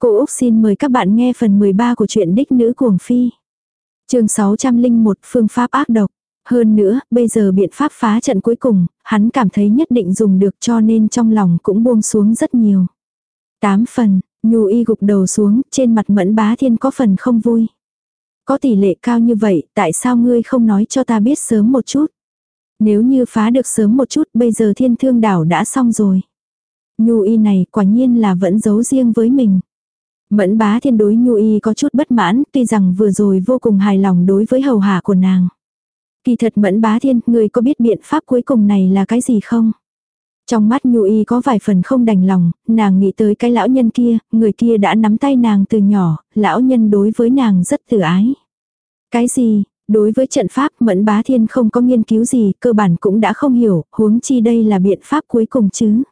Cô Úc xin mời các bạn nghe phần 13 của truyện Đích Nữ Cuồng Phi. chương 601 Phương pháp ác độc. Hơn nữa, bây giờ biện pháp phá trận cuối cùng, hắn cảm thấy nhất định dùng được cho nên trong lòng cũng buông xuống rất nhiều. Tám phần, Nhu y gục đầu xuống, trên mặt mẫn bá thiên có phần không vui. Có tỷ lệ cao như vậy, tại sao ngươi không nói cho ta biết sớm một chút? Nếu như phá được sớm một chút, bây giờ thiên thương đảo đã xong rồi. Nhu y này quả nhiên là vẫn giấu riêng với mình. Mẫn bá thiên đối Nhu y có chút bất mãn, tuy rằng vừa rồi vô cùng hài lòng đối với hầu hạ của nàng. Kỳ thật mẫn bá thiên, người có biết biện pháp cuối cùng này là cái gì không? Trong mắt Nhu Y có vài phần không đành lòng, nàng nghĩ tới cái lão nhân kia, người kia đã nắm tay nàng từ nhỏ, lão nhân đối với nàng rất tự ái. Cái gì, đối với trận pháp mẫn bá thiên không có nghiên cứu gì, cơ bản cũng đã không hiểu, huống chi đây là biện pháp cuối cùng chứ.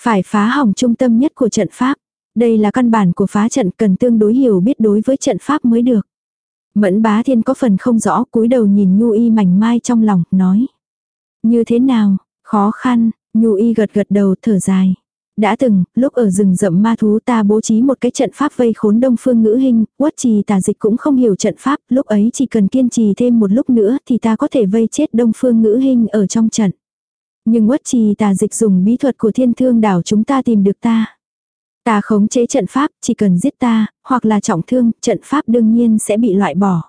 Phải phá hỏng trung tâm nhất của trận pháp. Đây là căn bản của phá trận cần tương đối hiểu biết đối với trận pháp mới được. Mẫn bá thiên có phần không rõ cúi đầu nhìn Nhu Y mảnh mai trong lòng, nói. Như thế nào, khó khăn, Nhu y gật gật đầu thở dài. Đã từng, lúc ở rừng rậm ma thú ta bố trí một cái trận pháp vây khốn đông phương ngữ hình, quất trì tà dịch cũng không hiểu trận pháp, lúc ấy chỉ cần kiên trì thêm một lúc nữa thì ta có thể vây chết đông phương ngữ hình ở trong trận. Nhưng quất trì tà dịch dùng bí thuật của thiên thương đảo chúng ta tìm được ta. Ta khống chế trận pháp, chỉ cần giết ta, hoặc là trọng thương, trận pháp đương nhiên sẽ bị loại bỏ.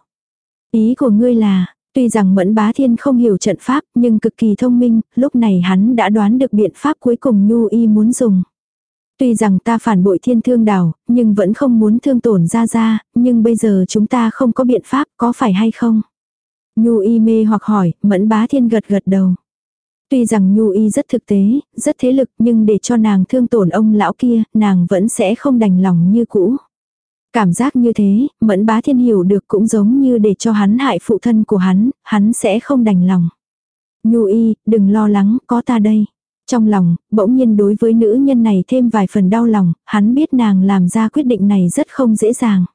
Ý của ngươi là, Tuy rằng Mẫn Bá Thiên không hiểu trận pháp nhưng cực kỳ thông minh, lúc này hắn đã đoán được biện pháp cuối cùng Nhu Y muốn dùng. Tuy rằng ta phản bội thiên thương đảo, nhưng vẫn không muốn thương tổn ra ra, nhưng bây giờ chúng ta không có biện pháp, có phải hay không? Nhu Y mê hoặc hỏi, Mẫn Bá Thiên gật gật đầu. Tuy rằng Nhu Y rất thực tế, rất thế lực nhưng để cho nàng thương tổn ông lão kia, nàng vẫn sẽ không đành lòng như cũ. Cảm giác như thế, mẫn bá thiên hiểu được cũng giống như để cho hắn hại phụ thân của hắn, hắn sẽ không đành lòng. Nhu y, đừng lo lắng, có ta đây. Trong lòng, bỗng nhiên đối với nữ nhân này thêm vài phần đau lòng, hắn biết nàng làm ra quyết định này rất không dễ dàng.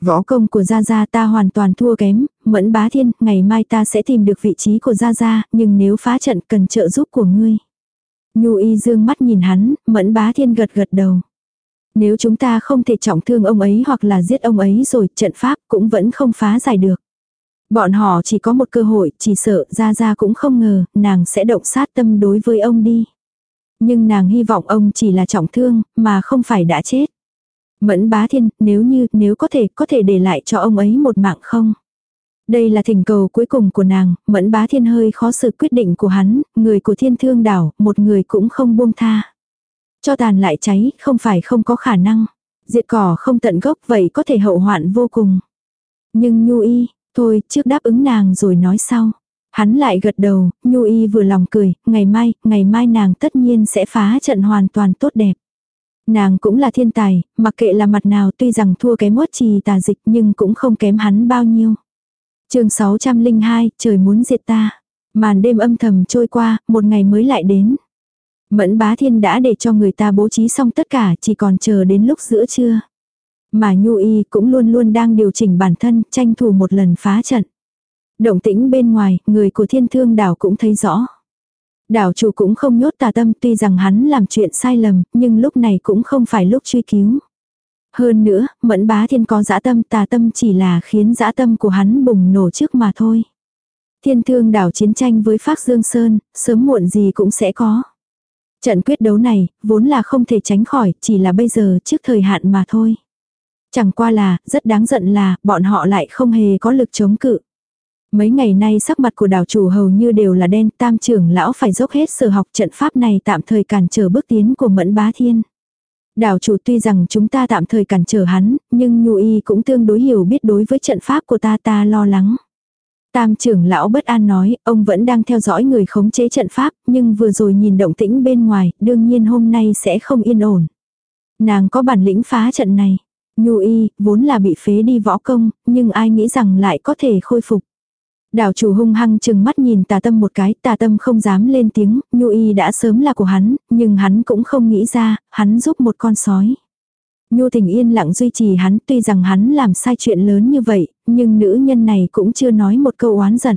Võ công của Gia Gia ta hoàn toàn thua kém, mẫn bá thiên, ngày mai ta sẽ tìm được vị trí của Gia Gia, nhưng nếu phá trận cần trợ giúp của ngươi. Nhu y dương mắt nhìn hắn, mẫn bá thiên gật gật đầu. Nếu chúng ta không thể trọng thương ông ấy hoặc là giết ông ấy rồi trận pháp cũng vẫn không phá giải được. Bọn họ chỉ có một cơ hội, chỉ sợ gia gia cũng không ngờ nàng sẽ động sát tâm đối với ông đi. Nhưng nàng hy vọng ông chỉ là trọng thương, mà không phải đã chết. Mẫn bá thiên, nếu như, nếu có thể, có thể để lại cho ông ấy một mạng không? Đây là thỉnh cầu cuối cùng của nàng, mẫn bá thiên hơi khó xử quyết định của hắn, người của thiên thương đảo, một người cũng không buông tha. Cho tàn lại cháy, không phải không có khả năng. Diệt cỏ không tận gốc vậy có thể hậu hoạn vô cùng. Nhưng Nhu Y, thôi, trước đáp ứng nàng rồi nói sau. Hắn lại gật đầu, Nhu Y vừa lòng cười, ngày mai, ngày mai nàng tất nhiên sẽ phá trận hoàn toàn tốt đẹp. Nàng cũng là thiên tài, mặc kệ là mặt nào tuy rằng thua kém mốt trì tà dịch nhưng cũng không kém hắn bao nhiêu. chương 602, trời muốn diệt ta. Màn đêm âm thầm trôi qua, một ngày mới lại đến. Mẫn bá thiên đã để cho người ta bố trí xong tất cả chỉ còn chờ đến lúc giữa trưa. Mà Nhu Y cũng luôn luôn đang điều chỉnh bản thân tranh thủ một lần phá trận. Động tĩnh bên ngoài, người của thiên thương đảo cũng thấy rõ. Đảo chủ cũng không nhốt tà tâm tuy rằng hắn làm chuyện sai lầm, nhưng lúc này cũng không phải lúc truy cứu. Hơn nữa, mẫn bá thiên có dã tâm tà tâm chỉ là khiến dã tâm của hắn bùng nổ trước mà thôi. Thiên thương đảo chiến tranh với Phác Dương Sơn, sớm muộn gì cũng sẽ có. Trận quyết đấu này, vốn là không thể tránh khỏi, chỉ là bây giờ trước thời hạn mà thôi. Chẳng qua là, rất đáng giận là, bọn họ lại không hề có lực chống cự. Mấy ngày nay sắc mặt của đảo chủ hầu như đều là đen, tam trưởng lão phải dốc hết sở học trận pháp này tạm thời cản trở bước tiến của mẫn bá thiên. Đảo chủ tuy rằng chúng ta tạm thời cản trở hắn, nhưng nhu y cũng tương đối hiểu biết đối với trận pháp của ta ta lo lắng. Tam trưởng lão bất an nói, ông vẫn đang theo dõi người khống chế trận pháp, nhưng vừa rồi nhìn động tĩnh bên ngoài, đương nhiên hôm nay sẽ không yên ổn. Nàng có bản lĩnh phá trận này. Nhu y, vốn là bị phế đi võ công, nhưng ai nghĩ rằng lại có thể khôi phục. Đảo chủ hung hăng chừng mắt nhìn tà tâm một cái, tà tâm không dám lên tiếng, nhu y đã sớm là của hắn, nhưng hắn cũng không nghĩ ra, hắn giúp một con sói. Nhu tình yên lặng duy trì hắn tuy rằng hắn làm sai chuyện lớn như vậy, nhưng nữ nhân này cũng chưa nói một câu oán giận.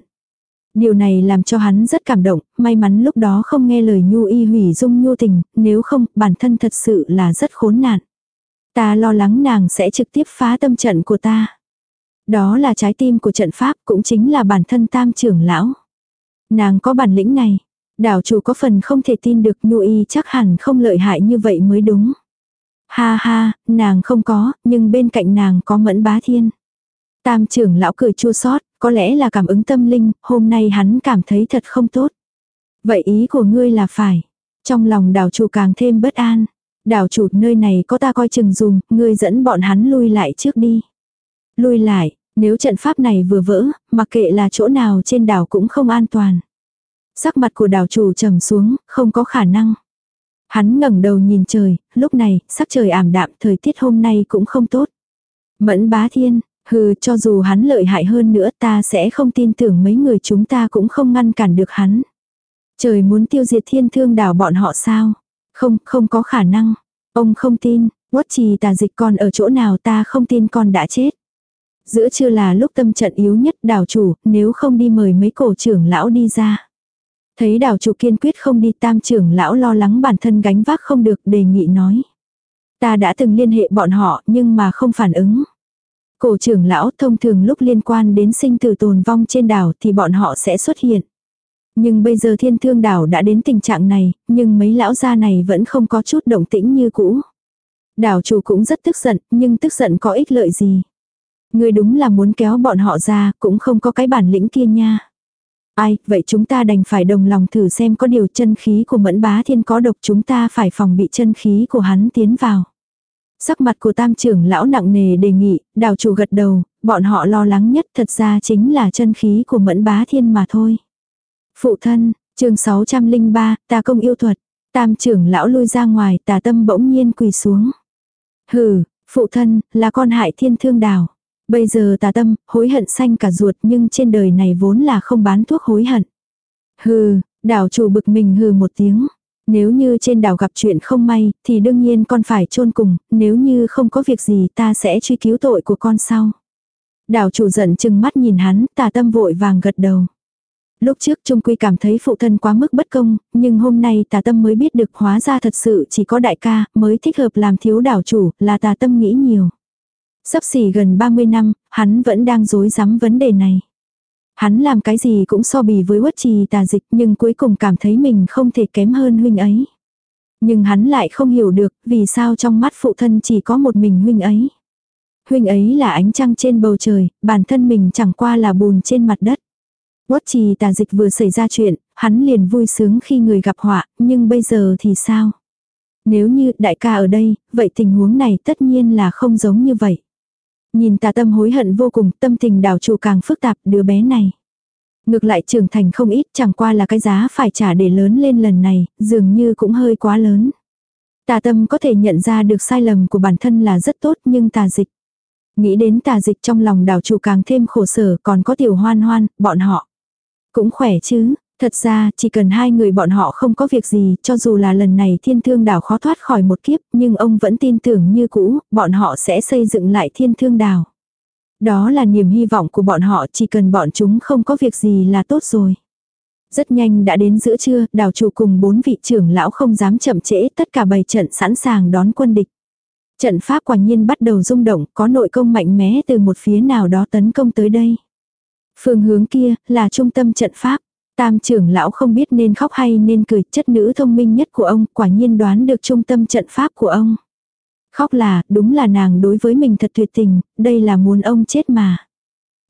Điều này làm cho hắn rất cảm động, may mắn lúc đó không nghe lời Nhu y hủy dung Nhu tình, nếu không bản thân thật sự là rất khốn nạn. Ta lo lắng nàng sẽ trực tiếp phá tâm trận của ta. Đó là trái tim của trận pháp cũng chính là bản thân tam trưởng lão. Nàng có bản lĩnh này. Đảo chủ có phần không thể tin được nhu y chắc hẳn không lợi hại như vậy mới đúng. Ha ha, nàng không có, nhưng bên cạnh nàng có mẫn bá thiên. Tam trưởng lão cười chua xót có lẽ là cảm ứng tâm linh, hôm nay hắn cảm thấy thật không tốt. Vậy ý của ngươi là phải. Trong lòng đảo chủ càng thêm bất an. Đảo chủ nơi này có ta coi chừng dùng, ngươi dẫn bọn hắn lui lại trước đi. Lui lại, nếu trận pháp này vừa vỡ, mặc kệ là chỗ nào trên đảo cũng không an toàn. Sắc mặt của đảo chủ trầm xuống, không có khả năng. Hắn ngẩng đầu nhìn trời, lúc này, sắc trời ảm đạm, thời tiết hôm nay cũng không tốt. Mẫn bá thiên, hừ, cho dù hắn lợi hại hơn nữa ta sẽ không tin tưởng mấy người chúng ta cũng không ngăn cản được hắn. Trời muốn tiêu diệt thiên thương đảo bọn họ sao? Không, không có khả năng. Ông không tin, quất trì tà dịch con ở chỗ nào ta không tin con đã chết. Giữa trưa là lúc tâm trận yếu nhất đảo chủ, nếu không đi mời mấy cổ trưởng lão đi ra. Thấy đảo chủ kiên quyết không đi tam trưởng lão lo lắng bản thân gánh vác không được đề nghị nói. Ta đã từng liên hệ bọn họ nhưng mà không phản ứng. Cổ trưởng lão thông thường lúc liên quan đến sinh tử tồn vong trên đảo thì bọn họ sẽ xuất hiện. Nhưng bây giờ thiên thương đảo đã đến tình trạng này, nhưng mấy lão gia này vẫn không có chút động tĩnh như cũ. Đảo chủ cũng rất tức giận, nhưng tức giận có ích lợi gì. Người đúng là muốn kéo bọn họ ra, cũng không có cái bản lĩnh kia nha. Ai, vậy chúng ta đành phải đồng lòng thử xem có điều chân khí của mẫn bá thiên có độc chúng ta phải phòng bị chân khí của hắn tiến vào. Sắc mặt của tam trưởng lão nặng nề đề nghị, đào chủ gật đầu, bọn họ lo lắng nhất thật ra chính là chân khí của mẫn bá thiên mà thôi. Phụ thân, chương 603, ta công yêu thuật. Tam trưởng lão lui ra ngoài tà tâm bỗng nhiên quỳ xuống. Hừ, phụ thân, là con hại thiên thương đào. Bây giờ tà tâm, hối hận xanh cả ruột nhưng trên đời này vốn là không bán thuốc hối hận. Hừ, đảo chủ bực mình hừ một tiếng. Nếu như trên đảo gặp chuyện không may, thì đương nhiên con phải chôn cùng, nếu như không có việc gì ta sẽ truy cứu tội của con sau. Đảo chủ giận chừng mắt nhìn hắn, tà tâm vội vàng gật đầu. Lúc trước Trung Quy cảm thấy phụ thân quá mức bất công, nhưng hôm nay tà tâm mới biết được hóa ra thật sự chỉ có đại ca mới thích hợp làm thiếu đảo chủ, là tà tâm nghĩ nhiều. Sắp xỉ gần 30 năm, hắn vẫn đang dối rắm vấn đề này. Hắn làm cái gì cũng so bì với quất trì tà dịch nhưng cuối cùng cảm thấy mình không thể kém hơn huynh ấy. Nhưng hắn lại không hiểu được vì sao trong mắt phụ thân chỉ có một mình huynh ấy. Huynh ấy là ánh trăng trên bầu trời, bản thân mình chẳng qua là bùn trên mặt đất. Quất trì tà dịch vừa xảy ra chuyện, hắn liền vui sướng khi người gặp họa, nhưng bây giờ thì sao? Nếu như đại ca ở đây, vậy tình huống này tất nhiên là không giống như vậy. Nhìn tà tâm hối hận vô cùng, tâm tình đảo chủ càng phức tạp đứa bé này. Ngược lại trưởng thành không ít chẳng qua là cái giá phải trả để lớn lên lần này, dường như cũng hơi quá lớn. Tà tâm có thể nhận ra được sai lầm của bản thân là rất tốt nhưng tà dịch. Nghĩ đến tà dịch trong lòng đảo chủ càng thêm khổ sở còn có tiểu hoan hoan, bọn họ. Cũng khỏe chứ, thật ra chỉ cần hai người bọn họ không có việc gì cho dù là lần này thiên thương đảo khó thoát khỏi một kiếp nhưng ông vẫn tin tưởng như cũ, bọn họ sẽ xây dựng lại thiên thương đảo. Đó là niềm hy vọng của bọn họ chỉ cần bọn chúng không có việc gì là tốt rồi. Rất nhanh đã đến giữa trưa, đảo chủ cùng bốn vị trưởng lão không dám chậm trễ, tất cả bày trận sẵn sàng đón quân địch. Trận pháp quả nhiên bắt đầu rung động, có nội công mạnh mẽ từ một phía nào đó tấn công tới đây. Phương hướng kia là trung tâm trận pháp. Tam trưởng lão không biết nên khóc hay nên cười, chất nữ thông minh nhất của ông quả nhiên đoán được trung tâm trận pháp của ông. Khóc là, đúng là nàng đối với mình thật tuyệt tình, đây là muốn ông chết mà.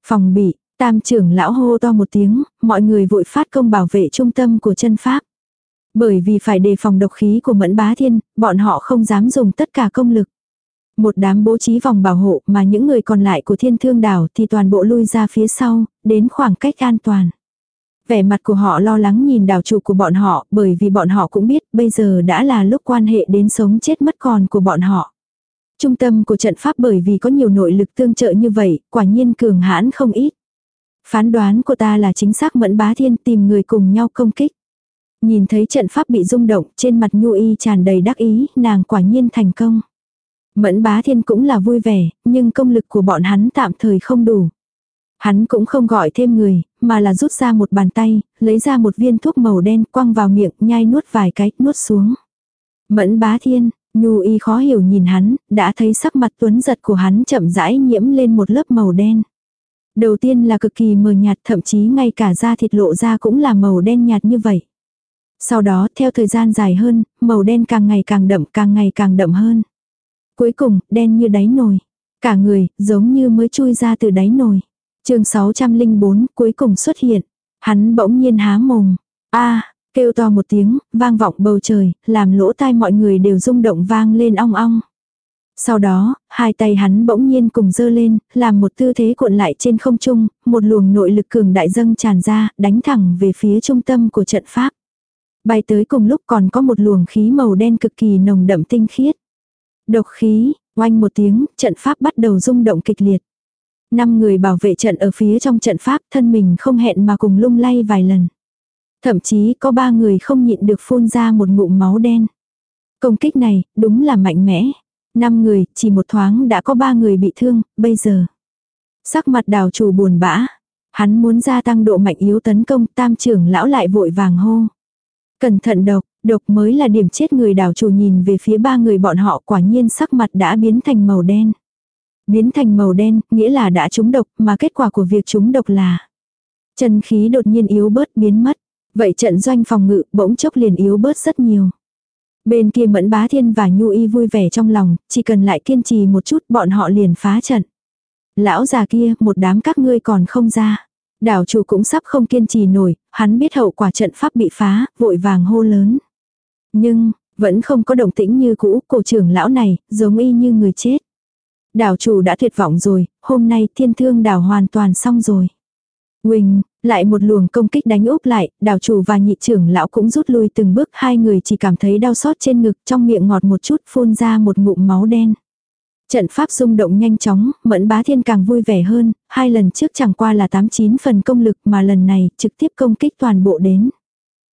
Phòng bị, tam trưởng lão hô to một tiếng, mọi người vội phát công bảo vệ trung tâm của chân pháp. Bởi vì phải đề phòng độc khí của mẫn bá thiên, bọn họ không dám dùng tất cả công lực. Một đám bố trí vòng bảo hộ mà những người còn lại của thiên thương đảo thì toàn bộ lui ra phía sau, đến khoảng cách an toàn. Vẻ mặt của họ lo lắng nhìn đảo chủ của bọn họ bởi vì bọn họ cũng biết bây giờ đã là lúc quan hệ đến sống chết mất còn của bọn họ. Trung tâm của trận pháp bởi vì có nhiều nội lực tương trợ như vậy, quả nhiên cường hãn không ít. Phán đoán của ta là chính xác mẫn bá thiên tìm người cùng nhau công kích. Nhìn thấy trận pháp bị rung động trên mặt nhu y tràn đầy đắc ý, nàng quả nhiên thành công. Mẫn bá thiên cũng là vui vẻ, nhưng công lực của bọn hắn tạm thời không đủ. Hắn cũng không gọi thêm người, mà là rút ra một bàn tay, lấy ra một viên thuốc màu đen quăng vào miệng nhai nuốt vài cái, nuốt xuống. Mẫn bá thiên, Nhu y khó hiểu nhìn hắn, đã thấy sắc mặt tuấn giật của hắn chậm rãi nhiễm lên một lớp màu đen. Đầu tiên là cực kỳ mờ nhạt thậm chí ngay cả da thịt lộ ra cũng là màu đen nhạt như vậy. Sau đó theo thời gian dài hơn, màu đen càng ngày càng đậm càng ngày càng đậm hơn. Cuối cùng, đen như đáy nồi. Cả người, giống như mới chui ra từ đáy nồi chương 604 cuối cùng xuất hiện. Hắn bỗng nhiên há mồm. a kêu to một tiếng, vang vọng bầu trời, làm lỗ tai mọi người đều rung động vang lên ong ong. Sau đó, hai tay hắn bỗng nhiên cùng dơ lên, làm một tư thế cuộn lại trên không trung, một luồng nội lực cường đại dâng tràn ra, đánh thẳng về phía trung tâm của trận pháp. Bay tới cùng lúc còn có một luồng khí màu đen cực kỳ nồng đậm tinh khiết. Độc khí, oanh một tiếng, trận pháp bắt đầu rung động kịch liệt. Năm người bảo vệ trận ở phía trong trận pháp thân mình không hẹn mà cùng lung lay vài lần. Thậm chí có ba người không nhịn được phun ra một ngụm máu đen. Công kích này, đúng là mạnh mẽ. Năm người, chỉ một thoáng đã có ba người bị thương, bây giờ. Sắc mặt đào chủ buồn bã. Hắn muốn gia tăng độ mạnh yếu tấn công, tam trưởng lão lại vội vàng hô. Cẩn thận độc, độc mới là điểm chết người đảo chủ nhìn về phía ba người bọn họ quả nhiên sắc mặt đã biến thành màu đen. Biến thành màu đen, nghĩa là đã trúng độc, mà kết quả của việc trúng độc là chân khí đột nhiên yếu bớt biến mất. Vậy trận doanh phòng ngự bỗng chốc liền yếu bớt rất nhiều. Bên kia mẫn bá thiên và nhu y vui vẻ trong lòng, chỉ cần lại kiên trì một chút bọn họ liền phá trận. Lão già kia, một đám các ngươi còn không ra. Đảo chủ cũng sắp không kiên trì nổi, hắn biết hậu quả trận pháp bị phá, vội vàng hô lớn. Nhưng, vẫn không có động tĩnh như cũ, cổ trưởng lão này, giống y như người chết. Đảo chủ đã tuyệt vọng rồi, hôm nay thiên thương đảo hoàn toàn xong rồi. Quỳnh, lại một luồng công kích đánh úp lại, đảo chủ và nhị trưởng lão cũng rút lui từng bước, hai người chỉ cảm thấy đau xót trên ngực, trong miệng ngọt một chút phun ra một ngụm máu đen. Trận pháp rung động nhanh chóng, mẫn bá thiên càng vui vẻ hơn, hai lần trước chẳng qua là 89 phần công lực mà lần này trực tiếp công kích toàn bộ đến.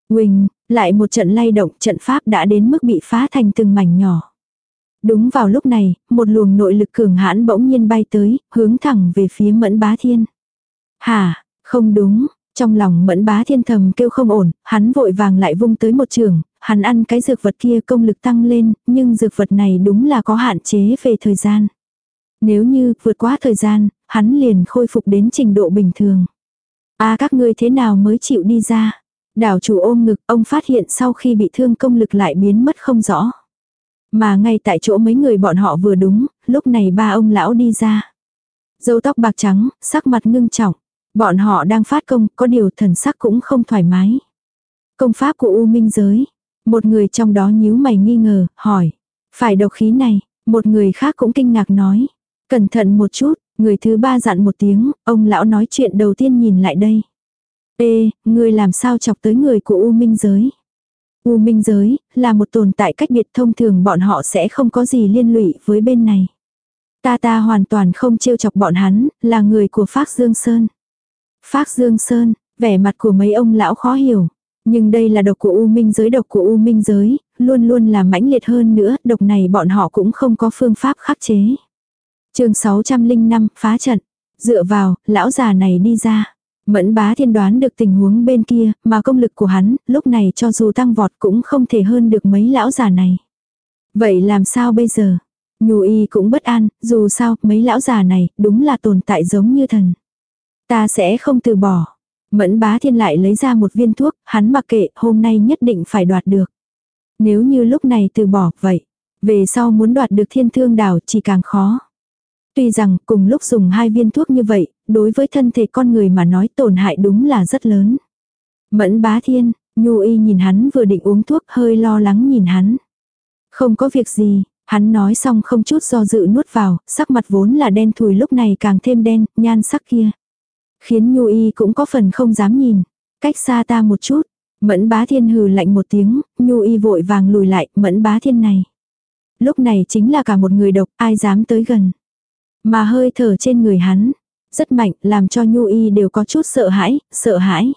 Quỳnh, lại một trận lay động trận pháp đã đến mức bị phá thành từng mảnh nhỏ. Đúng vào lúc này, một luồng nội lực cường hãn bỗng nhiên bay tới, hướng thẳng về phía mẫn bá thiên. Hả, không đúng, trong lòng mẫn bá thiên thầm kêu không ổn, hắn vội vàng lại vung tới một trường, hắn ăn cái dược vật kia công lực tăng lên, nhưng dược vật này đúng là có hạn chế về thời gian. Nếu như vượt quá thời gian, hắn liền khôi phục đến trình độ bình thường. a à, các ngươi thế nào mới chịu đi ra? Đảo chủ ôm ngực, ông phát hiện sau khi bị thương công lực lại biến mất không rõ. Mà ngay tại chỗ mấy người bọn họ vừa đúng, lúc này ba ông lão đi ra. Dâu tóc bạc trắng, sắc mặt ngưng trọng. Bọn họ đang phát công, có điều thần sắc cũng không thoải mái. Công pháp của U Minh Giới. Một người trong đó nhíu mày nghi ngờ, hỏi. Phải độc khí này, một người khác cũng kinh ngạc nói. Cẩn thận một chút, người thứ ba dặn một tiếng, ông lão nói chuyện đầu tiên nhìn lại đây. Ê, người làm sao chọc tới người của U Minh Giới? U Minh Giới, là một tồn tại cách biệt thông thường bọn họ sẽ không có gì liên lụy với bên này. Ta ta hoàn toàn không trêu chọc bọn hắn, là người của Phác Dương Sơn. Phác Dương Sơn, vẻ mặt của mấy ông lão khó hiểu. Nhưng đây là độc của U Minh giới độc của U Minh giới, luôn luôn là mãnh liệt hơn nữa, độc này bọn họ cũng không có phương pháp khắc chế. chương 605, phá trận. Dựa vào, lão già này đi ra. Mẫn bá thiên đoán được tình huống bên kia, mà công lực của hắn, lúc này cho dù tăng vọt cũng không thể hơn được mấy lão già này. Vậy làm sao bây giờ? Nhù y cũng bất an, dù sao, mấy lão già này, đúng là tồn tại giống như thần. Ta sẽ không từ bỏ. Mẫn bá thiên lại lấy ra một viên thuốc, hắn mặc kệ, hôm nay nhất định phải đoạt được. Nếu như lúc này từ bỏ, vậy, về sau muốn đoạt được thiên thương đảo chỉ càng khó. Tuy rằng cùng lúc dùng hai viên thuốc như vậy, đối với thân thể con người mà nói tổn hại đúng là rất lớn. Mẫn bá thiên, nhu y nhìn hắn vừa định uống thuốc hơi lo lắng nhìn hắn. Không có việc gì, hắn nói xong không chút do dự nuốt vào, sắc mặt vốn là đen thùi lúc này càng thêm đen, nhan sắc kia. Khiến Nhu Y cũng có phần không dám nhìn. Cách xa ta một chút. Mẫn bá thiên hừ lạnh một tiếng, Nhu Y vội vàng lùi lại, mẫn bá thiên này. Lúc này chính là cả một người độc, ai dám tới gần. Mà hơi thở trên người hắn, rất mạnh, làm cho Nhu Y đều có chút sợ hãi, sợ hãi.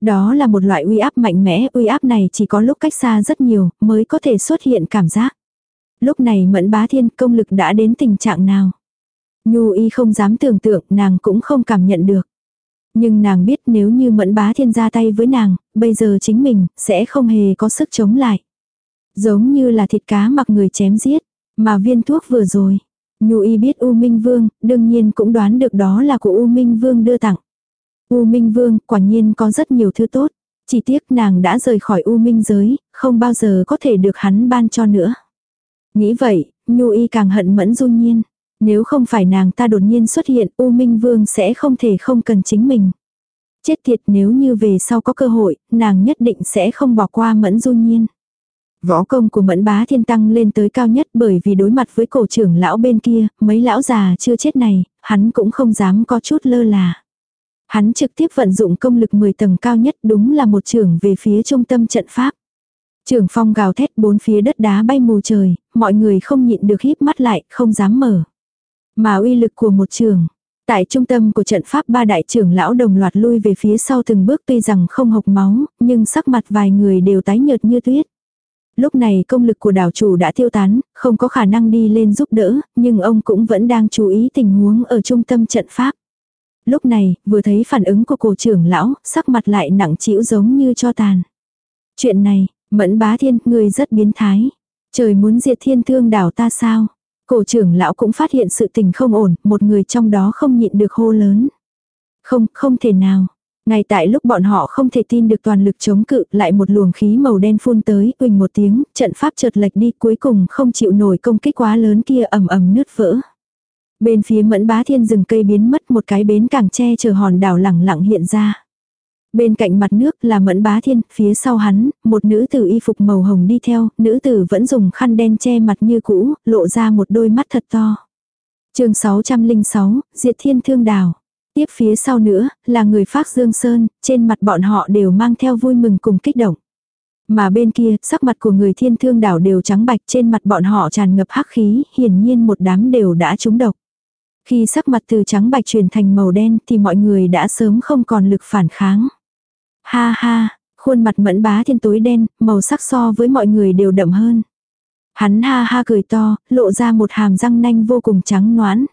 Đó là một loại uy áp mạnh mẽ, uy áp này chỉ có lúc cách xa rất nhiều, mới có thể xuất hiện cảm giác. Lúc này mẫn bá thiên công lực đã đến tình trạng nào. Nhu y không dám tưởng tượng nàng cũng không cảm nhận được. Nhưng nàng biết nếu như mẫn bá thiên ra tay với nàng, bây giờ chính mình sẽ không hề có sức chống lại. Giống như là thịt cá mặc người chém giết. Mà viên thuốc vừa rồi. Nhu y biết U Minh Vương, đương nhiên cũng đoán được đó là của U Minh Vương đưa tặng. U Minh Vương quả nhiên có rất nhiều thứ tốt. Chỉ tiếc nàng đã rời khỏi U Minh giới, không bao giờ có thể được hắn ban cho nữa. Nghĩ vậy, Nhu y càng hận mẫn du nhiên. Nếu không phải nàng ta đột nhiên xuất hiện, U Minh Vương sẽ không thể không cần chính mình. Chết tiệt nếu như về sau có cơ hội, nàng nhất định sẽ không bỏ qua mẫn du nhiên. Võ công của mẫn bá thiên tăng lên tới cao nhất bởi vì đối mặt với cổ trưởng lão bên kia, mấy lão già chưa chết này, hắn cũng không dám có chút lơ là. Hắn trực tiếp vận dụng công lực 10 tầng cao nhất đúng là một trưởng về phía trung tâm trận pháp. Trưởng phong gào thét bốn phía đất đá bay mù trời, mọi người không nhịn được híp mắt lại, không dám mở. Mà uy lực của một trường. Tại trung tâm của trận pháp ba đại trưởng lão đồng loạt lui về phía sau từng bước tuy rằng không hộc máu, nhưng sắc mặt vài người đều tái nhợt như tuyết. Lúc này công lực của đảo chủ đã tiêu tán, không có khả năng đi lên giúp đỡ, nhưng ông cũng vẫn đang chú ý tình huống ở trung tâm trận pháp. Lúc này, vừa thấy phản ứng của cổ trưởng lão, sắc mặt lại nặng trĩu giống như cho tàn. Chuyện này, mẫn bá thiên, người rất biến thái. Trời muốn diệt thiên thương đảo ta sao? Cổ trưởng lão cũng phát hiện sự tình không ổn, một người trong đó không nhịn được hô lớn. Không, không thể nào. Ngay tại lúc bọn họ không thể tin được toàn lực chống cự, lại một luồng khí màu đen phun tới, quỳnh một tiếng, trận pháp chợt lệch đi, cuối cùng không chịu nổi công kích quá lớn kia ầm ầm nứt vỡ. Bên phía mẫn bá thiên rừng cây biến mất một cái bến càng che chờ hòn đảo lẳng lặng hiện ra. Bên cạnh mặt nước là mẫn bá thiên, phía sau hắn, một nữ tử y phục màu hồng đi theo, nữ tử vẫn dùng khăn đen che mặt như cũ, lộ ra một đôi mắt thật to. chương 606, Diệt Thiên Thương Đảo. Tiếp phía sau nữa, là người phát Dương Sơn, trên mặt bọn họ đều mang theo vui mừng cùng kích động. Mà bên kia, sắc mặt của người thiên thương đảo đều trắng bạch trên mặt bọn họ tràn ngập hắc khí, hiển nhiên một đám đều đã trúng độc. Khi sắc mặt từ trắng bạch chuyển thành màu đen thì mọi người đã sớm không còn lực phản kháng. Ha ha, khuôn mặt mẫn bá thiên tối đen, màu sắc so với mọi người đều đậm hơn. Hắn ha ha cười to, lộ ra một hàm răng nanh vô cùng trắng noãn.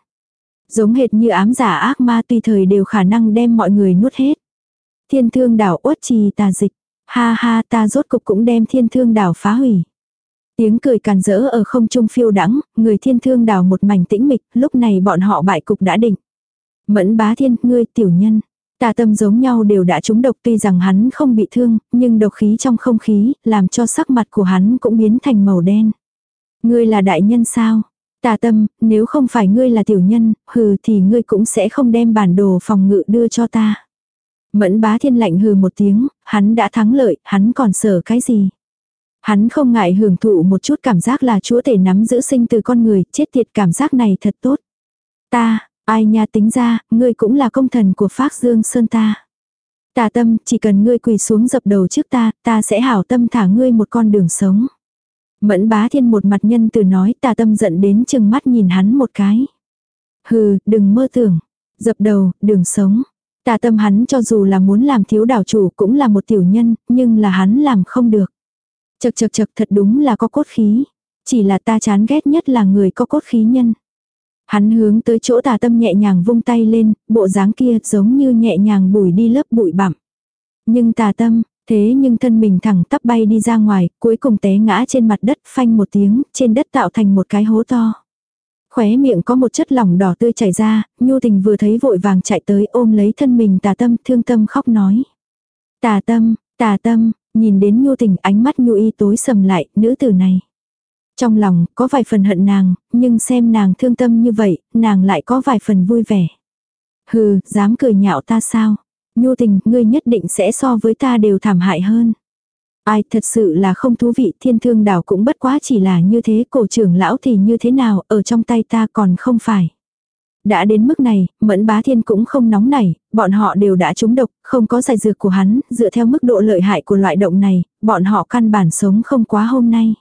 Giống hệt như ám giả ác ma tùy thời đều khả năng đem mọi người nuốt hết. Thiên thương đảo uất trì tà dịch. Ha ha ta rốt cục cũng đem thiên thương đảo phá hủy. Tiếng cười càn rỡ ở không trung phiêu đắng, người thiên thương đảo một mảnh tĩnh mịch, lúc này bọn họ bại cục đã định. Mẫn bá thiên, ngươi tiểu nhân. Tà tâm giống nhau đều đã trúng độc tuy rằng hắn không bị thương, nhưng độc khí trong không khí, làm cho sắc mặt của hắn cũng biến thành màu đen. Ngươi là đại nhân sao? Tà tâm, nếu không phải ngươi là tiểu nhân, hừ thì ngươi cũng sẽ không đem bản đồ phòng ngự đưa cho ta. Mẫn bá thiên lạnh hừ một tiếng, hắn đã thắng lợi, hắn còn sợ cái gì? Hắn không ngại hưởng thụ một chút cảm giác là chúa thể nắm giữ sinh từ con người, chết tiệt cảm giác này thật tốt. Ta, ai nha tính ra, ngươi cũng là công thần của Phác Dương Sơn ta. Tà tâm, chỉ cần ngươi quỳ xuống dập đầu trước ta, ta sẽ hảo tâm thả ngươi một con đường sống. Mẫn bá thiên một mặt nhân từ nói tà tâm giận đến chừng mắt nhìn hắn một cái. Hừ, đừng mơ tưởng. Dập đầu, đường sống. Tà tâm hắn cho dù là muốn làm thiếu đảo chủ cũng là một tiểu nhân, nhưng là hắn làm không được. Chật chật chật thật đúng là có cốt khí. Chỉ là ta chán ghét nhất là người có cốt khí nhân. Hắn hướng tới chỗ tà tâm nhẹ nhàng vung tay lên, bộ dáng kia giống như nhẹ nhàng bùi đi lớp bụi bặm. Nhưng tà tâm, thế nhưng thân mình thẳng tắp bay đi ra ngoài, cuối cùng té ngã trên mặt đất phanh một tiếng, trên đất tạo thành một cái hố to. Khóe miệng có một chất lỏng đỏ tươi chảy ra, nhu tình vừa thấy vội vàng chạy tới ôm lấy thân mình tà tâm thương tâm khóc nói. Tà tâm, tà tâm, nhìn đến nhu tình ánh mắt nhu y tối sầm lại, nữ tử này. Trong lòng có vài phần hận nàng, nhưng xem nàng thương tâm như vậy, nàng lại có vài phần vui vẻ. Hừ, dám cười nhạo ta sao? Nhu tình, ngươi nhất định sẽ so với ta đều thảm hại hơn. Ai thật sự là không thú vị, thiên thương đảo cũng bất quá chỉ là như thế, cổ trưởng lão thì như thế nào, ở trong tay ta còn không phải. Đã đến mức này, mẫn bá thiên cũng không nóng nảy, bọn họ đều đã trúng độc, không có giải dược của hắn, dựa theo mức độ lợi hại của loại động này, bọn họ căn bản sống không quá hôm nay.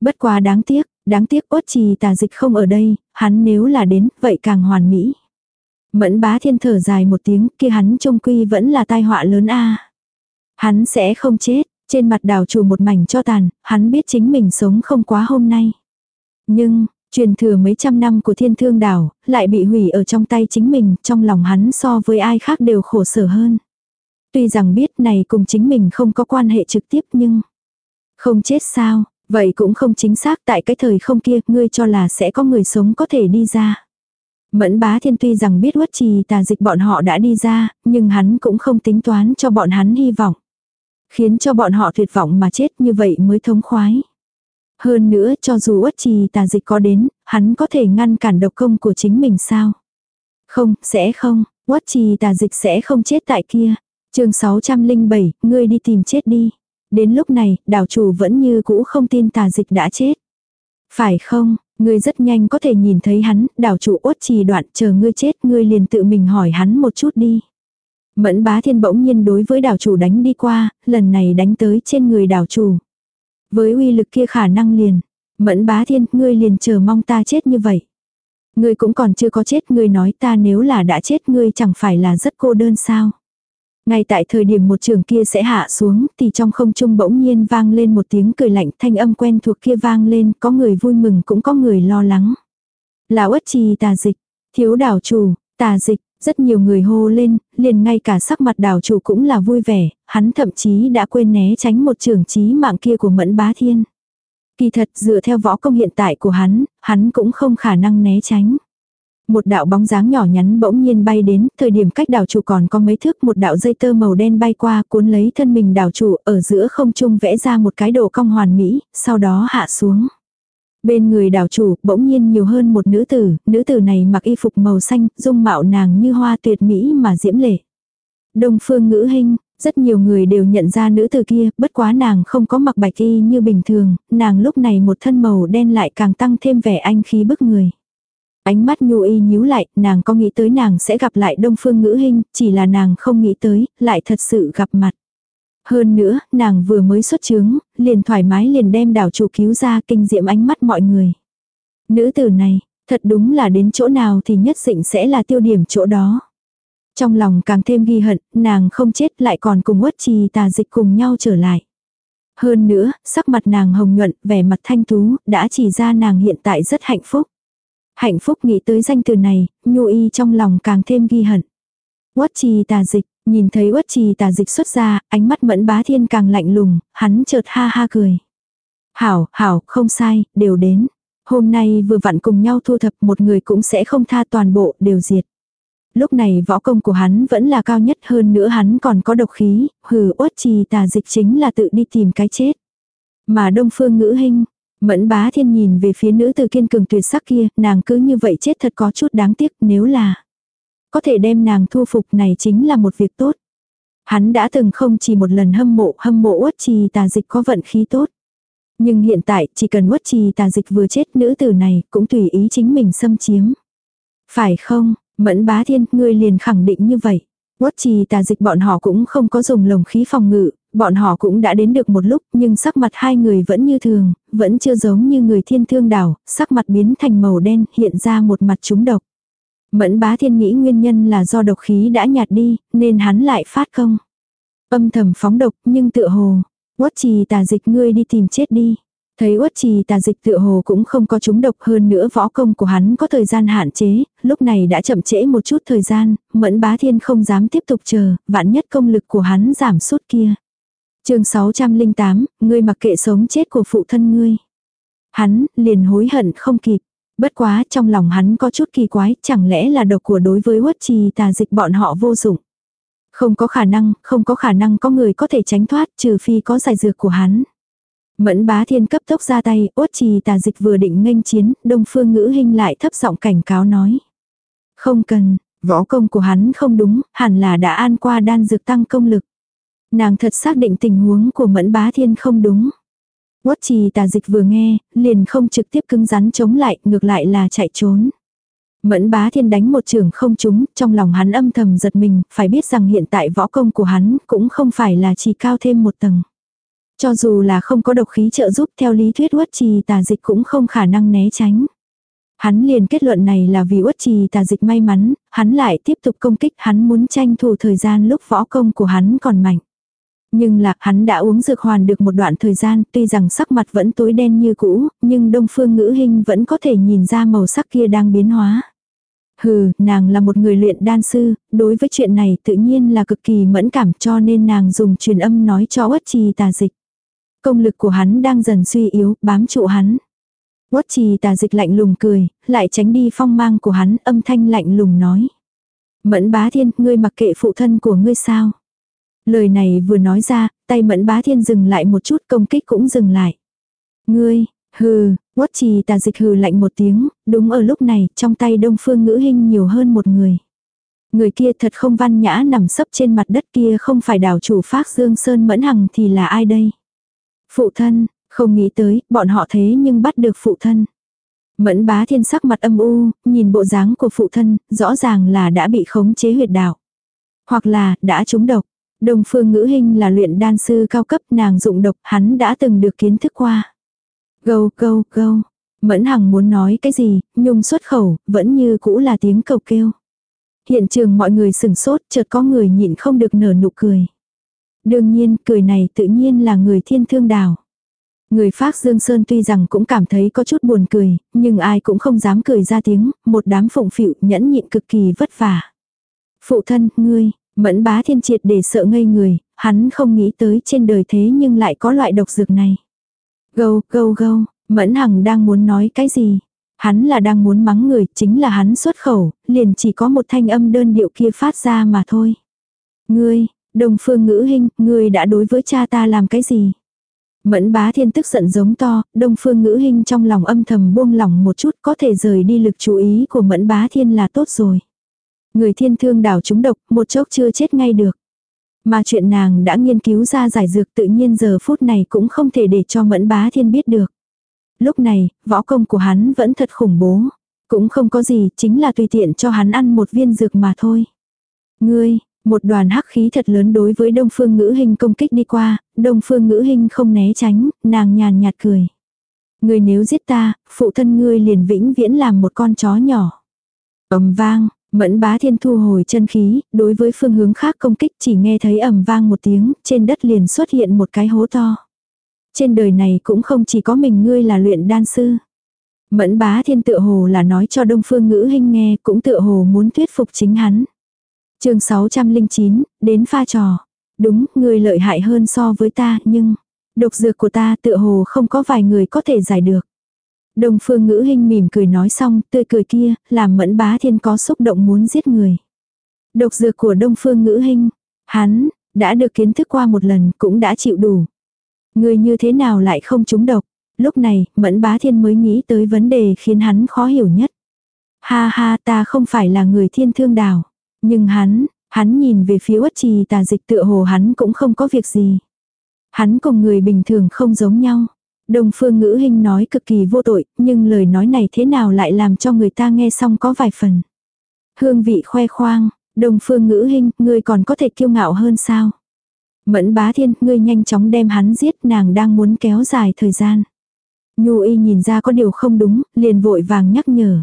Bất quá đáng tiếc, đáng tiếc ốt trì tà dịch không ở đây, hắn nếu là đến, vậy càng hoàn mỹ. Mẫn bá thiên thở dài một tiếng, kia hắn trông quy vẫn là tai họa lớn a Hắn sẽ không chết, trên mặt đào chủ một mảnh cho tàn, hắn biết chính mình sống không quá hôm nay. Nhưng, truyền thừa mấy trăm năm của thiên thương đảo, lại bị hủy ở trong tay chính mình, trong lòng hắn so với ai khác đều khổ sở hơn. Tuy rằng biết này cùng chính mình không có quan hệ trực tiếp nhưng... Không chết sao, Vậy cũng không chính xác tại cái thời không kia, ngươi cho là sẽ có người sống có thể đi ra. Mẫn bá thiên tuy rằng biết uất trì tà dịch bọn họ đã đi ra, nhưng hắn cũng không tính toán cho bọn hắn hy vọng. Khiến cho bọn họ tuyệt vọng mà chết như vậy mới thống khoái. Hơn nữa cho dù uất trì tà dịch có đến, hắn có thể ngăn cản độc công của chính mình sao? Không, sẽ không, uất trì tà dịch sẽ không chết tại kia. chương 607, ngươi đi tìm chết đi. Đến lúc này, đảo chủ vẫn như cũ không tin tà dịch đã chết. Phải không, ngươi rất nhanh có thể nhìn thấy hắn, đảo chủ ốt trì đoạn chờ ngươi chết ngươi liền tự mình hỏi hắn một chút đi. Mẫn bá thiên bỗng nhiên đối với đảo chủ đánh đi qua, lần này đánh tới trên người đảo chủ. Với uy lực kia khả năng liền. Mẫn bá thiên, ngươi liền chờ mong ta chết như vậy. Ngươi cũng còn chưa có chết, ngươi nói ta nếu là đã chết ngươi chẳng phải là rất cô đơn sao. Ngay tại thời điểm một trường kia sẽ hạ xuống thì trong không trung bỗng nhiên vang lên một tiếng cười lạnh thanh âm quen thuộc kia vang lên có người vui mừng cũng có người lo lắng. Là ất trì tà dịch, thiếu đảo chủ, tà dịch, rất nhiều người hô lên, liền ngay cả sắc mặt đảo chủ cũng là vui vẻ, hắn thậm chí đã quên né tránh một trường chí mạng kia của mẫn bá thiên. Kỳ thật dựa theo võ công hiện tại của hắn, hắn cũng không khả năng né tránh. Một đạo bóng dáng nhỏ nhắn bỗng nhiên bay đến, thời điểm cách đảo chủ còn có mấy thước một đạo dây tơ màu đen bay qua cuốn lấy thân mình đảo chủ ở giữa không trung vẽ ra một cái đồ cong hoàn mỹ, sau đó hạ xuống. Bên người đảo chủ bỗng nhiên nhiều hơn một nữ tử, nữ tử này mặc y phục màu xanh, dung mạo nàng như hoa tuyệt mỹ mà diễm lệ. Đông phương ngữ hình, rất nhiều người đều nhận ra nữ tử kia, bất quá nàng không có mặc bạch y như bình thường, nàng lúc này một thân màu đen lại càng tăng thêm vẻ anh khí bức người. Ánh mắt nhu y nhíu lại, nàng có nghĩ tới nàng sẽ gặp lại đông phương ngữ hình, chỉ là nàng không nghĩ tới, lại thật sự gặp mặt. Hơn nữa, nàng vừa mới xuất chứng, liền thoải mái liền đem đảo chủ cứu ra kinh diệm ánh mắt mọi người. Nữ tử này, thật đúng là đến chỗ nào thì nhất định sẽ là tiêu điểm chỗ đó. Trong lòng càng thêm ghi hận, nàng không chết lại còn cùng uất trì tà dịch cùng nhau trở lại. Hơn nữa, sắc mặt nàng hồng nhuận, vẻ mặt thanh tú, đã chỉ ra nàng hiện tại rất hạnh phúc. Hạnh phúc nghĩ tới danh từ này, nhu y trong lòng càng thêm ghi hận. Uất trì tà dịch, nhìn thấy uất trì tà dịch xuất ra, ánh mắt mẫn bá thiên càng lạnh lùng, hắn chợt ha ha cười. Hảo, hảo, không sai, đều đến. Hôm nay vừa vặn cùng nhau thu thập một người cũng sẽ không tha toàn bộ, đều diệt. Lúc này võ công của hắn vẫn là cao nhất hơn nữa hắn còn có độc khí, hừ uất trì tà dịch chính là tự đi tìm cái chết. Mà đông phương ngữ hình, mẫn bá thiên nhìn về phía nữ từ kiên cường tuyệt sắc kia, nàng cứ như vậy chết thật có chút đáng tiếc nếu là có thể đem nàng thu phục này chính là một việc tốt. Hắn đã từng không chỉ một lần hâm mộ hâm mộ uất trì tà dịch có vận khí tốt. Nhưng hiện tại chỉ cần uất trì tà dịch vừa chết nữ tử này cũng tùy ý chính mình xâm chiếm. Phải không, mẫn bá thiên ngươi liền khẳng định như vậy. Uất trì tà dịch bọn họ cũng không có dùng lồng khí phòng ngự, bọn họ cũng đã đến được một lúc nhưng sắc mặt hai người vẫn như thường, vẫn chưa giống như người thiên thương đảo, sắc mặt biến thành màu đen hiện ra một mặt trúng độc. Mẫn bá thiên nghĩ nguyên nhân là do độc khí đã nhạt đi, nên hắn lại phát công. Âm thầm phóng độc nhưng tựa hồ. Uất trì tà dịch ngươi đi tìm chết đi. Thấy uất trì tà dịch tựa hồ cũng không có trúng độc hơn nữa võ công của hắn có thời gian hạn chế, lúc này đã chậm trễ một chút thời gian, mẫn bá thiên không dám tiếp tục chờ, vạn nhất công lực của hắn giảm sút kia chương 608, ngươi mặc kệ sống chết của phụ thân ngươi. Hắn liền hối hận không kịp. Bất quá trong lòng hắn có chút kỳ quái, chẳng lẽ là độc của đối với huất trì tà dịch bọn họ vô dụng. Không có khả năng, không có khả năng có người có thể tránh thoát trừ phi có giải dược của hắn. Mẫn bá thiên cấp tốc ra tay, uất trì tà dịch vừa định nghênh chiến, đông phương ngữ hình lại thấp giọng cảnh cáo nói. Không cần, võ công của hắn không đúng, hẳn là đã an qua đan dược tăng công lực. Nàng thật xác định tình huống của mẫn bá thiên không đúng. Quất trì tà dịch vừa nghe, liền không trực tiếp cứng rắn chống lại, ngược lại là chạy trốn. Mẫn bá thiên đánh một trường không trúng, trong lòng hắn âm thầm giật mình, phải biết rằng hiện tại võ công của hắn cũng không phải là chỉ cao thêm một tầng. Cho dù là không có độc khí trợ giúp theo lý thuyết uất trì tà dịch cũng không khả năng né tránh. Hắn liền kết luận này là vì uất trì tà dịch may mắn, hắn lại tiếp tục công kích hắn muốn tranh thủ thời gian lúc võ công của hắn còn mạnh. Nhưng là hắn đã uống dược hoàn được một đoạn thời gian, tuy rằng sắc mặt vẫn tối đen như cũ, nhưng đông phương ngữ hình vẫn có thể nhìn ra màu sắc kia đang biến hóa. Hừ, nàng là một người luyện đan sư, đối với chuyện này tự nhiên là cực kỳ mẫn cảm cho nên nàng dùng truyền âm nói cho uất trì tà dịch. Công lực của hắn đang dần suy yếu, bám trụ hắn. Quất trì tà dịch lạnh lùng cười, lại tránh đi phong mang của hắn, âm thanh lạnh lùng nói. Mẫn bá thiên, ngươi mặc kệ phụ thân của ngươi sao? Lời này vừa nói ra, tay mẫn bá thiên dừng lại một chút công kích cũng dừng lại. Ngươi, hừ, quất trì tà dịch hừ lạnh một tiếng, đúng ở lúc này, trong tay đông phương ngữ hình nhiều hơn một người. Người kia thật không văn nhã nằm sấp trên mặt đất kia không phải đảo chủ phác Dương Sơn Mẫn Hằng thì là ai đây? Phụ thân, không nghĩ tới, bọn họ thế nhưng bắt được phụ thân. Mẫn bá thiên sắc mặt âm u, nhìn bộ dáng của phụ thân, rõ ràng là đã bị khống chế huyệt đạo. Hoặc là, đã trúng độc. Đồng phương ngữ hình là luyện đan sư cao cấp nàng dụng độc, hắn đã từng được kiến thức qua. Gâu gâu gâu. Mẫn hằng muốn nói cái gì, nhung xuất khẩu, vẫn như cũ là tiếng cầu kêu. Hiện trường mọi người sừng sốt, chợt có người nhịn không được nở nụ cười. Đương nhiên, cười này tự nhiên là người thiên thương đào. Người phác Dương Sơn tuy rằng cũng cảm thấy có chút buồn cười, nhưng ai cũng không dám cười ra tiếng, một đám phụng phịu nhẫn nhịn cực kỳ vất vả. Phụ thân, ngươi, mẫn bá thiên triệt để sợ ngây người, hắn không nghĩ tới trên đời thế nhưng lại có loại độc dược này. Gâu, gâu, gâu, mẫn hằng đang muốn nói cái gì? Hắn là đang muốn mắng người, chính là hắn xuất khẩu, liền chỉ có một thanh âm đơn điệu kia phát ra mà thôi. Ngươi, đồng phương ngữ hình, ngươi đã đối với cha ta làm cái gì? Mẫn bá thiên tức giận giống to, đông phương ngữ hình trong lòng âm thầm buông lỏng một chút có thể rời đi lực chú ý của mẫn bá thiên là tốt rồi. Người thiên thương đảo chúng độc, một chốc chưa chết ngay được. Mà chuyện nàng đã nghiên cứu ra giải dược tự nhiên giờ phút này cũng không thể để cho mẫn bá thiên biết được. Lúc này, võ công của hắn vẫn thật khủng bố. Cũng không có gì, chính là tùy tiện cho hắn ăn một viên dược mà thôi. Ngươi, một đoàn hắc khí thật lớn đối với đông phương ngữ hình công kích đi qua, đông phương ngữ hình không né tránh, nàng nhàn nhạt cười. Ngươi nếu giết ta, phụ thân ngươi liền vĩnh viễn làm một con chó nhỏ. ầm vang, mẫn bá thiên thu hồi chân khí, đối với phương hướng khác công kích chỉ nghe thấy ầm vang một tiếng, trên đất liền xuất hiện một cái hố to. Trên đời này cũng không chỉ có mình ngươi là luyện đan sư. Mẫn bá thiên tựa hồ là nói cho đông phương ngữ hình nghe cũng tựa hồ muốn thuyết phục chính hắn chương 609, đến pha trò. Đúng, người lợi hại hơn so với ta, nhưng độc dược của ta tựa hồ không có vài người có thể giải được. Đồng phương ngữ hình mỉm cười nói xong, tươi cười kia, làm mẫn bá thiên có xúc động muốn giết người. Độc dược của đông phương ngữ hình, hắn, đã được kiến thức qua một lần, cũng đã chịu đủ. Người như thế nào lại không trúng độc? Lúc này, mẫn bá thiên mới nghĩ tới vấn đề khiến hắn khó hiểu nhất. Ha ha ta không phải là người thiên thương đào. Nhưng hắn, hắn nhìn về phía uất trì tà dịch tựa hồ hắn cũng không có việc gì. Hắn cùng người bình thường không giống nhau. Đồng phương ngữ hình nói cực kỳ vô tội, nhưng lời nói này thế nào lại làm cho người ta nghe xong có vài phần. Hương vị khoe khoang, đồng phương ngữ hình, ngươi còn có thể kiêu ngạo hơn sao? Mẫn bá thiên, ngươi nhanh chóng đem hắn giết nàng đang muốn kéo dài thời gian. Nhu y nhìn ra có điều không đúng, liền vội vàng nhắc nhở.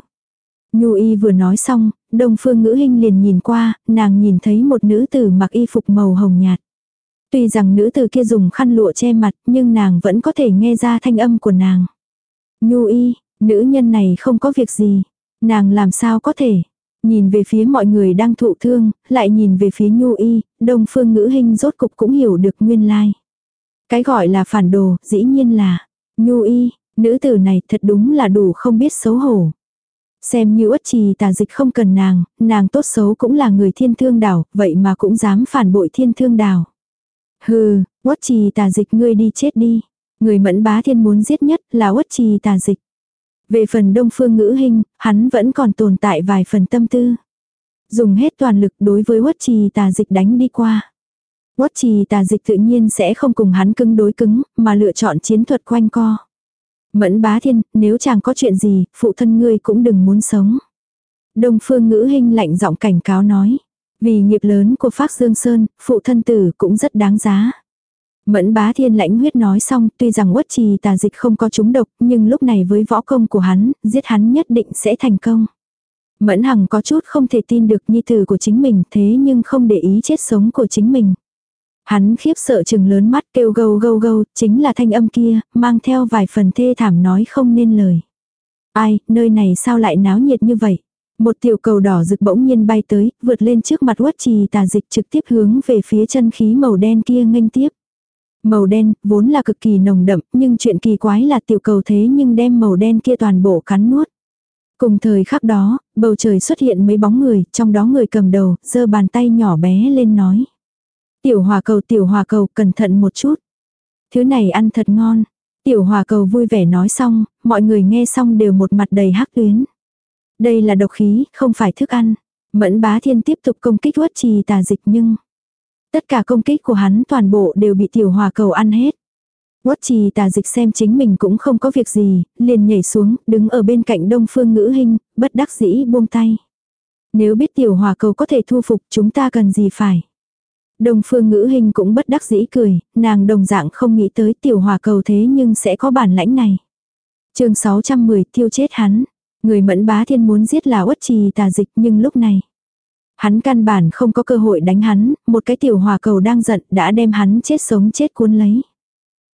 Nhu y vừa nói xong, Đông phương ngữ hình liền nhìn qua, nàng nhìn thấy một nữ tử mặc y phục màu hồng nhạt. Tuy rằng nữ tử kia dùng khăn lụa che mặt, nhưng nàng vẫn có thể nghe ra thanh âm của nàng. Nhu y, nữ nhân này không có việc gì. Nàng làm sao có thể. Nhìn về phía mọi người đang thụ thương, lại nhìn về phía nhu y, đông phương ngữ hình rốt cục cũng hiểu được nguyên lai. Cái gọi là phản đồ, dĩ nhiên là, nhu y, nữ tử này thật đúng là đủ không biết xấu hổ. Xem như uất trì tà dịch không cần nàng, nàng tốt xấu cũng là người thiên thương đảo, vậy mà cũng dám phản bội thiên thương đảo. Hừ, uất trì tà dịch ngươi đi chết đi. Người mẫn bá thiên muốn giết nhất là uất trì tà dịch. Về phần đông phương ngữ hình, hắn vẫn còn tồn tại vài phần tâm tư. Dùng hết toàn lực đối với uất trì tà dịch đánh đi qua. Uất trì tà dịch tự nhiên sẽ không cùng hắn cứng đối cứng, mà lựa chọn chiến thuật quanh co. Mẫn bá thiên, nếu chàng có chuyện gì, phụ thân ngươi cũng đừng muốn sống. Đông phương ngữ hình lạnh giọng cảnh cáo nói. Vì nghiệp lớn của Phác Dương Sơn, phụ thân tử cũng rất đáng giá. Mẫn bá thiên lãnh huyết nói xong, tuy rằng uất trì tà dịch không có chúng độc, nhưng lúc này với võ công của hắn, giết hắn nhất định sẽ thành công. Mẫn hằng có chút không thể tin được nhi tử của chính mình thế nhưng không để ý chết sống của chính mình. Hắn khiếp sợ chừng lớn mắt kêu gâu gâu gâu, chính là thanh âm kia, mang theo vài phần thê thảm nói không nên lời. Ai, nơi này sao lại náo nhiệt như vậy? Một tiểu cầu đỏ rực bỗng nhiên bay tới, vượt lên trước mặt uất trì tà dịch trực tiếp hướng về phía chân khí màu đen kia nghênh tiếp. Màu đen, vốn là cực kỳ nồng đậm, nhưng chuyện kỳ quái là tiểu cầu thế nhưng đem màu đen kia toàn bộ cắn nuốt. Cùng thời khắc đó, bầu trời xuất hiện mấy bóng người, trong đó người cầm đầu, giơ bàn tay nhỏ bé lên nói. Tiểu hòa cầu tiểu hòa cầu cẩn thận một chút. Thứ này ăn thật ngon. Tiểu hòa cầu vui vẻ nói xong, mọi người nghe xong đều một mặt đầy hắc tuyến. Đây là độc khí, không phải thức ăn. Mẫn bá thiên tiếp tục công kích uất trì tà dịch nhưng... Tất cả công kích của hắn toàn bộ đều bị tiểu hòa cầu ăn hết. Quất trì tà dịch xem chính mình cũng không có việc gì, liền nhảy xuống, đứng ở bên cạnh đông phương ngữ hình, bất đắc dĩ buông tay. Nếu biết tiểu hòa cầu có thể thu phục chúng ta cần gì phải. Đông phương ngữ hình cũng bất đắc dĩ cười, nàng đồng dạng không nghĩ tới tiểu hòa cầu thế nhưng sẽ có bản lãnh này. chương 610 tiêu chết hắn. Người mẫn bá thiên muốn giết là uất trì tà dịch nhưng lúc này. Hắn căn bản không có cơ hội đánh hắn, một cái tiểu hòa cầu đang giận đã đem hắn chết sống chết cuốn lấy.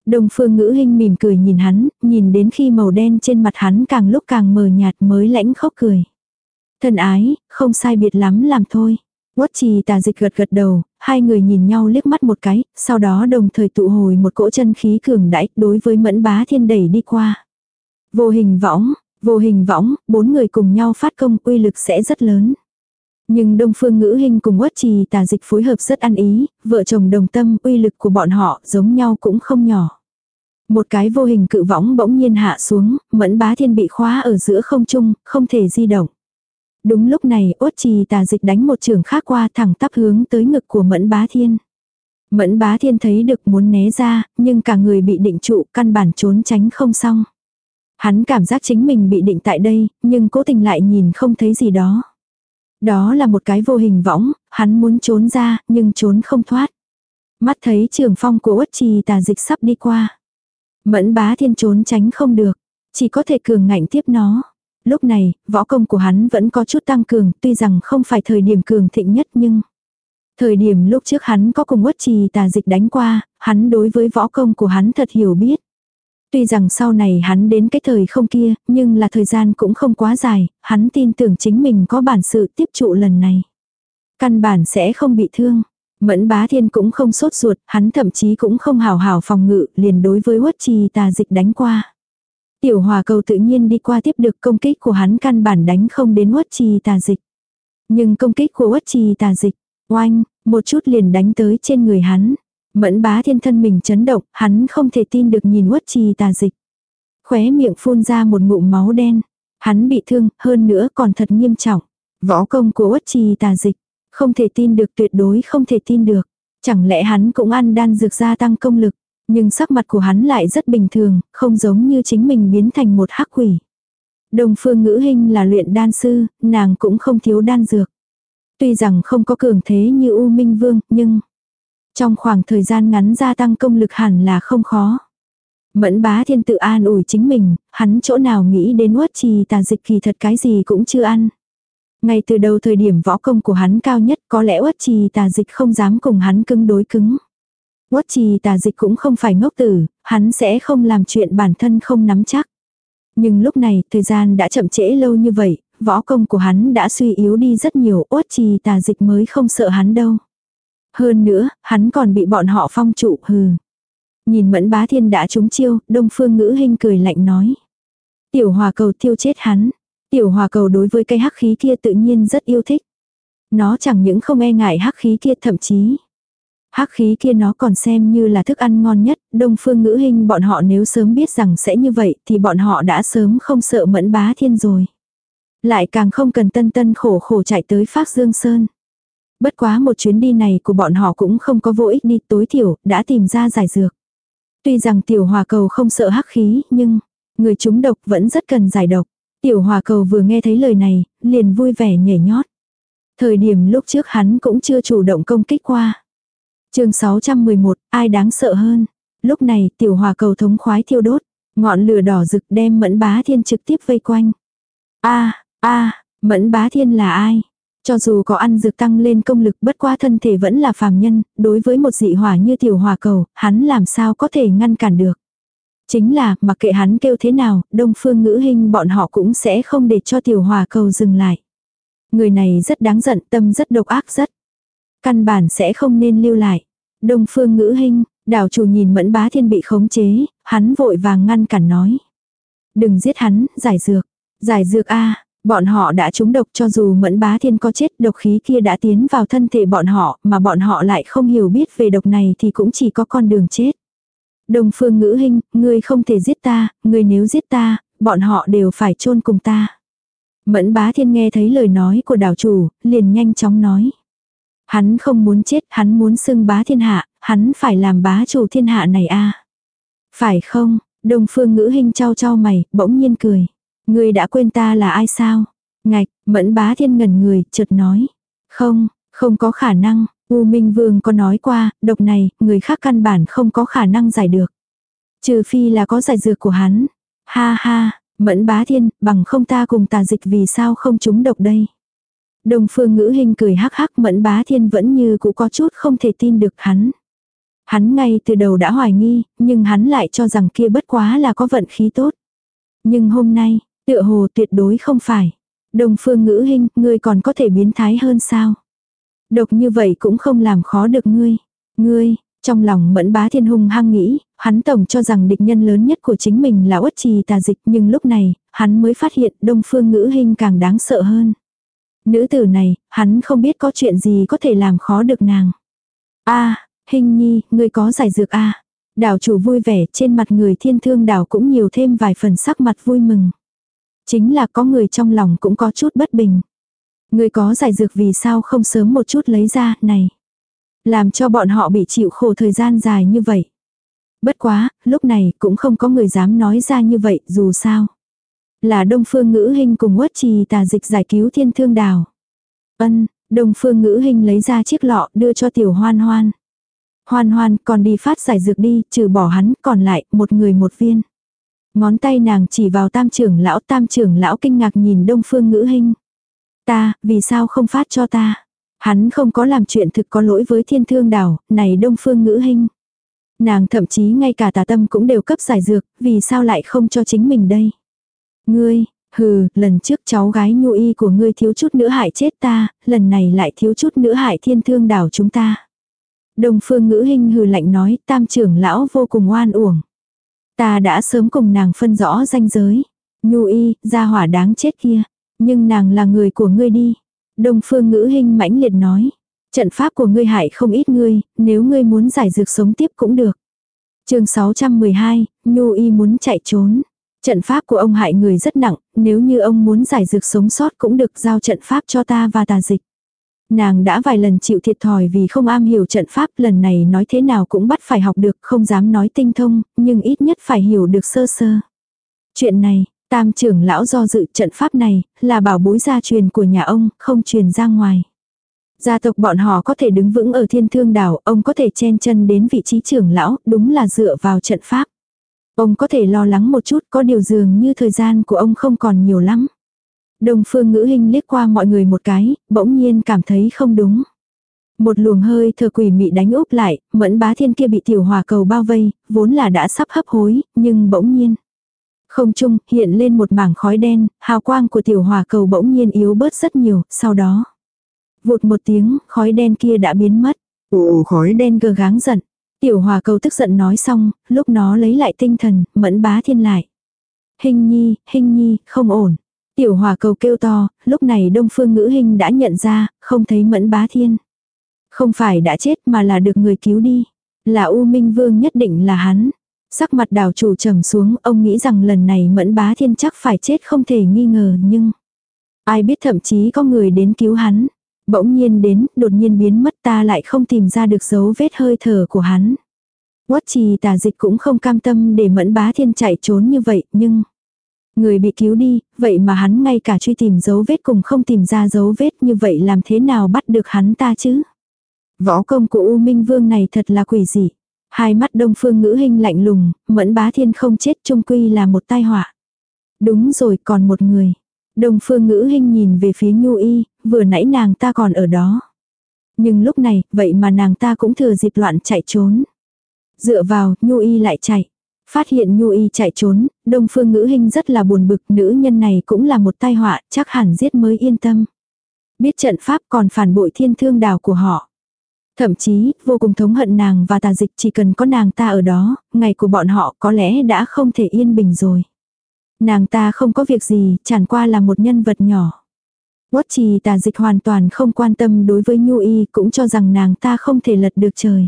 đồng phương ngữ hình mỉm cười nhìn hắn, nhìn đến khi màu đen trên mặt hắn càng lúc càng mờ nhạt mới lãnh khóc cười. Thân ái, không sai biệt lắm làm thôi. Quất trì tà dịch gật gật đầu, hai người nhìn nhau liếc mắt một cái, sau đó đồng thời tụ hồi một cỗ chân khí cường đãi đối với mẫn bá thiên đẩy đi qua. Vô hình võng, vô hình võng, bốn người cùng nhau phát công uy lực sẽ rất lớn. Nhưng Đông Phương Ngữ Hình cùng Uất Trì tà dịch phối hợp rất ăn ý, vợ chồng đồng tâm uy lực của bọn họ giống nhau cũng không nhỏ. Một cái vô hình cự võng bỗng nhiên hạ xuống, mẫn bá thiên bị khóa ở giữa không trung, không thể di động. Đúng lúc này Uất Trì tà dịch đánh một trường khác qua thẳng tắp hướng tới ngực của mẫn bá thiên. Mẫn bá thiên thấy được muốn né ra, nhưng cả người bị định trụ căn bản trốn tránh không xong. Hắn cảm giác chính mình bị định tại đây, nhưng cố tình lại nhìn không thấy gì đó. Đó là một cái vô hình võng, hắn muốn trốn ra, nhưng trốn không thoát. Mắt thấy trường phong của uất trì tà dịch sắp đi qua. Mẫn bá thiên trốn tránh không được, chỉ có thể cường ngạnh tiếp nó. Lúc này, võ công của hắn vẫn có chút tăng cường, tuy rằng không phải thời điểm cường thịnh nhất nhưng... Thời điểm lúc trước hắn có cùng uất trì tà dịch đánh qua, hắn đối với võ công của hắn thật hiểu biết. Tuy rằng sau này hắn đến cái thời không kia, nhưng là thời gian cũng không quá dài, hắn tin tưởng chính mình có bản sự tiếp trụ lần này. Căn bản sẽ không bị thương. Mẫn bá thiên cũng không sốt ruột, hắn thậm chí cũng không hào hào phòng ngự, liền đối với huất trì tà dịch đánh qua. Tiểu hòa cầu tự nhiên đi qua tiếp được công kích của hắn căn bản đánh không đến huất trì tà dịch. Nhưng công kích của huất trì tà dịch, oanh, một chút liền đánh tới trên người hắn. Mẫn bá thiên thân mình chấn động, hắn không thể tin được nhìn uất trì tà dịch. Khóe miệng phun ra một ngụm máu đen. Hắn bị thương, hơn nữa còn thật nghiêm trọng. Võ công của uất trì tà dịch. Không thể tin được tuyệt đối không thể tin được. Chẳng lẽ hắn cũng ăn đan dược gia tăng công lực. Nhưng sắc mặt của hắn lại rất bình thường, không giống như chính mình biến thành một hắc quỷ. Đồng phương ngữ hình là luyện đan sư, nàng cũng không thiếu đan dược. Tuy rằng không có cường thế như U Minh Vương, nhưng trong khoảng thời gian ngắn gia tăng công lực hẳn là không khó. Mẫn bá thiên tự an ủi chính mình, hắn chỗ nào nghĩ đến uất trì tà dịch kỳ thật cái gì cũng chưa ăn. Ngay từ đầu thời điểm võ công của hắn cao nhất có lẽ uất trì tà dịch không dám cùng hắn cứng đối cứng. Uất trì tà dịch cũng không phải ngốc tử, hắn sẽ không làm chuyện bản thân không nắm chắc. Nhưng lúc này, thời gian đã chậm trễ lâu như vậy, võ công của hắn đã suy yếu đi rất nhiều, uất trì tà dịch mới không sợ hắn đâu. Hơn nữa, hắn còn bị bọn họ phong trụ hừ. Nhìn mẫn bá thiên đã trúng chiêu, đông phương ngữ hình cười lạnh nói. Tiểu hòa cầu thiêu chết hắn. Tiểu hòa cầu đối với cây hắc khí kia tự nhiên rất yêu thích. Nó chẳng những không e ngại hắc khí kia thậm chí. Hắc khí kia nó còn xem như là thức ăn ngon nhất, đông phương ngữ hình bọn họ nếu sớm biết rằng sẽ như vậy thì bọn họ đã sớm không sợ mẫn bá thiên rồi. Lại càng không cần tân tân khổ khổ chạy tới phát Dương Sơn. Bất quá một chuyến đi này của bọn họ cũng không có vô ích đi tối thiểu, đã tìm ra giải dược. Tuy rằng tiểu hòa cầu không sợ hắc khí, nhưng người chúng độc vẫn rất cần giải độc. Tiểu hòa cầu vừa nghe thấy lời này, liền vui vẻ nhảy nhót. Thời điểm lúc trước hắn cũng chưa chủ động công kích qua. chương 611, ai đáng sợ hơn? Lúc này tiểu hòa cầu thống khoái thiêu đốt, ngọn lửa đỏ rực đem mẫn bá thiên trực tiếp vây quanh. a a mẫn bá thiên là ai? Cho dù có ăn dược tăng lên công lực bất qua thân thể vẫn là phàm nhân, đối với một dị hỏa như tiểu hỏa cầu, hắn làm sao có thể ngăn cản được. Chính là, mặc kệ hắn kêu thế nào, đông phương ngữ hình bọn họ cũng sẽ không để cho tiểu hỏa cầu dừng lại. Người này rất đáng giận, tâm rất độc ác rất. Căn bản sẽ không nên lưu lại. Đông phương ngữ hình, Đảo chủ nhìn mẫn bá thiên bị khống chế, hắn vội vàng ngăn cản nói. Đừng giết hắn, giải dược. Giải dược a bọn họ đã trúng độc cho dù mẫn bá thiên có chết độc khí kia đã tiến vào thân thể bọn họ mà bọn họ lại không hiểu biết về độc này thì cũng chỉ có con đường chết. Đồng phương ngữ hình, ngươi không thể giết ta, ngươi nếu giết ta, bọn họ đều phải chôn cùng ta. Mẫn bá thiên nghe thấy lời nói của đảo chủ, liền nhanh chóng nói. Hắn không muốn chết, hắn muốn xưng bá thiên hạ, hắn phải làm bá chủ thiên hạ này a Phải không, đồng phương ngữ hình trao trao mày, bỗng nhiên cười. Ngươi đã quên ta là ai sao? Ngạch, mẫn bá thiên ngẩn người, chợt nói. Không, không có khả năng, U Minh Vương có nói qua, độc này, người khác căn bản không có khả năng giải được. Trừ phi là có giải dược của hắn. Ha ha, mẫn bá thiên, bằng không ta cùng tà dịch vì sao không trúng độc đây. Đông phương ngữ hình cười hắc hắc mẫn bá thiên vẫn như cũng có chút không thể tin được hắn. Hắn ngay từ đầu đã hoài nghi, nhưng hắn lại cho rằng kia bất quá là có vận khí tốt. Nhưng hôm nay, tựa hồ tuyệt đối không phải. Đông phương ngữ hình, ngươi còn có thể biến thái hơn sao? Độc như vậy cũng không làm khó được ngươi. Ngươi, trong lòng mẫn bá thiên hung hăng nghĩ, hắn tổng cho rằng địch nhân lớn nhất của chính mình là uất trì tà dịch nhưng lúc này, hắn mới phát hiện đông phương ngữ hình càng đáng sợ hơn. Nữ tử này, hắn không biết có chuyện gì có thể làm khó được nàng. a hình nhi, ngươi có giải dược a Đảo chủ vui vẻ trên mặt người thiên thương đảo cũng nhiều thêm vài phần sắc mặt vui mừng. Chính là có người trong lòng cũng có chút bất bình. Người có giải dược vì sao không sớm một chút lấy ra, này. Làm cho bọn họ bị chịu khổ thời gian dài như vậy. Bất quá, lúc này cũng không có người dám nói ra như vậy, dù sao. Là Đông Phương Ngữ Hinh cùng quất Trì tà dịch giải cứu thiên thương đào. Ân, Đông Phương Ngữ Hinh lấy ra chiếc lọ đưa cho tiểu hoan hoan. Hoan hoan còn đi phát giải dược đi, trừ bỏ hắn, còn lại, một người một viên. Ngón tay nàng chỉ vào tam trưởng lão, tam trưởng lão kinh ngạc nhìn Đông Phương Ngữ hình Ta, vì sao không phát cho ta? Hắn không có làm chuyện thực có lỗi với thiên thương đảo, này đông phương ngữ hình. Nàng thậm chí ngay cả tà tâm cũng đều cấp giải dược, vì sao lại không cho chính mình đây? Ngươi, hừ, lần trước cháu gái nhu y của ngươi thiếu chút nữa hại chết ta, lần này lại thiếu chút nữa hại thiên thương đảo chúng ta. Đông phương ngữ hình hừ lạnh nói, tam trưởng lão vô cùng oan uổng. Ta đã sớm cùng nàng phân rõ danh giới. Nhu y, gia hỏa đáng chết kia. Nhưng nàng là người của ngươi đi. Đông phương ngữ hình mãnh liệt nói. Trận pháp của ngươi hại không ít ngươi, nếu ngươi muốn giải dược sống tiếp cũng được. chương 612, Nhu y muốn chạy trốn. Trận pháp của ông hại người rất nặng, nếu như ông muốn giải dược sống sót cũng được giao trận pháp cho ta và tà dịch. Nàng đã vài lần chịu thiệt thòi vì không am hiểu trận pháp lần này nói thế nào cũng bắt phải học được không dám nói tinh thông, nhưng ít nhất phải hiểu được sơ sơ. Chuyện này, Tam trưởng lão do dự trận pháp này, là bảo bối gia truyền của nhà ông, không truyền ra ngoài. Gia tộc bọn họ có thể đứng vững ở thiên thương đảo, ông có thể chen chân đến vị trí trưởng lão, đúng là dựa vào trận pháp. Ông có thể lo lắng một chút, có điều dường như thời gian của ông không còn nhiều lắm. Đồng phương ngữ hình liếc qua mọi người một cái, bỗng nhiên cảm thấy không đúng. Một luồng hơi thờ quỷ mị đánh úp lại, mẫn bá thiên kia bị tiểu hòa cầu bao vây, vốn là đã sắp hấp hối, nhưng bỗng nhiên. Không trung, hiện lên một mảng khói đen, hào quang của tiểu hỏa cầu bỗng nhiên yếu bớt rất nhiều, sau đó. Vụt một tiếng, khói đen kia đã biến mất. Ồ, khói đen gờ gáng giận. Tiểu hòa cầu tức giận nói xong, lúc nó lấy lại tinh thần, mẫn bá thiên lại. Hình nhi, hình nhi, không ổn. Tiểu hòa cầu kêu to, lúc này đông phương ngữ hình đã nhận ra, không thấy mẫn bá thiên. Không phải đã chết mà là được người cứu đi. Là U Minh Vương nhất định là hắn. Sắc mặt đào chủ trầm xuống, ông nghĩ rằng lần này mẫn bá thiên chắc phải chết không thể nghi ngờ nhưng... Ai biết thậm chí có người đến cứu hắn. Bỗng nhiên đến, đột nhiên biến mất ta lại không tìm ra được dấu vết hơi thở của hắn. Quất trì tà dịch cũng không cam tâm để mẫn bá thiên chạy trốn như vậy, nhưng... Người bị cứu đi, vậy mà hắn ngay cả truy tìm dấu vết cùng không tìm ra dấu vết như vậy làm thế nào bắt được hắn ta chứ? Võ công của U Minh Vương này thật là quỷ dị. Hai mắt đông phương ngữ hình lạnh lùng, mẫn bá thiên không chết trung quy là một tai họa. Đúng rồi còn một người. Đông phương ngữ hình nhìn về phía nhu y, vừa nãy nàng ta còn ở đó. Nhưng lúc này, vậy mà nàng ta cũng thừa dịp loạn chạy trốn. Dựa vào, nhu y lại chạy. Phát hiện nhu y chạy trốn, đông phương ngữ hình rất là buồn bực, nữ nhân này cũng là một tai họa, chắc hẳn giết mới yên tâm. Biết trận pháp còn phản bội thiên thương đào của họ. Thậm chí, vô cùng thống hận nàng và tà dịch chỉ cần có nàng ta ở đó, ngày của bọn họ có lẽ đã không thể yên bình rồi. Nàng ta không có việc gì, chẳng qua là một nhân vật nhỏ. Quất trì tà dịch hoàn toàn không quan tâm đối với Nhu Y cũng cho rằng nàng ta không thể lật được trời.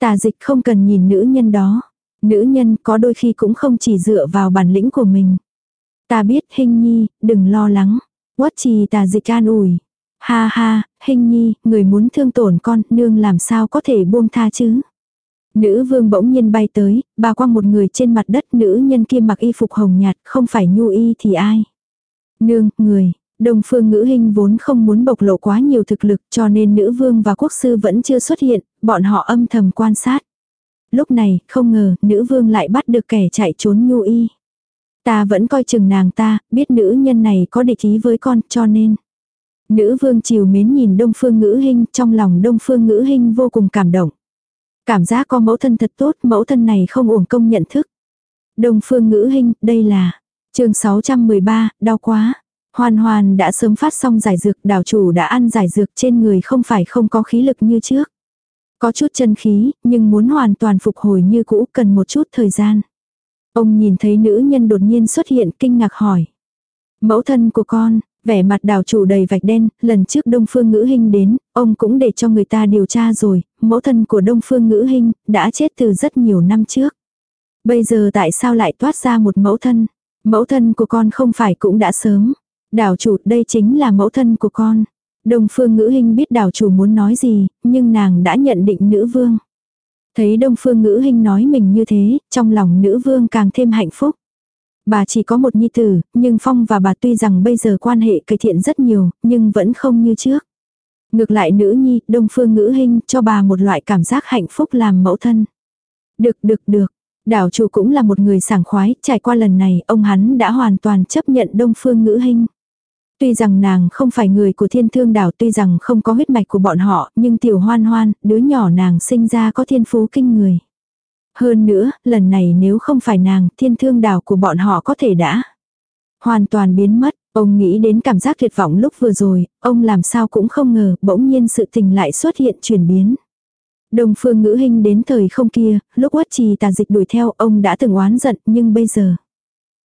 Tà dịch không cần nhìn nữ nhân đó. Nữ nhân có đôi khi cũng không chỉ dựa vào bản lĩnh của mình. Ta biết hình nhi, đừng lo lắng. Quất trì tà dịch an ủi. Ha ha, hình nhi, người muốn thương tổn con, nương làm sao có thể buông tha chứ. Nữ vương bỗng nhiên bay tới, bà quăng một người trên mặt đất nữ nhân kia mặc y phục hồng nhạt, không phải nhu y thì ai. Nương, người, Đông phương ngữ hình vốn không muốn bộc lộ quá nhiều thực lực cho nên nữ vương và quốc sư vẫn chưa xuất hiện, bọn họ âm thầm quan sát. Lúc này, không ngờ, nữ vương lại bắt được kẻ chạy trốn nhu y. Ta vẫn coi chừng nàng ta, biết nữ nhân này có địch ý với con cho nên. Nữ vương chiều mến nhìn đông phương ngữ hình trong lòng đông phương ngữ hình vô cùng cảm động. Cảm giác có mẫu thân thật tốt, mẫu thân này không uổng công nhận thức. Đông phương ngữ hình, đây là chương 613, đau quá. Hoàn hoàn đã sớm phát xong giải dược, đảo chủ đã ăn giải dược trên người không phải không có khí lực như trước. Có chút chân khí, nhưng muốn hoàn toàn phục hồi như cũ cần một chút thời gian. Ông nhìn thấy nữ nhân đột nhiên xuất hiện kinh ngạc hỏi. Mẫu thân của con, vẻ mặt đảo chủ đầy vạch đen, lần trước Đông Phương Ngữ Hinh đến, ông cũng để cho người ta điều tra rồi, mẫu thân của Đông Phương Ngữ Hinh đã chết từ rất nhiều năm trước. Bây giờ tại sao lại toát ra một mẫu thân? Mẫu thân của con không phải cũng đã sớm. Đảo chủ đây chính là mẫu thân của con. Đông phương ngữ hình biết đảo chủ muốn nói gì, nhưng nàng đã nhận định nữ vương. Thấy đông phương ngữ hình nói mình như thế, trong lòng nữ vương càng thêm hạnh phúc. Bà chỉ có một nhi tử, nhưng Phong và bà tuy rằng bây giờ quan hệ cải thiện rất nhiều, nhưng vẫn không như trước. Ngược lại nữ nhi, đông phương ngữ hình cho bà một loại cảm giác hạnh phúc làm mẫu thân. Được được được, Đảo chủ cũng là một người sảng khoái, trải qua lần này, ông hắn đã hoàn toàn chấp nhận đông phương ngữ hình. Tuy rằng nàng không phải người của thiên thương đảo tuy rằng không có huyết mạch của bọn họ, nhưng tiểu hoan hoan, đứa nhỏ nàng sinh ra có thiên phú kinh người. Hơn nữa, lần này nếu không phải nàng, thiên thương đảo của bọn họ có thể đã hoàn toàn biến mất. Ông nghĩ đến cảm giác tuyệt vọng lúc vừa rồi, ông làm sao cũng không ngờ, bỗng nhiên sự tình lại xuất hiện chuyển biến. Đồng phương ngữ hình đến thời không kia, lúc quất trì tà dịch đuổi theo ông đã từng oán giận nhưng bây giờ.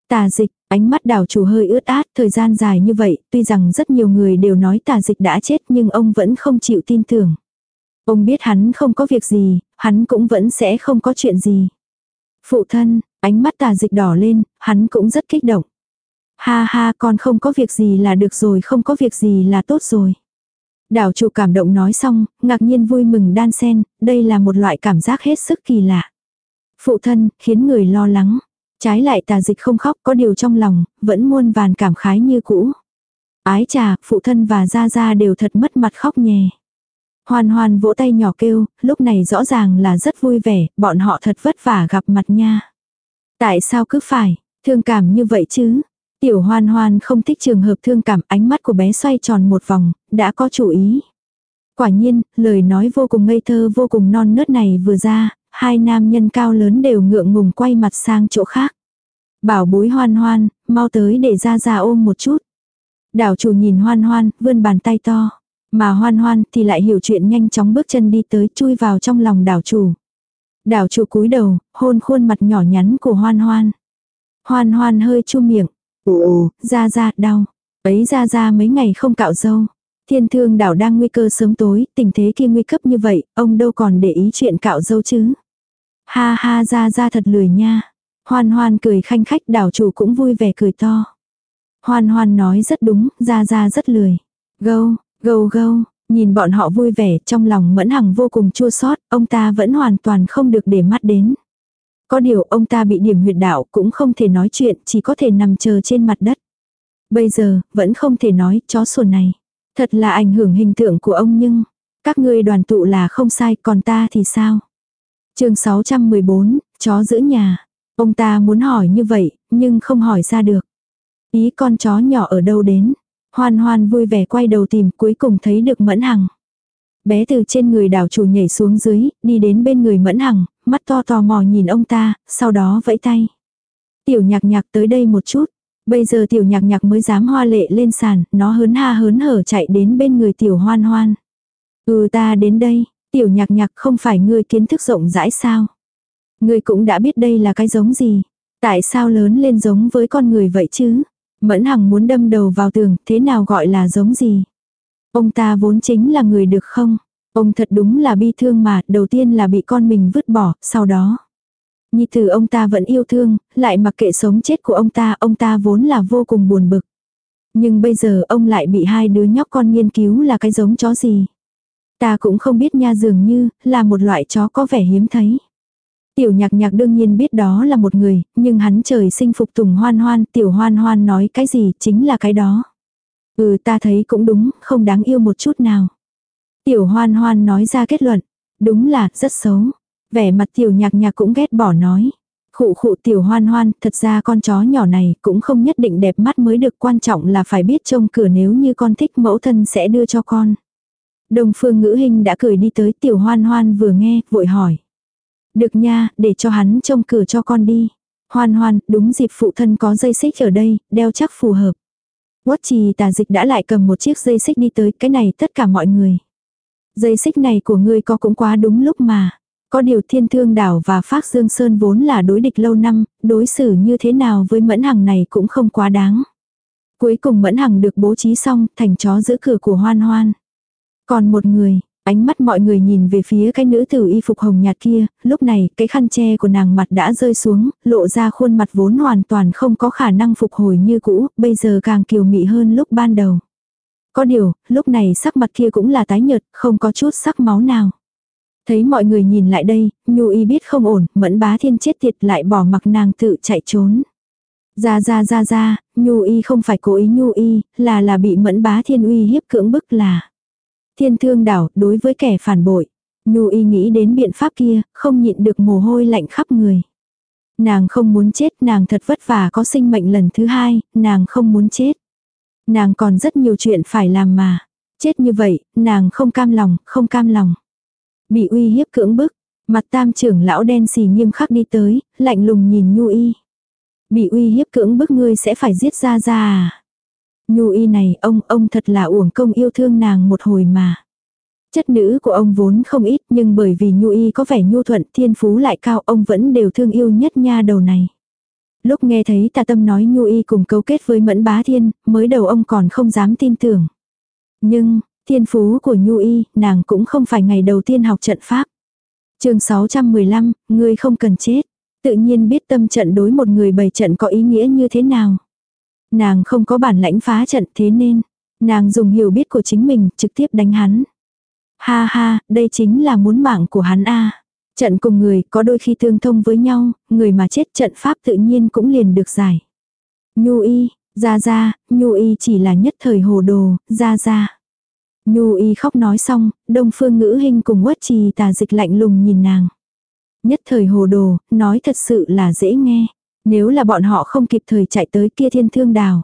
Tà dịch, ánh mắt đảo chủ hơi ướt át, thời gian dài như vậy, tuy rằng rất nhiều người đều nói tà dịch đã chết nhưng ông vẫn không chịu tin tưởng. Ông biết hắn không có việc gì, hắn cũng vẫn sẽ không có chuyện gì. Phụ thân, ánh mắt tà dịch đỏ lên, hắn cũng rất kích động. Ha ha con không có việc gì là được rồi không có việc gì là tốt rồi. Đảo chủ cảm động nói xong, ngạc nhiên vui mừng đan sen, đây là một loại cảm giác hết sức kỳ lạ. Phụ thân, khiến người lo lắng. Trái lại tà dịch không khóc có điều trong lòng, vẫn muôn vàn cảm khái như cũ. Ái trà, phụ thân và gia gia đều thật mất mặt khóc nhè. Hoàn hoàn vỗ tay nhỏ kêu, lúc này rõ ràng là rất vui vẻ, bọn họ thật vất vả gặp mặt nha. Tại sao cứ phải, thương cảm như vậy chứ? Tiểu hoan hoan không thích trường hợp thương cảm ánh mắt của bé xoay tròn một vòng, đã có chủ ý. Quả nhiên, lời nói vô cùng ngây thơ vô cùng non nớt này vừa ra, hai nam nhân cao lớn đều ngượng ngùng quay mặt sang chỗ khác. Bảo bối hoan hoan, mau tới để ra ra ôm một chút. Đảo chủ nhìn hoan hoan, vươn bàn tay to. Mà hoan hoan thì lại hiểu chuyện nhanh chóng bước chân đi tới chui vào trong lòng đảo chủ. Đảo chủ cúi đầu, hôn khuôn mặt nhỏ nhắn của hoan hoan. Hoan hoan hơi chu miệng. Ồ, ra ra, đau. Ấy ra ra mấy ngày không cạo dâu. Thiên thương đảo đang nguy cơ sớm tối, tình thế kia nguy cấp như vậy, ông đâu còn để ý chuyện cạo dâu chứ. Ha ha ra ra thật lười nha. Hoan hoan cười khanh khách đảo chủ cũng vui vẻ cười to. Hoan hoan nói rất đúng, ra ra rất lười. Gâu, gâu gâu, nhìn bọn họ vui vẻ trong lòng mẫn hằng vô cùng chua xót ông ta vẫn hoàn toàn không được để mắt đến. Có điều ông ta bị điểm huyệt đạo cũng không thể nói chuyện, chỉ có thể nằm chờ trên mặt đất. Bây giờ, vẫn không thể nói, chó sồn này. Thật là ảnh hưởng hình tượng của ông nhưng, các ngươi đoàn tụ là không sai, còn ta thì sao? Chương 614, chó giữ nhà. Ông ta muốn hỏi như vậy, nhưng không hỏi ra được. Ý con chó nhỏ ở đâu đến? Hoan hoan vui vẻ quay đầu tìm cuối cùng thấy được mẫn hằng. Bé từ trên người đảo chủ nhảy xuống dưới, đi đến bên người mẫn hằng, mắt to tò mò nhìn ông ta, sau đó vẫy tay. Tiểu nhạc nhạc tới đây một chút. Bây giờ tiểu nhạc nhạc mới dám hoa lệ lên sàn, nó hớn ha hớn hở chạy đến bên người tiểu hoan hoan. Ừ ta đến đây, Tiểu nhạc nhạc không phải ngươi kiến thức rộng rãi sao? Ngươi cũng đã biết đây là cái giống gì. Tại sao lớn lên giống với con người vậy chứ? Mẫn Hằng muốn đâm đầu vào tường, thế nào gọi là giống gì? Ông ta vốn chính là người được không? Ông thật đúng là bi thương mà, đầu tiên là bị con mình vứt bỏ, sau đó. Nhi tử ông ta vẫn yêu thương, lại mặc kệ sống chết của ông ta, ông ta vốn là vô cùng buồn bực. Nhưng bây giờ ông lại bị hai đứa nhóc con nghiên cứu là cái giống chó gì. Ta cũng không biết nha dường như, là một loại chó có vẻ hiếm thấy. Tiểu nhạc nhạc đương nhiên biết đó là một người, nhưng hắn trời sinh phục tùng hoan hoan, tiểu hoan hoan nói cái gì chính là cái đó. Ừ ta thấy cũng đúng, không đáng yêu một chút nào. Tiểu hoan hoan nói ra kết luận, đúng là rất xấu. Vẻ mặt tiểu nhạc nhạc cũng ghét bỏ nói. Khụ khụ tiểu hoan hoan, thật ra con chó nhỏ này cũng không nhất định đẹp mắt mới được quan trọng là phải biết trông cửa nếu như con thích mẫu thân sẽ đưa cho con. Đồng phương ngữ hình đã cười đi tới tiểu hoan hoan vừa nghe, vội hỏi. Được nha, để cho hắn trông cửa cho con đi. Hoan hoan, đúng dịp phụ thân có dây xích ở đây, đeo chắc phù hợp. Quất trì tà dịch đã lại cầm một chiếc dây xích đi tới, cái này tất cả mọi người. Dây xích này của ngươi có cũng quá đúng lúc mà. Có điều thiên thương đảo và phác dương sơn vốn là đối địch lâu năm, đối xử như thế nào với mẫn hằng này cũng không quá đáng. Cuối cùng mẫn hằng được bố trí xong thành chó giữ cửa của hoan hoan. Còn một người, ánh mắt mọi người nhìn về phía cái nữ tử y phục hồng nhạt kia, lúc này cái khăn che của nàng mặt đã rơi xuống, lộ ra khuôn mặt vốn hoàn toàn không có khả năng phục hồi như cũ, bây giờ càng kiều mị hơn lúc ban đầu. Có điều, lúc này sắc mặt kia cũng là tái nhợt, không có chút sắc máu nào. Thấy mọi người nhìn lại đây, Nhu Y biết không ổn, mẫn bá thiên chết tiệt lại bỏ mặc nàng tự chạy trốn. Ra ra ra ra, Nhu Y không phải cố ý Nhu Y, là là bị mẫn bá thiên uy hiếp cưỡng bức là. Thiên thương đảo, đối với kẻ phản bội. Nhu Y nghĩ đến biện pháp kia, không nhịn được mồ hôi lạnh khắp người. Nàng không muốn chết, nàng thật vất vả có sinh mệnh lần thứ hai, nàng không muốn chết. Nàng còn rất nhiều chuyện phải làm mà. Chết như vậy, nàng không cam lòng, không cam lòng. Bị uy hiếp cưỡng bức, mặt tam trưởng lão đen xì nghiêm khắc đi tới, lạnh lùng nhìn Nhu Y. Bị uy hiếp cưỡng bức ngươi sẽ phải giết ra ra à. Nhu Y này, ông, ông thật là uổng công yêu thương nàng một hồi mà. Chất nữ của ông vốn không ít nhưng bởi vì Nhu Y có vẻ nhu thuận thiên phú lại cao ông vẫn đều thương yêu nhất nha đầu này. Lúc nghe thấy tà tâm nói Nhu Y cùng cấu kết với Mẫn Bá Thiên, mới đầu ông còn không dám tin tưởng. Nhưng, thiên phú của Nhu Y, nàng cũng không phải ngày đầu tiên học trận pháp. chương 615, ngươi không cần chết. Tự nhiên biết tâm trận đối một người bày trận có ý nghĩa như thế nào. Nàng không có bản lãnh phá trận thế nên, nàng dùng hiểu biết của chính mình trực tiếp đánh hắn. Ha ha, đây chính là muốn mạng của hắn a Trận cùng người có đôi khi tương thông với nhau, người mà chết trận pháp tự nhiên cũng liền được giải. Nhu y, ra ra, nhu y chỉ là nhất thời hồ đồ, ra ra. Nhu y khóc nói xong, đông phương ngữ hình cùng quất trì tà dịch lạnh lùng nhìn nàng. Nhất thời hồ đồ, nói thật sự là dễ nghe. Nếu là bọn họ không kịp thời chạy tới kia thiên thương đào.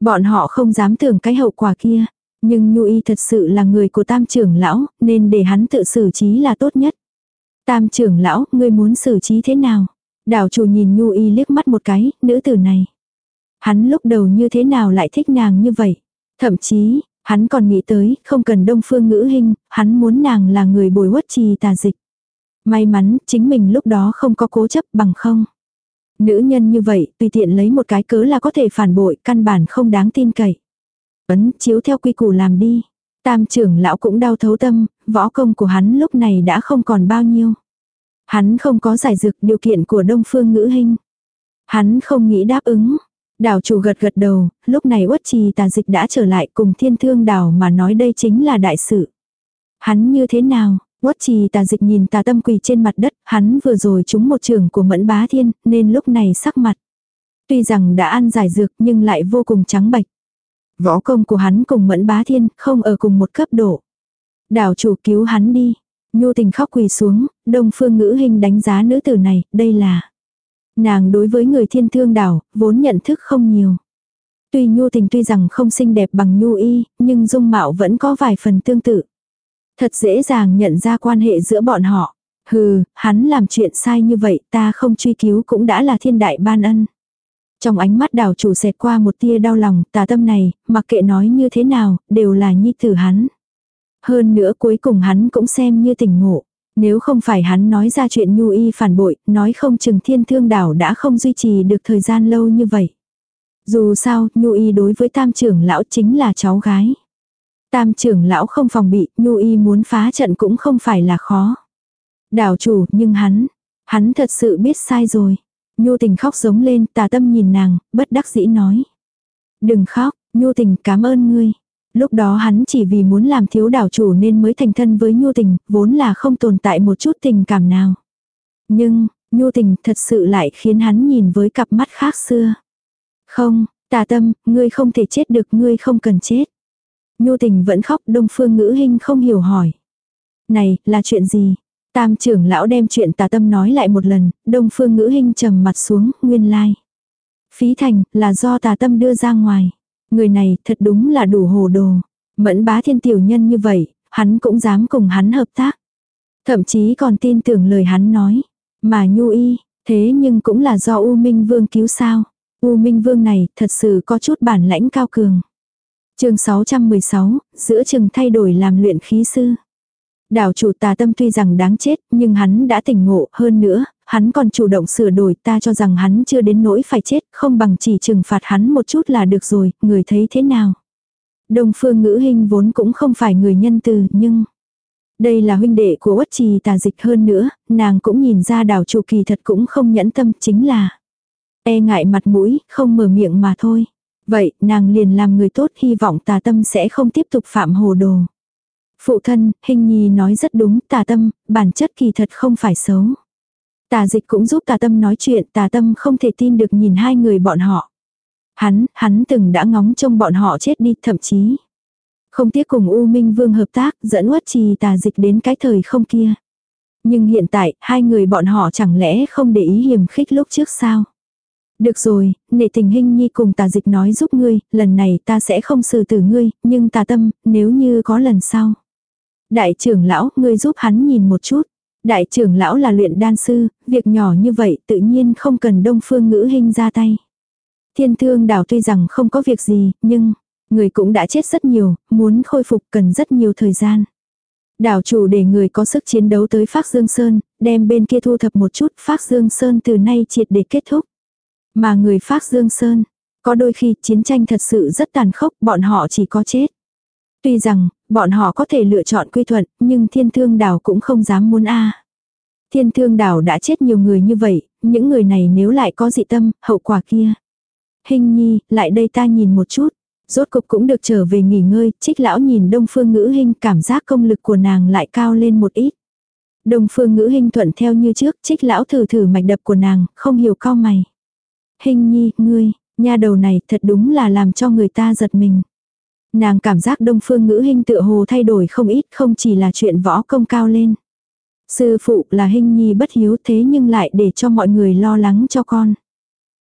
Bọn họ không dám tưởng cái hậu quả kia. Nhưng Nhu y thật sự là người của tam trưởng lão, nên để hắn tự xử trí là tốt nhất. Tam trưởng lão, ngươi muốn xử trí thế nào? Đảo chủ nhìn Nhu Y liếc mắt một cái, nữ tử này. Hắn lúc đầu như thế nào lại thích nàng như vậy? Thậm chí, hắn còn nghĩ tới, không cần đông phương ngữ hình, hắn muốn nàng là người bồi quất trì tà dịch. May mắn, chính mình lúc đó không có cố chấp bằng không. Nữ nhân như vậy, tùy tiện lấy một cái cớ là có thể phản bội, căn bản không đáng tin cậy. Ấn, chiếu theo quy củ làm đi. Tam trưởng lão cũng đau thấu tâm, võ công của hắn lúc này đã không còn bao nhiêu. Hắn không có giải dược điều kiện của đông phương ngữ hình. Hắn không nghĩ đáp ứng. Đảo chủ gật gật đầu, lúc này uất trì tà dịch đã trở lại cùng thiên thương đảo mà nói đây chính là đại sự. Hắn như thế nào? Quất trì tà dịch nhìn tà tâm quỳ trên mặt đất, hắn vừa rồi trúng một trường của mẫn bá thiên, nên lúc này sắc mặt. Tuy rằng đã ăn giải dược nhưng lại vô cùng trắng bạch. Võ công của hắn cùng mẫn bá thiên không ở cùng một cấp độ. Đảo chủ cứu hắn đi. Nhu tình khóc quỳ xuống, đông phương ngữ hình đánh giá nữ tử này, đây là. Nàng đối với người thiên thương đảo, vốn nhận thức không nhiều. Tuy nhu tình tuy rằng không xinh đẹp bằng nhu y, nhưng dung mạo vẫn có vài phần tương tự. Thật dễ dàng nhận ra quan hệ giữa bọn họ. Hừ, hắn làm chuyện sai như vậy ta không truy cứu cũng đã là thiên đại ban ân. Trong ánh mắt đảo chủ xẹt qua một tia đau lòng, tà tâm này, mặc kệ nói như thế nào, đều là nhi tử hắn. Hơn nữa cuối cùng hắn cũng xem như tỉnh ngộ. Nếu không phải hắn nói ra chuyện Nhu Y phản bội, nói không chừng thiên thương đảo đã không duy trì được thời gian lâu như vậy. Dù sao, Nhu Y đối với tam trưởng lão chính là cháu gái. Tam trưởng lão không phòng bị, Nhu Y muốn phá trận cũng không phải là khó. Đảo chủ, nhưng hắn, hắn thật sự biết sai rồi. Nhu tình khóc giống lên, tà tâm nhìn nàng, bất đắc dĩ nói. Đừng khóc, Nhu tình cảm ơn ngươi. Lúc đó hắn chỉ vì muốn làm thiếu đảo chủ nên mới thành thân với Nhu tình, vốn là không tồn tại một chút tình cảm nào. Nhưng, Nhu tình thật sự lại khiến hắn nhìn với cặp mắt khác xưa. Không, tà tâm, ngươi không thể chết được, ngươi không cần chết. Nhu tình vẫn khóc, đông phương ngữ hình không hiểu hỏi. Này, là chuyện gì? Tam trưởng lão đem chuyện tà tâm nói lại một lần, đông phương ngữ hình trầm mặt xuống, nguyên lai. Phí thành, là do tà tâm đưa ra ngoài. Người này thật đúng là đủ hồ đồ. Mẫn bá thiên tiểu nhân như vậy, hắn cũng dám cùng hắn hợp tác. Thậm chí còn tin tưởng lời hắn nói. Mà nhu y, thế nhưng cũng là do U Minh Vương cứu sao. U Minh Vương này thật sự có chút bản lãnh cao cường chương 616, giữa chừng thay đổi làm luyện khí sư. Đảo chủ tà tâm tuy rằng đáng chết, nhưng hắn đã tỉnh ngộ hơn nữa, hắn còn chủ động sửa đổi ta cho rằng hắn chưa đến nỗi phải chết, không bằng chỉ trừng phạt hắn một chút là được rồi, người thấy thế nào. Đông phương ngữ hình vốn cũng không phải người nhân từ, nhưng... Đây là huynh đệ của uất trì tà dịch hơn nữa, nàng cũng nhìn ra đảo chủ kỳ thật cũng không nhẫn tâm chính là... E ngại mặt mũi, không mở miệng mà thôi. Vậy, nàng liền làm người tốt hy vọng tà tâm sẽ không tiếp tục phạm hồ đồ. Phụ thân, hình nhi nói rất đúng, tà tâm, bản chất kỳ thật không phải xấu. Tà dịch cũng giúp tà tâm nói chuyện, tà tâm không thể tin được nhìn hai người bọn họ. Hắn, hắn từng đã ngóng trông bọn họ chết đi, thậm chí. Không tiếc cùng U Minh Vương hợp tác, dẫn uất trì tà dịch đến cái thời không kia. Nhưng hiện tại, hai người bọn họ chẳng lẽ không để ý hiểm khích lúc trước sao? Được rồi, nể tình hình nhi cùng tà dịch nói giúp ngươi, lần này ta sẽ không xử tử ngươi, nhưng tà tâm, nếu như có lần sau. Đại trưởng lão, ngươi giúp hắn nhìn một chút. Đại trưởng lão là luyện đan sư, việc nhỏ như vậy tự nhiên không cần đông phương ngữ hình ra tay. Thiên thương đảo tuy rằng không có việc gì, nhưng, người cũng đã chết rất nhiều, muốn khôi phục cần rất nhiều thời gian. Đảo chủ để người có sức chiến đấu tới Phác Dương Sơn, đem bên kia thu thập một chút Phác Dương Sơn từ nay triệt để kết thúc. Mà người Phác Dương Sơn, có đôi khi chiến tranh thật sự rất tàn khốc, bọn họ chỉ có chết. Tuy rằng, bọn họ có thể lựa chọn quy thuận, nhưng thiên thương đảo cũng không dám muốn a Thiên thương đảo đã chết nhiều người như vậy, những người này nếu lại có dị tâm, hậu quả kia. Hình nhi, lại đây ta nhìn một chút. Rốt cục cũng được trở về nghỉ ngơi, trích lão nhìn đông phương ngữ hình cảm giác công lực của nàng lại cao lên một ít. Đông phương ngữ hình thuận theo như trước, trích lão thử thử mạch đập của nàng, không hiểu cao mày. Hình nhi, ngươi, nha đầu này thật đúng là làm cho người ta giật mình. Nàng cảm giác đông phương ngữ hình tựa hồ thay đổi không ít không chỉ là chuyện võ công cao lên. Sư phụ là hình nhi bất hiếu thế nhưng lại để cho mọi người lo lắng cho con.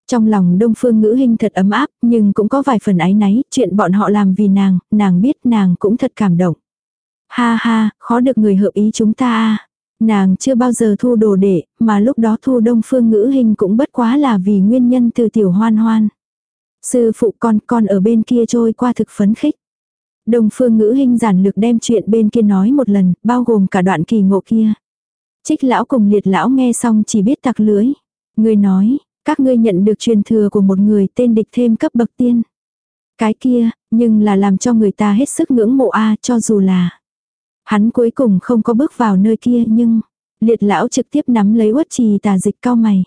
Trong lòng đông phương ngữ hình thật ấm áp nhưng cũng có vài phần ái náy, chuyện bọn họ làm vì nàng, nàng biết nàng cũng thật cảm động. Ha ha, khó được người hợp ý chúng ta a Nàng chưa bao giờ thu đồ đệ, mà lúc đó thu đông phương ngữ hình cũng bất quá là vì nguyên nhân từ tiểu hoan hoan. Sư phụ con, con ở bên kia trôi qua thực phấn khích. Đông phương ngữ hình giản lược đem chuyện bên kia nói một lần, bao gồm cả đoạn kỳ ngộ kia. Trích lão cùng liệt lão nghe xong chỉ biết tặc lưới. Người nói, các ngươi nhận được truyền thừa của một người tên địch thêm cấp bậc tiên. Cái kia, nhưng là làm cho người ta hết sức ngưỡng mộ a cho dù là. Hắn cuối cùng không có bước vào nơi kia nhưng, liệt lão trực tiếp nắm lấy uất trì tà dịch cao mày.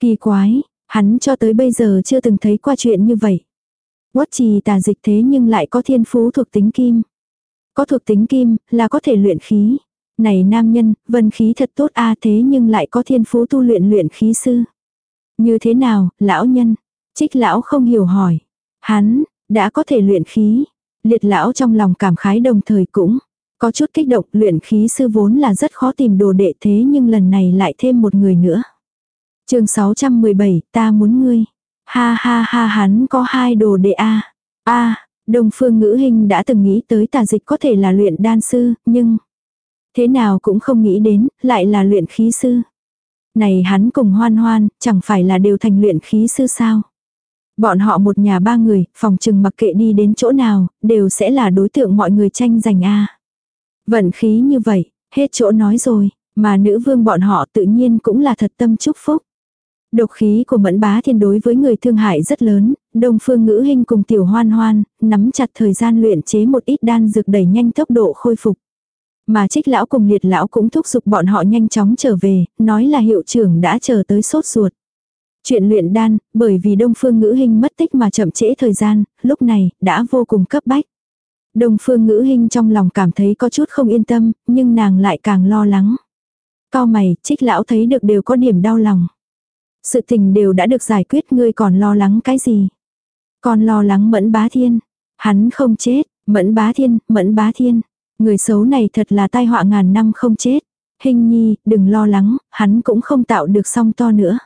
Kỳ quái, hắn cho tới bây giờ chưa từng thấy qua chuyện như vậy. Uất trì tà dịch thế nhưng lại có thiên phú thuộc tính kim. Có thuộc tính kim, là có thể luyện khí. Này nam nhân, vân khí thật tốt a thế nhưng lại có thiên phú tu luyện luyện khí sư. Như thế nào, lão nhân? Trích lão không hiểu hỏi. Hắn, đã có thể luyện khí. Liệt lão trong lòng cảm khái đồng thời cũng có chút kích động luyện khí sư vốn là rất khó tìm đồ đệ thế nhưng lần này lại thêm một người nữa. chương 617, ta muốn ngươi. Ha ha ha hắn có hai đồ đệ a a Đông phương ngữ hình đã từng nghĩ tới tà dịch có thể là luyện đan sư, nhưng thế nào cũng không nghĩ đến, lại là luyện khí sư. Này hắn cùng hoan hoan, chẳng phải là đều thành luyện khí sư sao. Bọn họ một nhà ba người, phòng trừng mặc kệ đi đến chỗ nào, đều sẽ là đối tượng mọi người tranh giành a Vận khí như vậy, hết chỗ nói rồi, mà nữ vương bọn họ tự nhiên cũng là thật tâm chúc phúc. Độc khí của mẫn bá thiên đối với người thương hại rất lớn, đông phương ngữ hình cùng tiểu hoan hoan, nắm chặt thời gian luyện chế một ít đan dược đẩy nhanh tốc độ khôi phục. Mà trích lão cùng liệt lão cũng thúc giục bọn họ nhanh chóng trở về, nói là hiệu trưởng đã chờ tới sốt ruột. Chuyện luyện đan, bởi vì đông phương ngữ hình mất tích mà chậm trễ thời gian, lúc này, đã vô cùng cấp bách. Đông phương ngữ hình trong lòng cảm thấy có chút không yên tâm, nhưng nàng lại càng lo lắng. Cao mày, trích lão thấy được đều có điểm đau lòng. Sự tình đều đã được giải quyết ngươi còn lo lắng cái gì. Còn lo lắng mẫn bá thiên. Hắn không chết, mẫn bá thiên, mẫn bá thiên. Người xấu này thật là tai họa ngàn năm không chết. Hình nhi, đừng lo lắng, hắn cũng không tạo được song to nữa.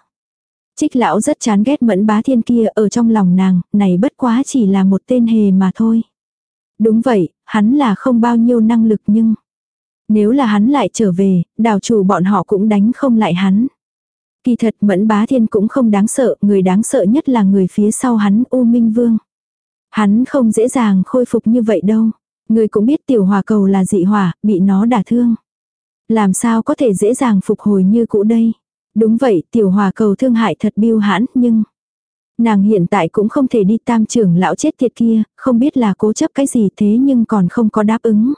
Trích lão rất chán ghét mẫn bá thiên kia ở trong lòng nàng, này bất quá chỉ là một tên hề mà thôi. Đúng vậy, hắn là không bao nhiêu năng lực nhưng... Nếu là hắn lại trở về, đào chủ bọn họ cũng đánh không lại hắn. Kỳ thật mẫn bá thiên cũng không đáng sợ, người đáng sợ nhất là người phía sau hắn U Minh Vương. Hắn không dễ dàng khôi phục như vậy đâu. Người cũng biết tiểu hòa cầu là dị hỏa, bị nó đả thương. Làm sao có thể dễ dàng phục hồi như cũ đây. Đúng vậy, tiểu hòa cầu thương hại thật biêu hãn, nhưng... Nàng hiện tại cũng không thể đi tam trưởng lão chết tiệt kia, không biết là cố chấp cái gì thế nhưng còn không có đáp ứng.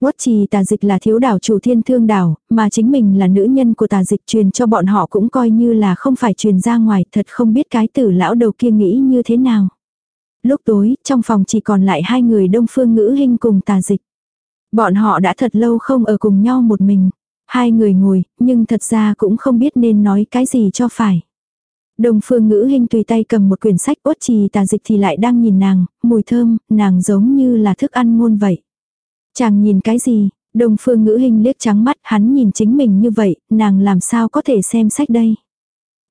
Quất trì tà dịch là thiếu đảo chủ thiên thương đảo, mà chính mình là nữ nhân của tà dịch truyền cho bọn họ cũng coi như là không phải truyền ra ngoài, thật không biết cái tử lão đầu kia nghĩ như thế nào. Lúc tối, trong phòng chỉ còn lại hai người đông phương ngữ hình cùng tà dịch. Bọn họ đã thật lâu không ở cùng nhau một mình. Hai người ngồi, nhưng thật ra cũng không biết nên nói cái gì cho phải. Đông phương ngữ hình tùy tay cầm một quyển sách ốt trì tà dịch thì lại đang nhìn nàng, mùi thơm, nàng giống như là thức ăn ngôn vậy. Chàng nhìn cái gì, Đông phương ngữ hình liếc trắng mắt hắn nhìn chính mình như vậy, nàng làm sao có thể xem sách đây.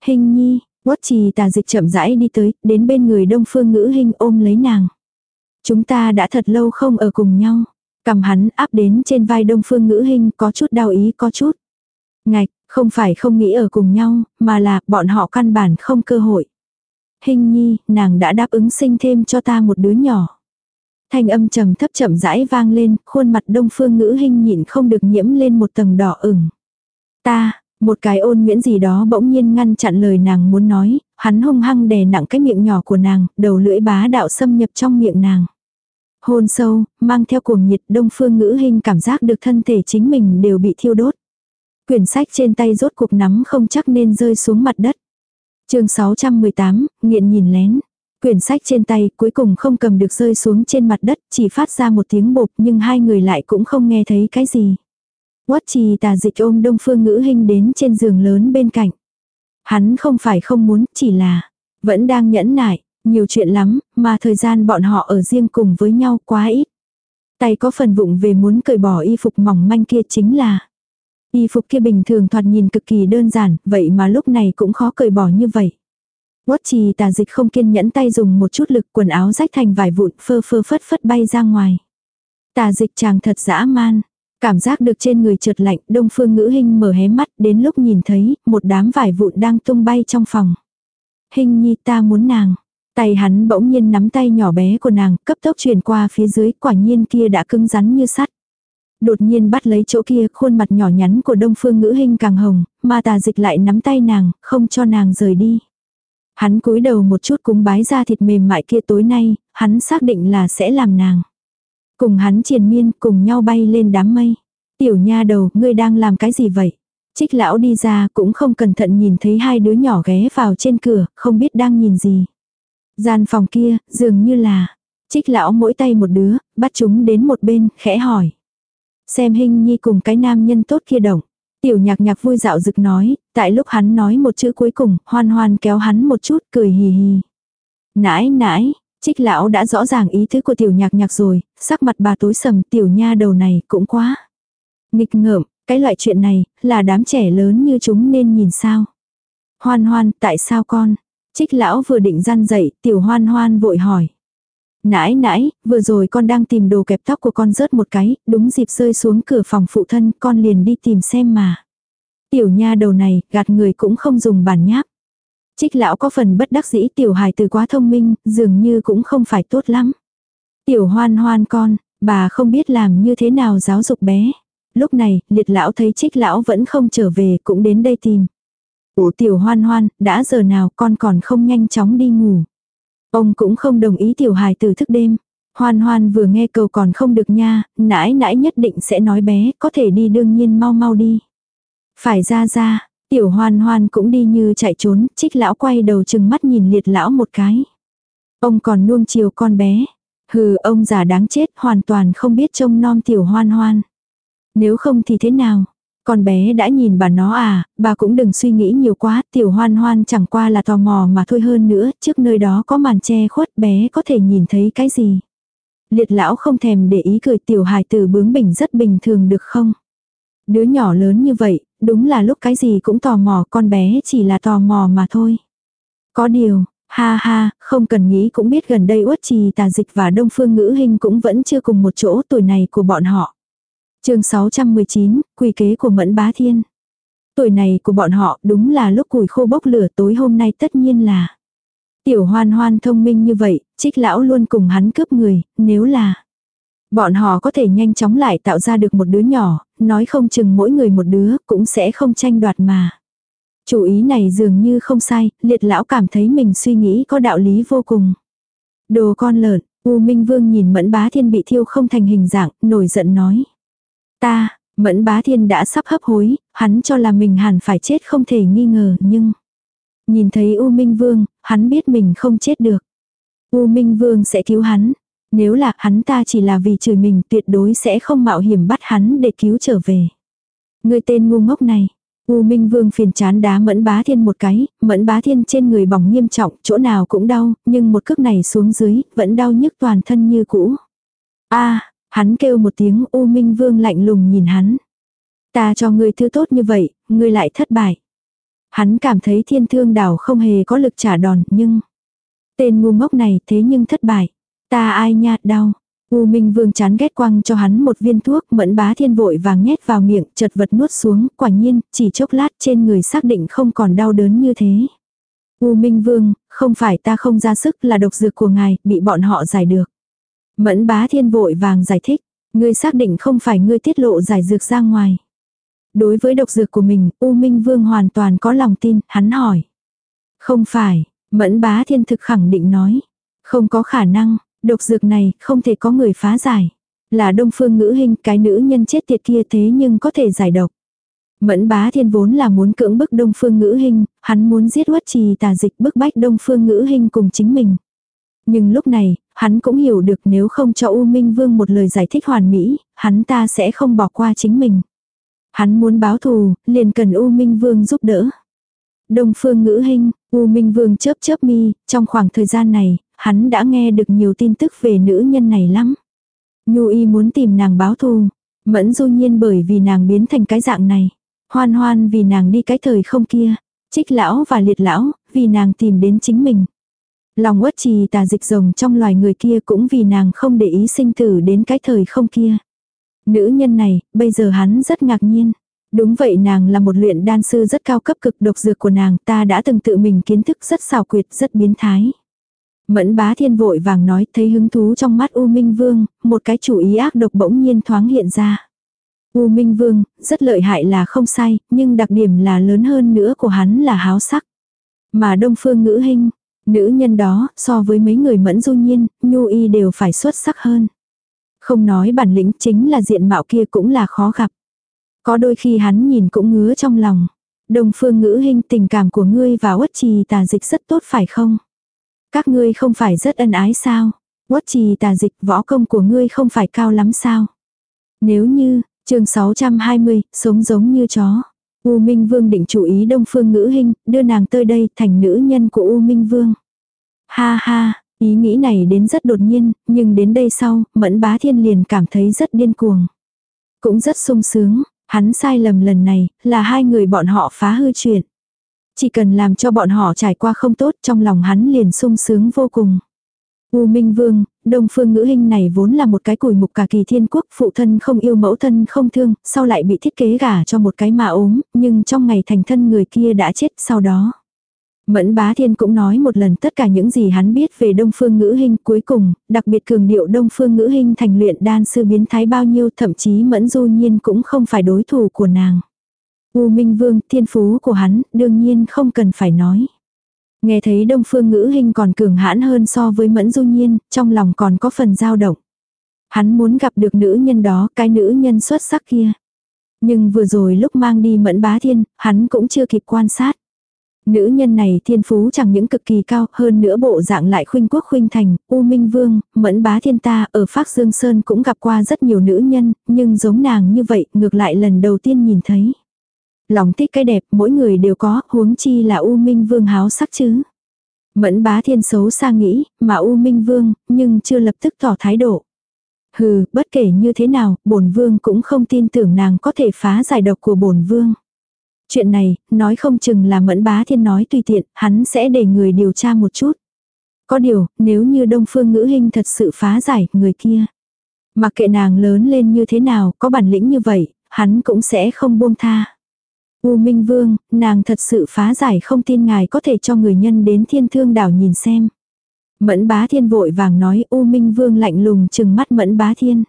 Hình nhi, ốt trì tà dịch chậm rãi đi tới, đến bên người đông phương ngữ hình ôm lấy nàng. Chúng ta đã thật lâu không ở cùng nhau. Cầm hắn áp đến trên vai đông phương ngữ hình có chút đau ý có chút. Ngạch, không phải không nghĩ ở cùng nhau, mà là bọn họ căn bản không cơ hội. Hình nhi, nàng đã đáp ứng sinh thêm cho ta một đứa nhỏ. Thanh âm trầm thấp chậm rãi vang lên, khuôn mặt đông phương ngữ hình nhịn không được nhiễm lên một tầng đỏ ửng. Ta, một cái ôn nguyễn gì đó bỗng nhiên ngăn chặn lời nàng muốn nói, hắn hung hăng đè nặng cái miệng nhỏ của nàng, đầu lưỡi bá đạo xâm nhập trong miệng nàng. Hôn sâu, mang theo cuồng nhiệt đông phương ngữ hình cảm giác được thân thể chính mình đều bị thiêu đốt. Quyển sách trên tay rốt cuộc nắm không chắc nên rơi xuống mặt đất. chương 618, nghiện nhìn lén. Quyển sách trên tay cuối cùng không cầm được rơi xuống trên mặt đất, chỉ phát ra một tiếng bột nhưng hai người lại cũng không nghe thấy cái gì. Quất trì tà dịch ôm đông phương ngữ hình đến trên giường lớn bên cạnh. Hắn không phải không muốn, chỉ là vẫn đang nhẫn nại, nhiều chuyện lắm, mà thời gian bọn họ ở riêng cùng với nhau quá ít. Tay có phần vụng về muốn cởi bỏ y phục mỏng manh kia chính là Y phục kia bình thường thoạt nhìn cực kỳ đơn giản, vậy mà lúc này cũng khó cởi bỏ như vậy. Quất trì tà dịch không kiên nhẫn tay dùng một chút lực quần áo rách thành vải vụn phơ phơ phất phất bay ra ngoài. Tà dịch chàng thật dã man. Cảm giác được trên người trượt lạnh, đông phương ngữ hình mở hé mắt đến lúc nhìn thấy, một đám vải vụn đang tung bay trong phòng. Hình nhi ta muốn nàng. Tay hắn bỗng nhiên nắm tay nhỏ bé của nàng, cấp tốc truyền qua phía dưới, quả nhiên kia đã cứng rắn như sắt. Đột nhiên bắt lấy chỗ kia, khuôn mặt nhỏ nhắn của đông phương ngữ hình càng hồng, mà tà dịch lại nắm tay nàng, không cho nàng rời đi. Hắn cúi đầu một chút cúng bái ra thịt mềm mại kia tối nay, hắn xác định là sẽ làm nàng. Cùng hắn triền miên, cùng nhau bay lên đám mây. Tiểu nha đầu, ngươi đang làm cái gì vậy? Trích lão đi ra cũng không cẩn thận nhìn thấy hai đứa nhỏ ghé vào trên cửa, không biết đang nhìn gì. Gian phòng kia, dường như là, trích lão mỗi tay một đứa, bắt chúng đến một bên, khẽ hỏi. Xem hình nhi cùng cái nam nhân tốt kia động. Tiểu nhạc nhạc vui dạo rực nói, tại lúc hắn nói một chữ cuối cùng, hoan hoan kéo hắn một chút cười hì hì. Nãi nãi, trích lão đã rõ ràng ý tứ của tiểu nhạc nhạc rồi, sắc mặt bà tối sầm tiểu nha đầu này cũng quá. Nghịch ngợm, cái loại chuyện này, là đám trẻ lớn như chúng nên nhìn sao. Hoan hoan, tại sao con? Trích lão vừa định gian dậy, tiểu hoan hoan vội hỏi. Nãi nãi, vừa rồi con đang tìm đồ kẹp tóc của con rớt một cái, đúng dịp rơi xuống cửa phòng phụ thân, con liền đi tìm xem mà. Tiểu nha đầu này, gạt người cũng không dùng bản nháp. Trích lão có phần bất đắc dĩ tiểu hài từ quá thông minh, dường như cũng không phải tốt lắm. Tiểu hoan hoan con, Bà không biết làm như thế nào giáo dục bé. Lúc này, liệt lão thấy trích lão vẫn không trở về cũng đến đây tìm. Ủa tiểu hoan hoan, đã giờ nào con còn không nhanh chóng đi ngủ. Ông cũng không đồng ý tiểu hài từ thức đêm. Hoan hoan vừa nghe cầu còn không được nha, nãi nãi nhất định sẽ nói bé, có thể đi đương nhiên mau mau đi. Phải ra ra, tiểu hoan hoan cũng đi như chạy trốn, trích lão quay đầu chừng mắt nhìn liệt lão một cái. Ông còn nuông chiều con bé. Hừ ông già đáng chết hoàn toàn không biết trông nom tiểu hoan hoan. Nếu không thì thế nào? Con bé đã nhìn bà nó à, bà cũng đừng suy nghĩ nhiều quá, tiểu hoan hoan chẳng qua là tò mò mà thôi hơn nữa, trước nơi đó có màn che khuất bé có thể nhìn thấy cái gì. Liệt lão không thèm để ý cười tiểu hài tử bướng bỉnh rất bình thường được không? Đứa nhỏ lớn như vậy, đúng là lúc cái gì cũng tò mò con bé chỉ là tò mò mà thôi. Có điều, ha ha, không cần nghĩ cũng biết gần đây uất trì tà dịch và đông phương ngữ hình cũng vẫn chưa cùng một chỗ tuổi này của bọn họ chương 619, quỷ kế của Mẫn Bá Thiên. Tuổi này của bọn họ đúng là lúc củi khô bốc lửa tối hôm nay tất nhiên là. Tiểu hoan hoan thông minh như vậy, trích lão luôn cùng hắn cướp người, nếu là bọn họ có thể nhanh chóng lại tạo ra được một đứa nhỏ, nói không chừng mỗi người một đứa cũng sẽ không tranh đoạt mà. Chủ ý này dường như không sai, liệt lão cảm thấy mình suy nghĩ có đạo lý vô cùng. Đồ con lợn, U Minh Vương nhìn Mẫn Bá Thiên bị thiêu không thành hình dạng, nổi giận nói. Ta, Mẫn Bá Thiên đã sắp hấp hối, hắn cho là mình hẳn phải chết không thể nghi ngờ, nhưng... Nhìn thấy U Minh Vương, hắn biết mình không chết được. U Minh Vương sẽ cứu hắn. Nếu là hắn ta chỉ là vì chửi mình tuyệt đối sẽ không mạo hiểm bắt hắn để cứu trở về. Người tên ngu ngốc này. U Minh Vương phiền chán đá Mẫn Bá Thiên một cái, Mẫn Bá Thiên trên người bỏng nghiêm trọng, chỗ nào cũng đau, nhưng một cước này xuống dưới, vẫn đau nhức toàn thân như cũ. a hắn kêu một tiếng U Minh Vương lạnh lùng nhìn hắn. Ta cho ngươi thứ tốt như vậy, ngươi lại thất bại. Hắn cảm thấy thiên thương đảo không hề có lực trả đòn, nhưng... Tên ngu ngốc này thế nhưng thất bại. Ta ai nha, đau. U Minh Vương chán ghét quăng cho hắn một viên thuốc, mẫn bá thiên vội vàng nhét vào miệng, chật vật nuốt xuống, quả nhiên, chỉ chốc lát trên người xác định không còn đau đớn như thế. U Minh Vương, không phải ta không ra sức là độc dược của ngài, bị bọn họ giải được. Mẫn bá thiên vội vàng giải thích, ngươi xác định không phải ngươi tiết lộ giải dược ra ngoài. Đối với độc dược của mình, U Minh Vương hoàn toàn có lòng tin, hắn hỏi. Không phải, Mẫn bá thiên thực khẳng định nói. Không có khả năng, độc dược này không thể có người phá giải. Là đông phương ngữ hình cái nữ nhân chết tiệt kia thế nhưng có thể giải độc. Mẫn bá thiên vốn là muốn cưỡng bức đông phương ngữ hình, hắn muốn giết uất trì tà dịch bức bách đông phương ngữ hình cùng chính mình. Nhưng lúc này, hắn cũng hiểu được nếu không cho U Minh Vương một lời giải thích hoàn mỹ, hắn ta sẽ không bỏ qua chính mình. Hắn muốn báo thù, liền cần U Minh Vương giúp đỡ. Đông phương ngữ hình, U Minh Vương chớp chớp mi, trong khoảng thời gian này, hắn đã nghe được nhiều tin tức về nữ nhân này lắm. Nhu y muốn tìm nàng báo thù. Mẫn du nhiên bởi vì nàng biến thành cái dạng này. Hoan hoan vì nàng đi cái thời không kia. Trích lão và liệt lão, vì nàng tìm đến chính mình. Lòng uất trì tà dịch rồng trong loài người kia cũng vì nàng không để ý sinh tử đến cái thời không kia. Nữ nhân này, bây giờ hắn rất ngạc nhiên. Đúng vậy nàng là một luyện đan sư rất cao cấp cực độc dược của nàng ta đã từng tự mình kiến thức rất xào quyệt rất biến thái. Mẫn bá thiên vội vàng nói thấy hứng thú trong mắt U Minh Vương, một cái chủ ý ác độc bỗng nhiên thoáng hiện ra. U Minh Vương, rất lợi hại là không sai, nhưng đặc điểm là lớn hơn nữa của hắn là háo sắc. Mà Đông Phương Ngữ Hinh, nữ nhân đó, so với mấy người mẫn du nhiên, nhu y đều phải xuất sắc hơn. Không nói bản lĩnh chính là diện mạo kia cũng là khó gặp. Có đôi khi hắn nhìn cũng ngứa trong lòng. Đông phương ngữ hình tình cảm của ngươi và uất trì tà dịch rất tốt phải không? Các ngươi không phải rất ân ái sao? Uất trì tà dịch võ công của ngươi không phải cao lắm sao? Nếu như, chương 620, sống giống như chó. U Minh Vương định chủ ý Đông Phương Ngữ Hinh, đưa nàng tới đây thành nữ nhân của U Minh Vương. Ha ha, ý nghĩ này đến rất đột nhiên, nhưng đến đây sau, Mẫn Bá Thiên liền cảm thấy rất điên cuồng. Cũng rất sung sướng, Hắn sai lầm lần này, là hai người bọn họ phá hư chuyện. Chỉ cần làm cho bọn họ trải qua không tốt trong lòng hắn liền sung sướng vô cùng. U Minh Vương, Đông Phương Ngữ Hinh này vốn là một cái củi mục cả kỳ thiên quốc, phụ thân không yêu mẫu thân không thương, sau lại bị thiết kế gả cho một cái mà ốm, nhưng trong ngày thành thân người kia đã chết sau đó. Mẫn bá thiên cũng nói một lần tất cả những gì hắn biết về đông phương ngữ hình cuối cùng, đặc biệt cường điệu đông phương ngữ hình thành luyện đan sư biến thái bao nhiêu thậm chí mẫn du nhiên cũng không phải đối thủ của nàng. U Minh Vương, thiên phú của hắn, đương nhiên không cần phải nói. Nghe thấy đông phương ngữ hình còn cường hãn hơn so với mẫn du nhiên, trong lòng còn có phần dao động. Hắn muốn gặp được nữ nhân đó, cái nữ nhân xuất sắc kia. Nhưng vừa rồi lúc mang đi mẫn bá thiên, hắn cũng chưa kịp quan sát. Nữ nhân này thiên phú chẳng những cực kỳ cao, hơn nữa bộ dạng lại khuynh quốc khuynh thành, U Minh Vương, mẫn bá thiên ta ở Phác Dương Sơn cũng gặp qua rất nhiều nữ nhân, nhưng giống nàng như vậy, ngược lại lần đầu tiên nhìn thấy. Lòng thích cái đẹp mỗi người đều có, huống chi là U Minh Vương háo sắc chứ. Mẫn bá thiên xấu xa nghĩ, mà U Minh Vương, nhưng chưa lập tức tỏ thái độ. Hừ, bất kể như thế nào, bổn vương cũng không tin tưởng nàng có thể phá giải độc của bổn vương. Chuyện này, nói không chừng là mẫn bá thiên nói tùy tiện, hắn sẽ để người điều tra một chút. Có điều, nếu như đông phương ngữ hình thật sự phá giải người kia. Mặc kệ nàng lớn lên như thế nào, có bản lĩnh như vậy, hắn cũng sẽ không buông tha. U Minh Vương, nàng thật sự phá giải không tin ngài có thể cho người nhân đến thiên thương đảo nhìn xem. Mẫn bá thiên vội vàng nói U Minh Vương lạnh lùng chừng mắt mẫn bá thiên.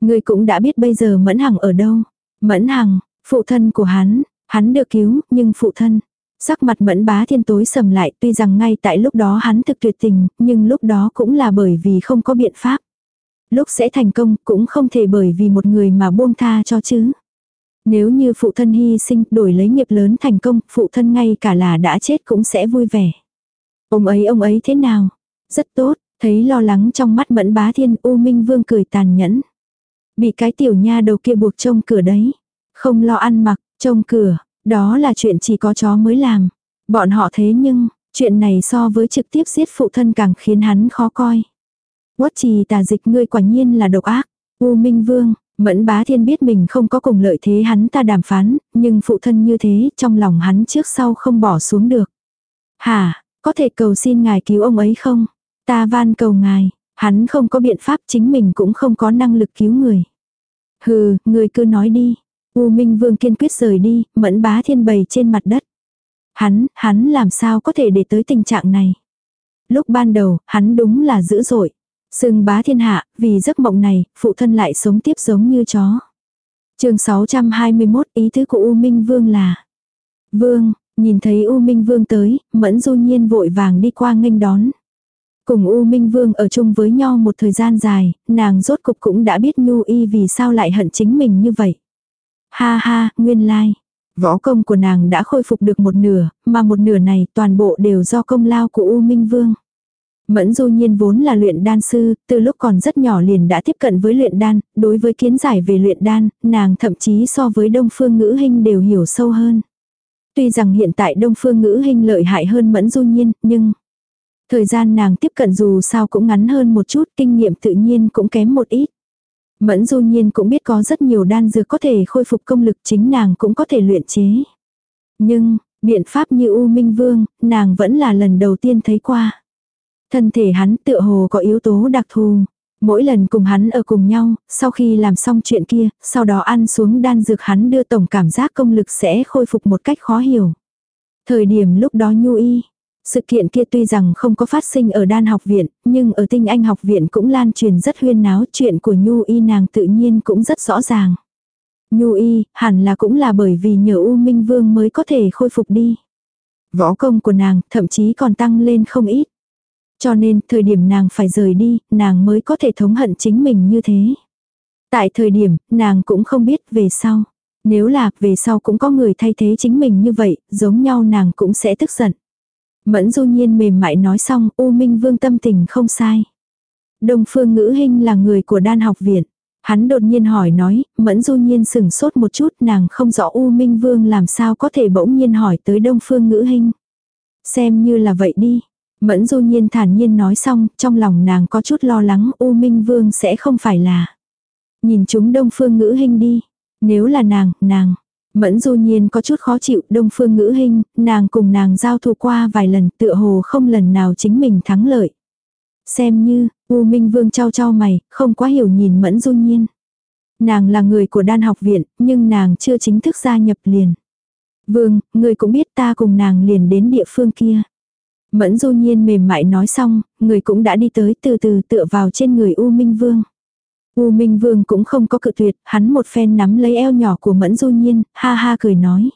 Người cũng đã biết bây giờ mẫn hằng ở đâu. Mẫn hằng, phụ thân của hắn, hắn được cứu, nhưng phụ thân. Sắc mặt mẫn bá thiên tối sầm lại tuy rằng ngay tại lúc đó hắn thực tuyệt tình, nhưng lúc đó cũng là bởi vì không có biện pháp. Lúc sẽ thành công cũng không thể bởi vì một người mà buông tha cho chứ. Nếu như phụ thân hy sinh đổi lấy nghiệp lớn thành công, phụ thân ngay cả là đã chết cũng sẽ vui vẻ. Ông ấy ông ấy thế nào? Rất tốt, thấy lo lắng trong mắt mẫn bá thiên U Minh Vương cười tàn nhẫn. Bị cái tiểu nha đầu kia buộc trông cửa đấy. Không lo ăn mặc, trông cửa, đó là chuyện chỉ có chó mới làm. Bọn họ thế nhưng, chuyện này so với trực tiếp giết phụ thân càng khiến hắn khó coi. Quất trì tà dịch ngươi quả nhiên là độc ác. U Minh Vương, Mẫn bá thiên biết mình không có cùng lợi thế hắn ta đàm phán, nhưng phụ thân như thế, trong lòng hắn trước sau không bỏ xuống được. Hả, có thể cầu xin ngài cứu ông ấy không? Ta van cầu ngài, hắn không có biện pháp chính mình cũng không có năng lực cứu người. Hừ, người cứ nói đi. U Minh Vương kiên quyết rời đi, mẫn bá thiên bày trên mặt đất. Hắn, hắn làm sao có thể để tới tình trạng này. Lúc ban đầu, hắn đúng là dữ dội. Sưng bá thiên hạ, vì giấc mộng này, phụ thân lại sống tiếp giống như chó. chương 621 ý tứ của U Minh Vương là Vương, nhìn thấy U Minh Vương tới, mẫn du nhiên vội vàng đi qua nghênh đón. Cùng U Minh Vương ở chung với nhau một thời gian dài, nàng rốt cục cũng đã biết Nhu Y vì sao lại hận chính mình như vậy. Ha ha, nguyên lai. Võ công của nàng đã khôi phục được một nửa, mà một nửa này toàn bộ đều do công lao của U Minh Vương. Mẫn du nhiên vốn là luyện đan sư, từ lúc còn rất nhỏ liền đã tiếp cận với luyện đan, đối với kiến giải về luyện đan, nàng thậm chí so với đông phương ngữ hình đều hiểu sâu hơn. Tuy rằng hiện tại đông phương ngữ hình lợi hại hơn mẫn du nhiên, nhưng thời gian nàng tiếp cận dù sao cũng ngắn hơn một chút, kinh nghiệm tự nhiên cũng kém một ít. Mẫn du nhiên cũng biết có rất nhiều đan dược có thể khôi phục công lực chính nàng cũng có thể luyện chế. Nhưng, biện pháp như U Minh Vương, nàng vẫn là lần đầu tiên thấy qua. Thân thể hắn tựa hồ có yếu tố đặc thù. Mỗi lần cùng hắn ở cùng nhau, sau khi làm xong chuyện kia, sau đó ăn xuống đan dược hắn đưa tổng cảm giác công lực sẽ khôi phục một cách khó hiểu. Thời điểm lúc đó nhu y, sự kiện kia tuy rằng không có phát sinh ở đan học viện, nhưng ở tinh anh học viện cũng lan truyền rất huyên náo chuyện của nhu y nàng tự nhiên cũng rất rõ ràng. Nhu y, hẳn là cũng là bởi vì nhờ U Minh Vương mới có thể khôi phục đi. Võ công của nàng thậm chí còn tăng lên không ít. Cho nên, thời điểm nàng phải rời đi, nàng mới có thể thống hận chính mình như thế. Tại thời điểm, nàng cũng không biết về sau. Nếu là về sau cũng có người thay thế chính mình như vậy, giống nhau nàng cũng sẽ tức giận. Mẫn du nhiên mềm mại nói xong, U Minh Vương tâm tình không sai. Đông Phương Ngữ Hinh là người của đan học viện. Hắn đột nhiên hỏi nói, Mẫn du nhiên sừng sốt một chút nàng không rõ U Minh Vương làm sao có thể bỗng nhiên hỏi tới Đông Phương Ngữ Hinh. Xem như là vậy đi, Mẫn du nhiên thản nhiên nói xong, trong lòng nàng có chút lo lắng U Minh Vương sẽ không phải là. Nhìn chúng đông phương ngữ hình đi. Nếu là nàng, nàng. Mẫn du nhiên có chút khó chịu đông phương ngữ hình, nàng cùng nàng giao thủ qua vài lần tựa hồ không lần nào chính mình thắng lợi. Xem như, U Minh Vương trao trao mày, không quá hiểu nhìn mẫn du nhiên. Nàng là người của đan học viện, nhưng nàng chưa chính thức gia nhập liền. Vương, người cũng biết ta cùng nàng liền đến địa phương kia. Mẫn du nhiên mềm mại nói xong, người cũng đã đi tới từ từ tựa vào trên người U Minh Vương. U Minh Vương cũng không có cự tuyệt, hắn một phen nắm lấy eo nhỏ của Mẫn du nhiên, ha ha cười nói.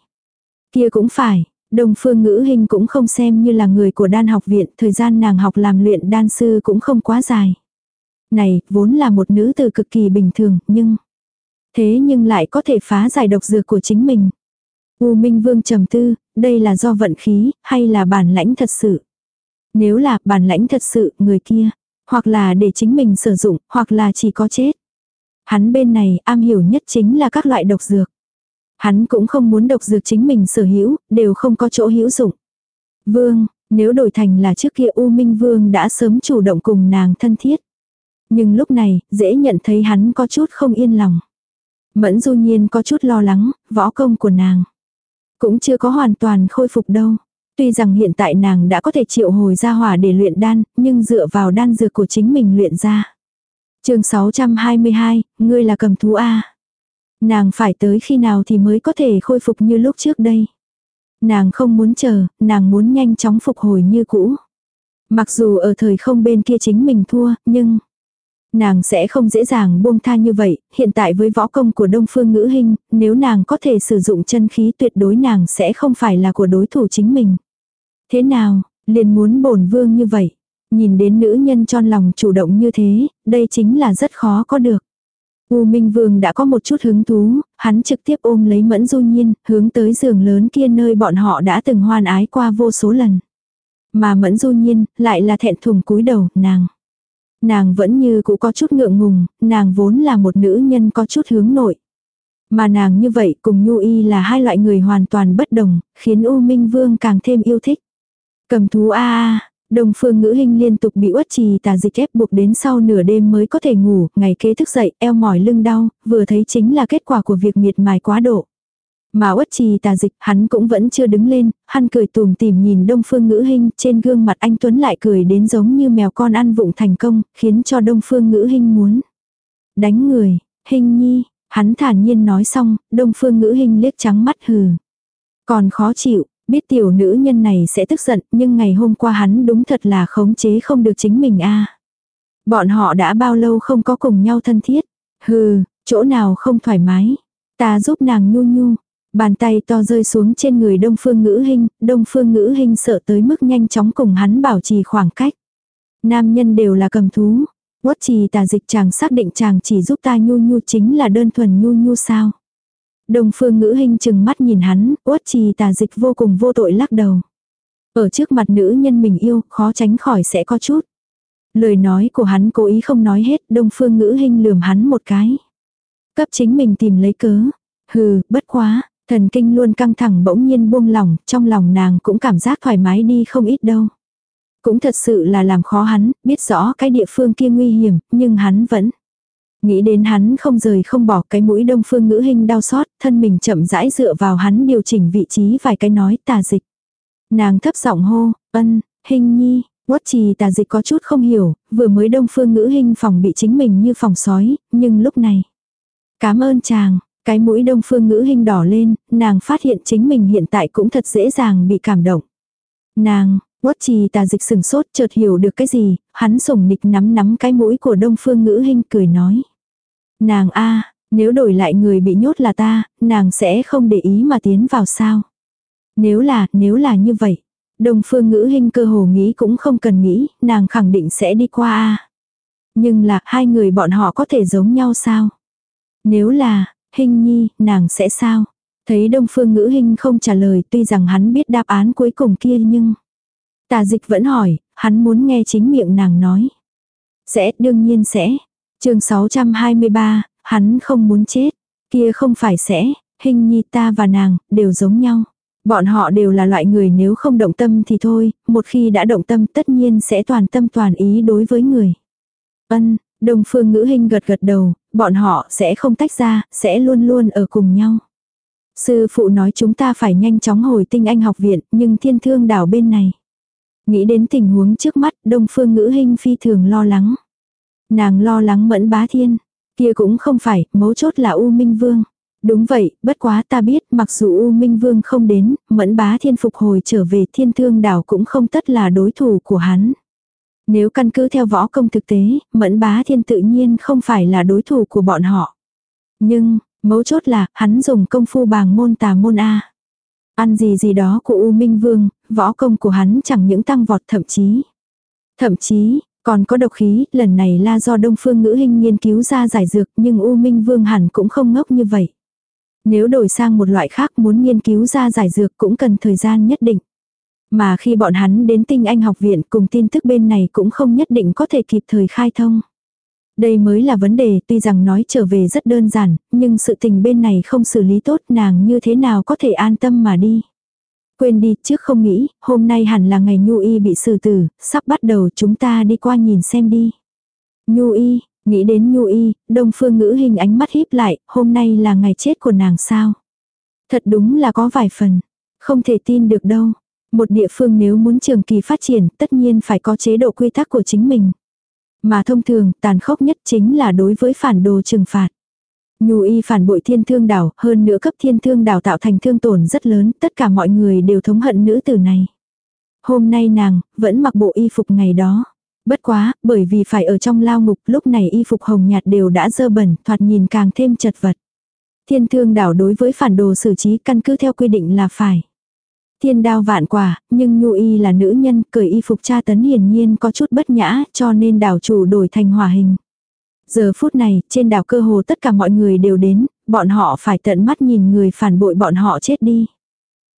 Kia cũng phải, Đồng phương ngữ hình cũng không xem như là người của đan học viện, thời gian nàng học làm luyện đan sư cũng không quá dài. Này, vốn là một nữ từ cực kỳ bình thường, nhưng... Thế nhưng lại có thể phá giải độc dược của chính mình. U Minh Vương trầm tư, đây là do vận khí, hay là bản lãnh thật sự? Nếu là bản lãnh thật sự, người kia, hoặc là để chính mình sử dụng, hoặc là chỉ có chết. Hắn bên này am hiểu nhất chính là các loại độc dược. Hắn cũng không muốn độc dược chính mình sở hữu, đều không có chỗ hữu dụng. Vương, nếu đổi thành là trước kia U Minh Vương đã sớm chủ động cùng nàng thân thiết. Nhưng lúc này, dễ nhận thấy hắn có chút không yên lòng. Mẫn du nhiên có chút lo lắng, võ công của nàng. Cũng chưa có hoàn toàn khôi phục đâu. Tuy rằng hiện tại nàng đã có thể triệu hồi ra hỏa để luyện đan, nhưng dựa vào đan dược của chính mình luyện ra. chương 622, ngươi là cầm thú A. Nàng phải tới khi nào thì mới có thể khôi phục như lúc trước đây. Nàng không muốn chờ, nàng muốn nhanh chóng phục hồi như cũ. Mặc dù ở thời không bên kia chính mình thua, nhưng nàng sẽ không dễ dàng buông tha như vậy, hiện tại với võ công của Đông Phương Ngữ Hinh, nếu nàng có thể sử dụng chân khí tuyệt đối nàng sẽ không phải là của đối thủ chính mình. Thế nào, liền muốn bổn vương như vậy. Nhìn đến nữ nhân tròn lòng chủ động như thế, đây chính là rất khó có được. U Minh Vương đã có một chút hứng thú, hắn trực tiếp ôm lấy Mẫn Du Nhiên, hướng tới giường lớn kia nơi bọn họ đã từng hoan ái qua vô số lần. Mà Mẫn Du Nhiên, lại là thẹn thùng cúi đầu, nàng. Nàng vẫn như cũ có chút ngượng ngùng, nàng vốn là một nữ nhân có chút hướng nội. Mà nàng như vậy cùng Nhu Y là hai loại người hoàn toàn bất đồng, khiến U Minh Vương càng thêm yêu thích. Cầm thú a a, Đông phương ngữ hình liên tục bị uất trì tà dịch ép buộc đến sau nửa đêm mới có thể ngủ, ngày kế thức dậy, eo mỏi lưng đau, vừa thấy chính là kết quả của việc miệt mài quá độ. Mà uất trì tà dịch, hắn cũng vẫn chưa đứng lên, hắn cười tùm tìm nhìn đông phương ngữ hình, trên gương mặt anh Tuấn lại cười đến giống như mèo con ăn vụng thành công, khiến cho đông phương ngữ hình muốn đánh người, hình nhi, hắn thản nhiên nói xong, đông phương ngữ hình liếc trắng mắt hừ. Còn khó chịu, Biết tiểu nữ nhân này sẽ tức giận, nhưng ngày hôm qua hắn đúng thật là khống chế không được chính mình a. Bọn họ đã bao lâu không có cùng nhau thân thiết. Hừ, chỗ nào không thoải mái. Ta giúp nàng nhu nhu. Bàn tay to rơi xuống trên người đông phương ngữ hình, đông phương ngữ hình sợ tới mức nhanh chóng cùng hắn bảo trì khoảng cách. Nam nhân đều là cầm thú. Quất trì tà dịch chàng xác định chàng chỉ giúp ta nhu nhu chính là đơn thuần nhu nhu sao. Đông phương ngữ hình chừng mắt nhìn hắn, uất trì tà dịch vô cùng vô tội lắc đầu. Ở trước mặt nữ nhân mình yêu, khó tránh khỏi sẽ có chút. Lời nói của hắn cố ý không nói hết, đông phương ngữ hình lườm hắn một cái. Cấp chính mình tìm lấy cớ. Hừ, bất quá, thần kinh luôn căng thẳng bỗng nhiên buông lỏng, trong lòng nàng cũng cảm giác thoải mái đi không ít đâu. Cũng thật sự là làm khó hắn, biết rõ cái địa phương kia nguy hiểm, nhưng hắn vẫn. Nghĩ đến hắn không rời không bỏ cái mũi đông phương ngữ hình đau xót, thân mình chậm rãi dựa vào hắn điều chỉnh vị trí vài cái nói tà dịch. Nàng thấp giọng hô, ân, hình nhi, quất trì tà dịch có chút không hiểu, vừa mới đông phương ngữ hình phòng bị chính mình như phòng sói, nhưng lúc này. Cảm ơn chàng, cái mũi đông phương ngữ hình đỏ lên, nàng phát hiện chính mình hiện tại cũng thật dễ dàng bị cảm động. Nàng, Quốc trì tà dịch sừng sốt chợt hiểu được cái gì, hắn sủng nịch nắm nắm cái mũi của đông phương ngữ hình cười nói. Nàng a nếu đổi lại người bị nhốt là ta, nàng sẽ không để ý mà tiến vào sao. Nếu là, nếu là như vậy. Đông phương ngữ hình cơ hồ nghĩ cũng không cần nghĩ, nàng khẳng định sẽ đi qua a Nhưng là, hai người bọn họ có thể giống nhau sao? Nếu là, hình nhi, nàng sẽ sao? Thấy đông phương ngữ hình không trả lời tuy rằng hắn biết đáp án cuối cùng kia nhưng... Tà dịch vẫn hỏi, hắn muốn nghe chính miệng nàng nói. Sẽ, đương nhiên sẽ. chương 623, hắn không muốn chết. Kia không phải sẽ, hình nhi ta và nàng, đều giống nhau. Bọn họ đều là loại người nếu không động tâm thì thôi, một khi đã động tâm tất nhiên sẽ toàn tâm toàn ý đối với người. Ân, đồng phương ngữ hình gật gật đầu, bọn họ sẽ không tách ra, sẽ luôn luôn ở cùng nhau. Sư phụ nói chúng ta phải nhanh chóng hồi tinh anh học viện, nhưng thiên thương đảo bên này. Nghĩ đến tình huống trước mắt, đông phương ngữ hình phi thường lo lắng. Nàng lo lắng mẫn bá thiên. Kia cũng không phải, mấu chốt là U Minh Vương. Đúng vậy, bất quá ta biết mặc dù U Minh Vương không đến, mẫn bá thiên phục hồi trở về thiên thương đảo cũng không tất là đối thủ của hắn. Nếu căn cứ theo võ công thực tế, mẫn bá thiên tự nhiên không phải là đối thủ của bọn họ. Nhưng, mấu chốt là, hắn dùng công phu bàng môn tà môn A. Ăn gì gì đó của U Minh Vương, võ công của hắn chẳng những tăng vọt thậm chí. Thậm chí, còn có độc khí, lần này là do Đông Phương Ngữ Hinh nghiên cứu ra giải dược nhưng U Minh Vương hẳn cũng không ngốc như vậy. Nếu đổi sang một loại khác muốn nghiên cứu ra giải dược cũng cần thời gian nhất định. Mà khi bọn hắn đến tinh anh học viện cùng tin tức bên này cũng không nhất định có thể kịp thời khai thông. Đây mới là vấn đề tuy rằng nói trở về rất đơn giản, nhưng sự tình bên này không xử lý tốt nàng như thế nào có thể an tâm mà đi. Quên đi, trước không nghĩ, hôm nay hẳn là ngày Nhu Y bị xử tử, sắp bắt đầu chúng ta đi qua nhìn xem đi. Nhu Y, nghĩ đến Nhu Y, đông phương ngữ hình ánh mắt híp lại, hôm nay là ngày chết của nàng sao. Thật đúng là có vài phần, không thể tin được đâu. Một địa phương nếu muốn trường kỳ phát triển, tất nhiên phải có chế độ quy tắc của chính mình. Mà thông thường, tàn khốc nhất chính là đối với phản đồ trừng phạt. Nhu y phản bội thiên thương đảo, hơn nữa cấp thiên thương đảo tạo thành thương tổn rất lớn, tất cả mọi người đều thống hận nữ tử này. Hôm nay nàng, vẫn mặc bộ y phục ngày đó. Bất quá, bởi vì phải ở trong lao ngục, lúc này y phục hồng nhạt đều đã dơ bẩn, thoạt nhìn càng thêm chật vật. Thiên thương đảo đối với phản đồ xử trí căn cứ theo quy định là phải. Thiên đao vạn quả, nhưng Nhu Y là nữ nhân, cởi y phục tra tấn hiển nhiên có chút bất nhã, cho nên đảo chủ đổi thành hỏa hình. Giờ phút này, trên đảo cơ hồ tất cả mọi người đều đến, bọn họ phải tận mắt nhìn người phản bội bọn họ chết đi.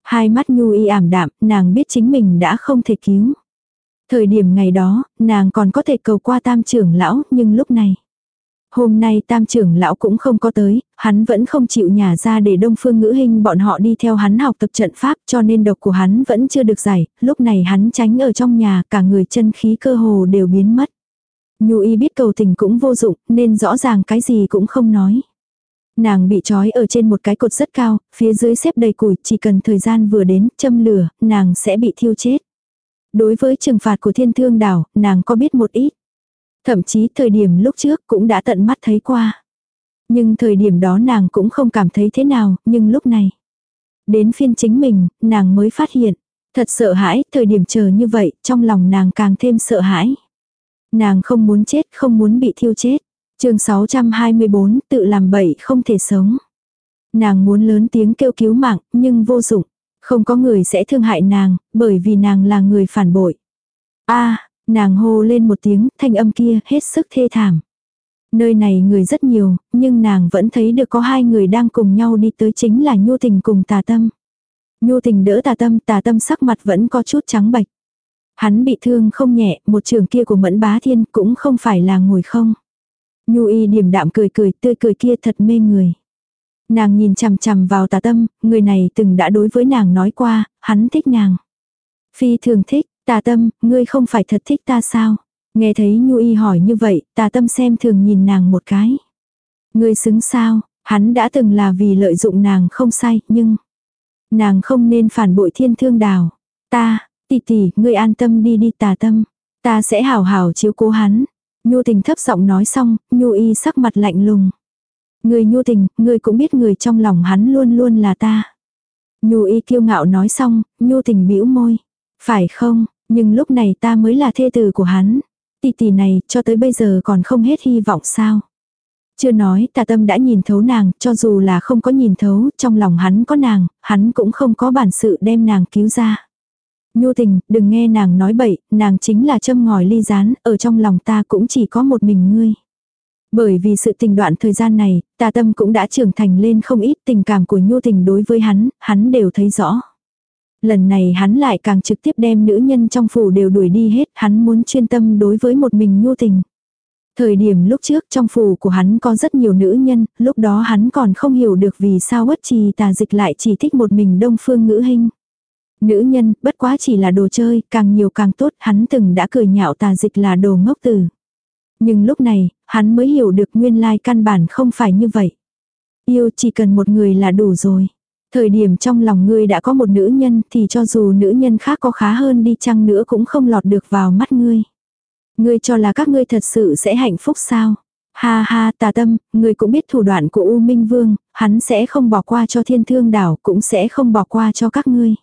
Hai mắt Nhu Y ảm đạm, nàng biết chính mình đã không thể cứu. Thời điểm ngày đó, nàng còn có thể cầu qua tam trưởng lão, nhưng lúc này. Hôm nay tam trưởng lão cũng không có tới, hắn vẫn không chịu nhả ra để đông phương ngữ hình bọn họ đi theo hắn học tập trận pháp cho nên độc của hắn vẫn chưa được giải, lúc này hắn tránh ở trong nhà cả người chân khí cơ hồ đều biến mất. Nhu y biết cầu tình cũng vô dụng nên rõ ràng cái gì cũng không nói. Nàng bị trói ở trên một cái cột rất cao, phía dưới xếp đầy củi, chỉ cần thời gian vừa đến, châm lửa, nàng sẽ bị thiêu chết. Đối với trừng phạt của thiên thương đảo, nàng có biết một ít. Thậm chí thời điểm lúc trước cũng đã tận mắt thấy qua. Nhưng thời điểm đó nàng cũng không cảm thấy thế nào, nhưng lúc này. Đến phiên chính mình, nàng mới phát hiện. Thật sợ hãi, thời điểm chờ như vậy, trong lòng nàng càng thêm sợ hãi. Nàng không muốn chết, không muốn bị thiêu chết. chương 624, tự làm bậy không thể sống. Nàng muốn lớn tiếng kêu cứu mạng, nhưng vô dụng. Không có người sẽ thương hại nàng, bởi vì nàng là người phản bội. a Nàng hô lên một tiếng, thanh âm kia hết sức thê thảm. Nơi này người rất nhiều, nhưng nàng vẫn thấy được có hai người đang cùng nhau đi tới chính là Nhu Tình cùng Tà Tâm. Nhu Tình đỡ Tà Tâm, Tà Tâm sắc mặt vẫn có chút trắng bạch. Hắn bị thương không nhẹ, một trường kia của Mẫn Bá Thiên cũng không phải là ngồi không. Nhu Y điềm đạm cười cười, tươi cười kia thật mê người. Nàng nhìn chằm chằm vào Tà Tâm, người này từng đã đối với nàng nói qua, hắn thích nàng. Phi thường thích, Tà tâm, ngươi không phải thật thích ta sao? Nghe thấy Nhu Y hỏi như vậy, tà tâm xem thường nhìn nàng một cái. Ngươi xứng sao, hắn đã từng là vì lợi dụng nàng không sai, nhưng... Nàng không nên phản bội thiên thương đào. Ta, tỷ tỷ, ngươi an tâm đi đi tà tâm. Ta sẽ hảo hảo chiếu cố hắn. Nhu tình thấp giọng nói xong, Nhu Y sắc mặt lạnh lùng. Người nhu tình, ngươi cũng biết người trong lòng hắn luôn luôn là ta. Nhu Y kiêu ngạo nói xong, Nhu tình bĩu môi. Phải không, nhưng lúc này ta mới là thê tử của hắn. Tỷ tỷ này cho tới bây giờ còn không hết hy vọng sao. Chưa nói tà tâm đã nhìn thấu nàng, cho dù là không có nhìn thấu, trong lòng hắn có nàng, hắn cũng không có bản sự đem nàng cứu ra. Nhu tình, đừng nghe nàng nói bậy, nàng chính là châm ngòi ly rán, ở trong lòng ta cũng chỉ có một mình ngươi. Bởi vì sự tình đoạn thời gian này, tà tâm cũng đã trưởng thành lên không ít tình cảm của nhu tình đối với hắn, hắn đều thấy rõ. Lần này hắn lại càng trực tiếp đem nữ nhân trong phủ đều đuổi đi hết, hắn muốn chuyên tâm đối với một mình nhu tình. Thời điểm lúc trước trong phủ của hắn có rất nhiều nữ nhân, lúc đó hắn còn không hiểu được vì sao bất trì tà dịch lại chỉ thích một mình đông phương ngữ hình. Nữ nhân, bất quá chỉ là đồ chơi, càng nhiều càng tốt, hắn từng đã cười nhạo tà dịch là đồ ngốc tử. Nhưng lúc này, hắn mới hiểu được nguyên lai căn bản không phải như vậy. Yêu chỉ cần một người là đủ rồi. Thời điểm trong lòng ngươi đã có một nữ nhân thì cho dù nữ nhân khác có khá hơn đi chăng nữa cũng không lọt được vào mắt ngươi. Ngươi cho là các ngươi thật sự sẽ hạnh phúc sao? Ha ha tà tâm, ngươi cũng biết thủ đoạn của U Minh Vương, hắn sẽ không bỏ qua cho thiên thương đảo, cũng sẽ không bỏ qua cho các ngươi.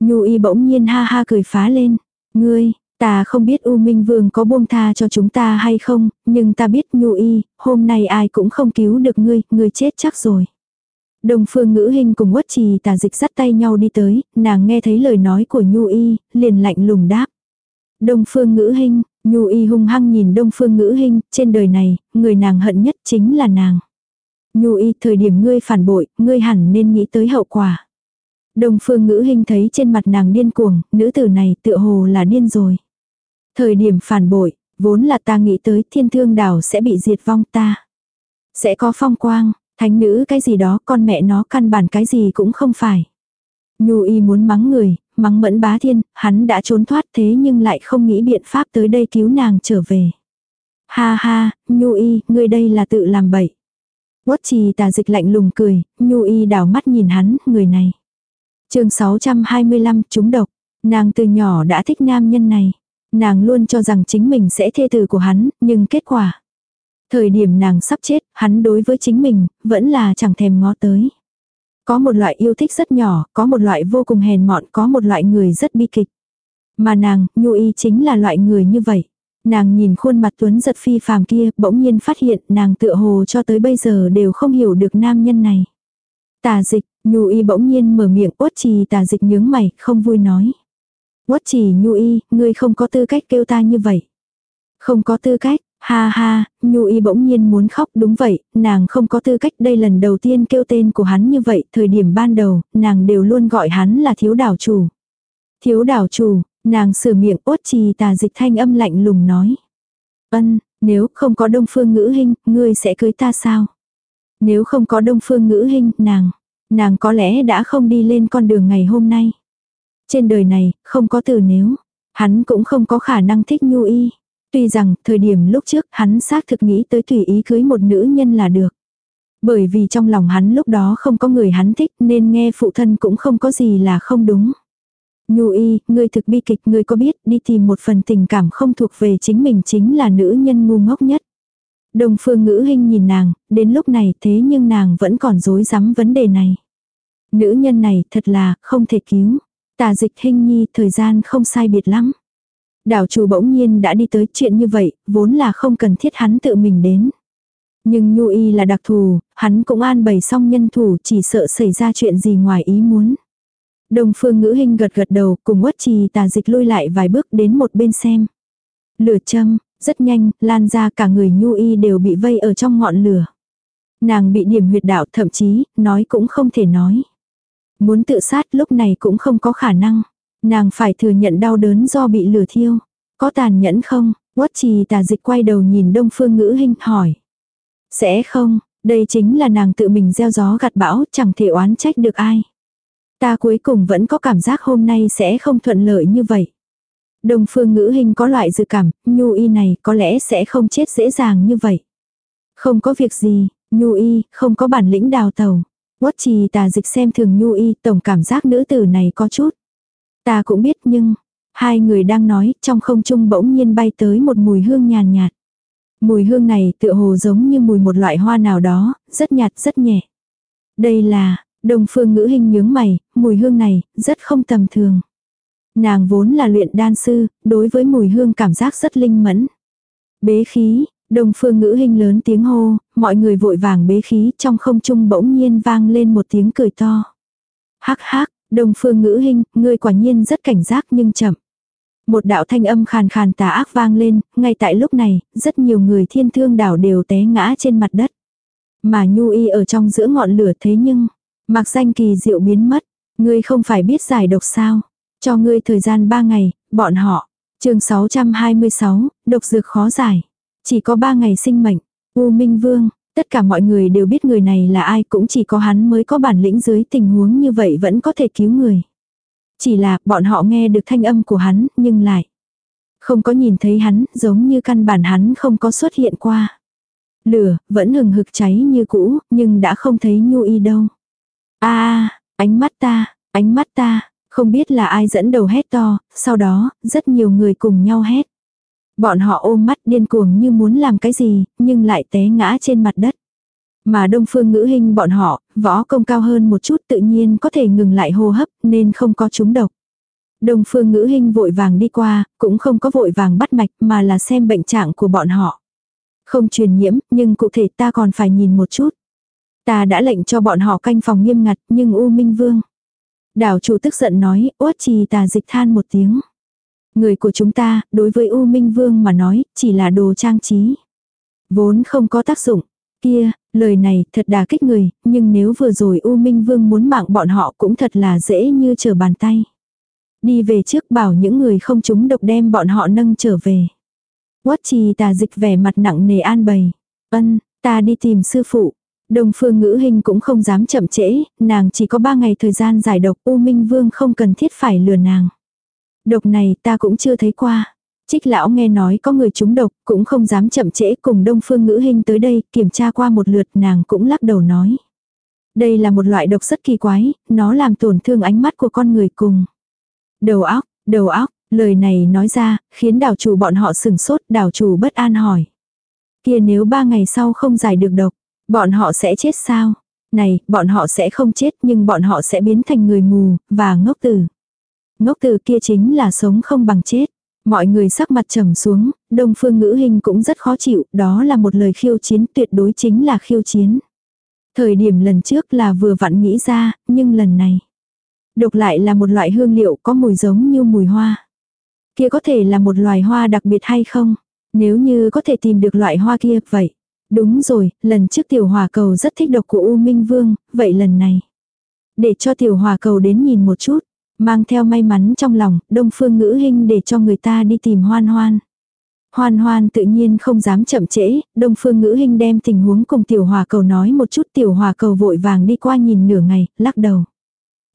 Nhu y bỗng nhiên ha ha cười phá lên. Ngươi, ta không biết U Minh Vương có buông tha cho chúng ta hay không, nhưng ta biết Nhu y, hôm nay ai cũng không cứu được ngươi, ngươi chết chắc rồi. Đồng phương ngữ hình cùng quất trì tà dịch dắt tay nhau đi tới, nàng nghe thấy lời nói của Nhu y, liền lạnh lùng đáp. Đông phương ngữ hình, Nhu y hung hăng nhìn đông phương ngữ hình, trên đời này, người nàng hận nhất chính là nàng. Nhu y, thời điểm ngươi phản bội, ngươi hẳn nên nghĩ tới hậu quả. Đông phương ngữ hình thấy trên mặt nàng điên cuồng, nữ tử này tựa hồ là điên rồi. Thời điểm phản bội, vốn là ta nghĩ tới thiên thương đảo sẽ bị diệt vong ta. Sẽ có phong quang, thánh nữ cái gì đó con mẹ nó căn bản cái gì cũng không phải. Nhu y muốn mắng người, mắng mẫn bá thiên, hắn đã trốn thoát thế nhưng lại không nghĩ biện pháp tới đây cứu nàng trở về. Ha ha, Nhu y, ngươi đây là tự làm bậy. Quất trì tà dịch lạnh lùng cười, Nhu y đảo mắt nhìn hắn, người này chương 625, trúng độc. Nàng từ nhỏ đã thích nam nhân này. Nàng luôn cho rằng chính mình sẽ thê tử của hắn, nhưng kết quả. Thời điểm nàng sắp chết, hắn đối với chính mình, vẫn là chẳng thèm ngó tới. Có một loại yêu thích rất nhỏ, có một loại vô cùng hèn mọn, có một loại người rất bi kịch. Mà nàng, Nhu Y chính là loại người như vậy. Nàng nhìn khuôn mặt tuấn giật phi phàm kia, bỗng nhiên phát hiện nàng tựa hồ cho tới bây giờ đều không hiểu được nam nhân này. Tà dịch, Nhu Y bỗng nhiên mở miệng uất trì tà dịch nhướng mày, không vui nói. Uất trì Nhu Y, ngươi không có tư cách kêu ta như vậy. Không có tư cách, Ha ha, Nhu y bỗng nhiên muốn khóc đúng vậy, nàng không có tư cách đây lần đầu tiên kêu tên của hắn như vậy, thời điểm ban đầu, nàng đều luôn gọi hắn là thiếu đảo chủ. Thiếu đảo chủ, nàng sửa miệng uất trì tà dịch thanh âm lạnh lùng nói. Ân, nếu không có đông phương ngữ hình, ngươi sẽ cưới ta sao? Nếu không có đông phương ngữ hình, nàng, nàng có lẽ đã không đi lên con đường ngày hôm nay. Trên đời này, không có từ nếu, hắn cũng không có khả năng thích nhu y. Tuy rằng, thời điểm lúc trước, hắn xác thực nghĩ tới tùy ý cưới một nữ nhân là được. Bởi vì trong lòng hắn lúc đó không có người hắn thích nên nghe phụ thân cũng không có gì là không đúng. Nhu y, ngươi thực bi kịch, ngươi có biết đi tìm một phần tình cảm không thuộc về chính mình chính là nữ nhân ngu ngốc nhất. Đồng phương ngữ hình nhìn nàng, đến lúc này thế nhưng nàng vẫn còn dối rắm vấn đề này. Nữ nhân này thật là không thể cứu. Tà dịch hình nhi thời gian không sai biệt lắm. Đảo chủ bỗng nhiên đã đi tới chuyện như vậy, vốn là không cần thiết hắn tự mình đến. Nhưng Nhu Y là đặc thù, hắn cũng an bày xong nhân thủ chỉ sợ xảy ra chuyện gì ngoài ý muốn. Đồng phương ngữ hình gật gật đầu cùng quất trì tà dịch lui lại vài bước đến một bên xem. Lửa châm, rất nhanh, lan ra cả người Nhu Y đều bị vây ở trong ngọn lửa. Nàng bị điểm huyệt đạo thậm chí, nói cũng không thể nói. Muốn tự sát lúc này cũng không có khả năng. Nàng phải thừa nhận đau đớn do bị lửa thiêu. Có tàn nhẫn không? Quất trì tà dịch quay đầu nhìn đông phương ngữ hình hỏi. Sẽ không, đây chính là nàng tự mình gieo gió gặt bão, chẳng thể oán trách được ai. Ta cuối cùng vẫn có cảm giác hôm nay sẽ không thuận lợi như vậy. Đông phương ngữ hình có loại dự cảm, nhu y này có lẽ sẽ không chết dễ dàng như vậy. Không có việc gì, nhu y, không có bản lĩnh đào tàu. Quất trì tà dịch xem thường nhu y, tổng cảm giác nữ tử này có chút. Ta cũng biết nhưng, hai người đang nói, trong không trung bỗng nhiên bay tới một mùi hương nhàn nhạt. Mùi hương này tựa hồ giống như mùi một loại hoa nào đó, rất nhạt rất nhẹ. Đây là, đồng phương ngữ hình nhướng mày, mùi hương này, rất không tầm thường. Nàng vốn là luyện đan sư, đối với mùi hương cảm giác rất linh mẫn. Bế khí, đồng phương ngữ hình lớn tiếng hô, mọi người vội vàng bế khí trong không trung bỗng nhiên vang lên một tiếng cười to. Hắc hắc, Đông phương ngữ hình, ngươi quả nhiên rất cảnh giác nhưng chậm. Một đạo thanh âm khàn khàn tà ác vang lên, ngay tại lúc này, rất nhiều người thiên thương đảo đều té ngã trên mặt đất. Mà nhu y ở trong giữa ngọn lửa thế nhưng, mặc danh kỳ diệu biến mất, ngươi không phải biết giải độc sao. Cho ngươi thời gian ba ngày, bọn họ. chương 626, độc dược khó giải. Chỉ có ba ngày sinh mệnh. U Minh Vương, Tất cả mọi người đều biết người này là ai cũng chỉ có hắn mới có bản lĩnh dưới tình huống như vậy vẫn có thể cứu người. Chỉ là bọn họ nghe được thanh âm của hắn nhưng lại không có nhìn thấy hắn giống như căn bản hắn không có xuất hiện qua. Lửa vẫn hừng hực cháy như cũ nhưng đã không thấy nhu y đâu. a ánh mắt ta, ánh mắt ta, không biết là ai dẫn đầu hét to, sau đó rất nhiều người cùng nhau hét. Bọn họ ôm mắt điên cuồng như muốn làm cái gì, nhưng lại té ngã trên mặt đất. Mà đông phương ngữ hình bọn họ, võ công cao hơn một chút tự nhiên có thể ngừng lại hô hấp nên không có trúng độc. Đông phương ngữ hình vội vàng đi qua, cũng không có vội vàng bắt mạch mà là xem bệnh trạng của bọn họ. Không truyền nhiễm, nhưng cụ thể ta còn phải nhìn một chút. Ta đã lệnh cho bọn họ canh phòng nghiêm ngặt, nhưng U Minh Vương. Đảo chủ tức giận nói, uất trì tà dịch than một tiếng. Người của chúng ta, đối với U Minh Vương mà nói, chỉ là đồ trang trí. Vốn không có tác dụng. Kia, lời này thật đà kích người, nhưng nếu vừa rồi U Minh Vương muốn mạng bọn họ cũng thật là dễ như trở bàn tay. Đi về trước bảo những người không chúng độc đem bọn họ nâng trở về. Quất trì tà dịch vẻ mặt nặng nề an bày. Ân, ta đi tìm sư phụ. Đồng phương ngữ hình cũng không dám chậm trễ, nàng chỉ có ba ngày thời gian giải độc U Minh Vương không cần thiết phải lừa nàng. Độc này ta cũng chưa thấy qua. Trích lão nghe nói có người trúng độc, cũng không dám chậm trễ cùng đông phương ngữ hình tới đây, kiểm tra qua một lượt nàng cũng lắc đầu nói. Đây là một loại độc rất kỳ quái, nó làm tổn thương ánh mắt của con người cùng. Đầu óc, đầu óc, lời này nói ra, khiến đảo chủ bọn họ sừng sốt, đảo chủ bất an hỏi. Kia nếu ba ngày sau không giải được độc, bọn họ sẽ chết sao? Này, bọn họ sẽ không chết nhưng bọn họ sẽ biến thành người mù, và ngốc tử. Ngốc tử kia chính là sống không bằng chết. Mọi người sắc mặt trầm xuống, đông phương ngữ hình cũng rất khó chịu, đó là một lời khiêu chiến tuyệt đối chính là khiêu chiến. Thời điểm lần trước là vừa vặn nghĩ ra, nhưng lần này. Độc lại là một loại hương liệu có mùi giống như mùi hoa. Kia có thể là một loài hoa đặc biệt hay không? Nếu như có thể tìm được loại hoa kia, vậy. Đúng rồi, lần trước tiểu hòa cầu rất thích độc của U Minh Vương, vậy lần này. Để cho tiểu hòa cầu đến nhìn một chút. Mang theo may mắn trong lòng, đông phương ngữ hình để cho người ta đi tìm hoan hoan. Hoan hoan tự nhiên không dám chậm trễ, đông phương ngữ hình đem tình huống cùng tiểu hòa cầu nói một chút tiểu hòa cầu vội vàng đi qua nhìn nửa ngày, lắc đầu.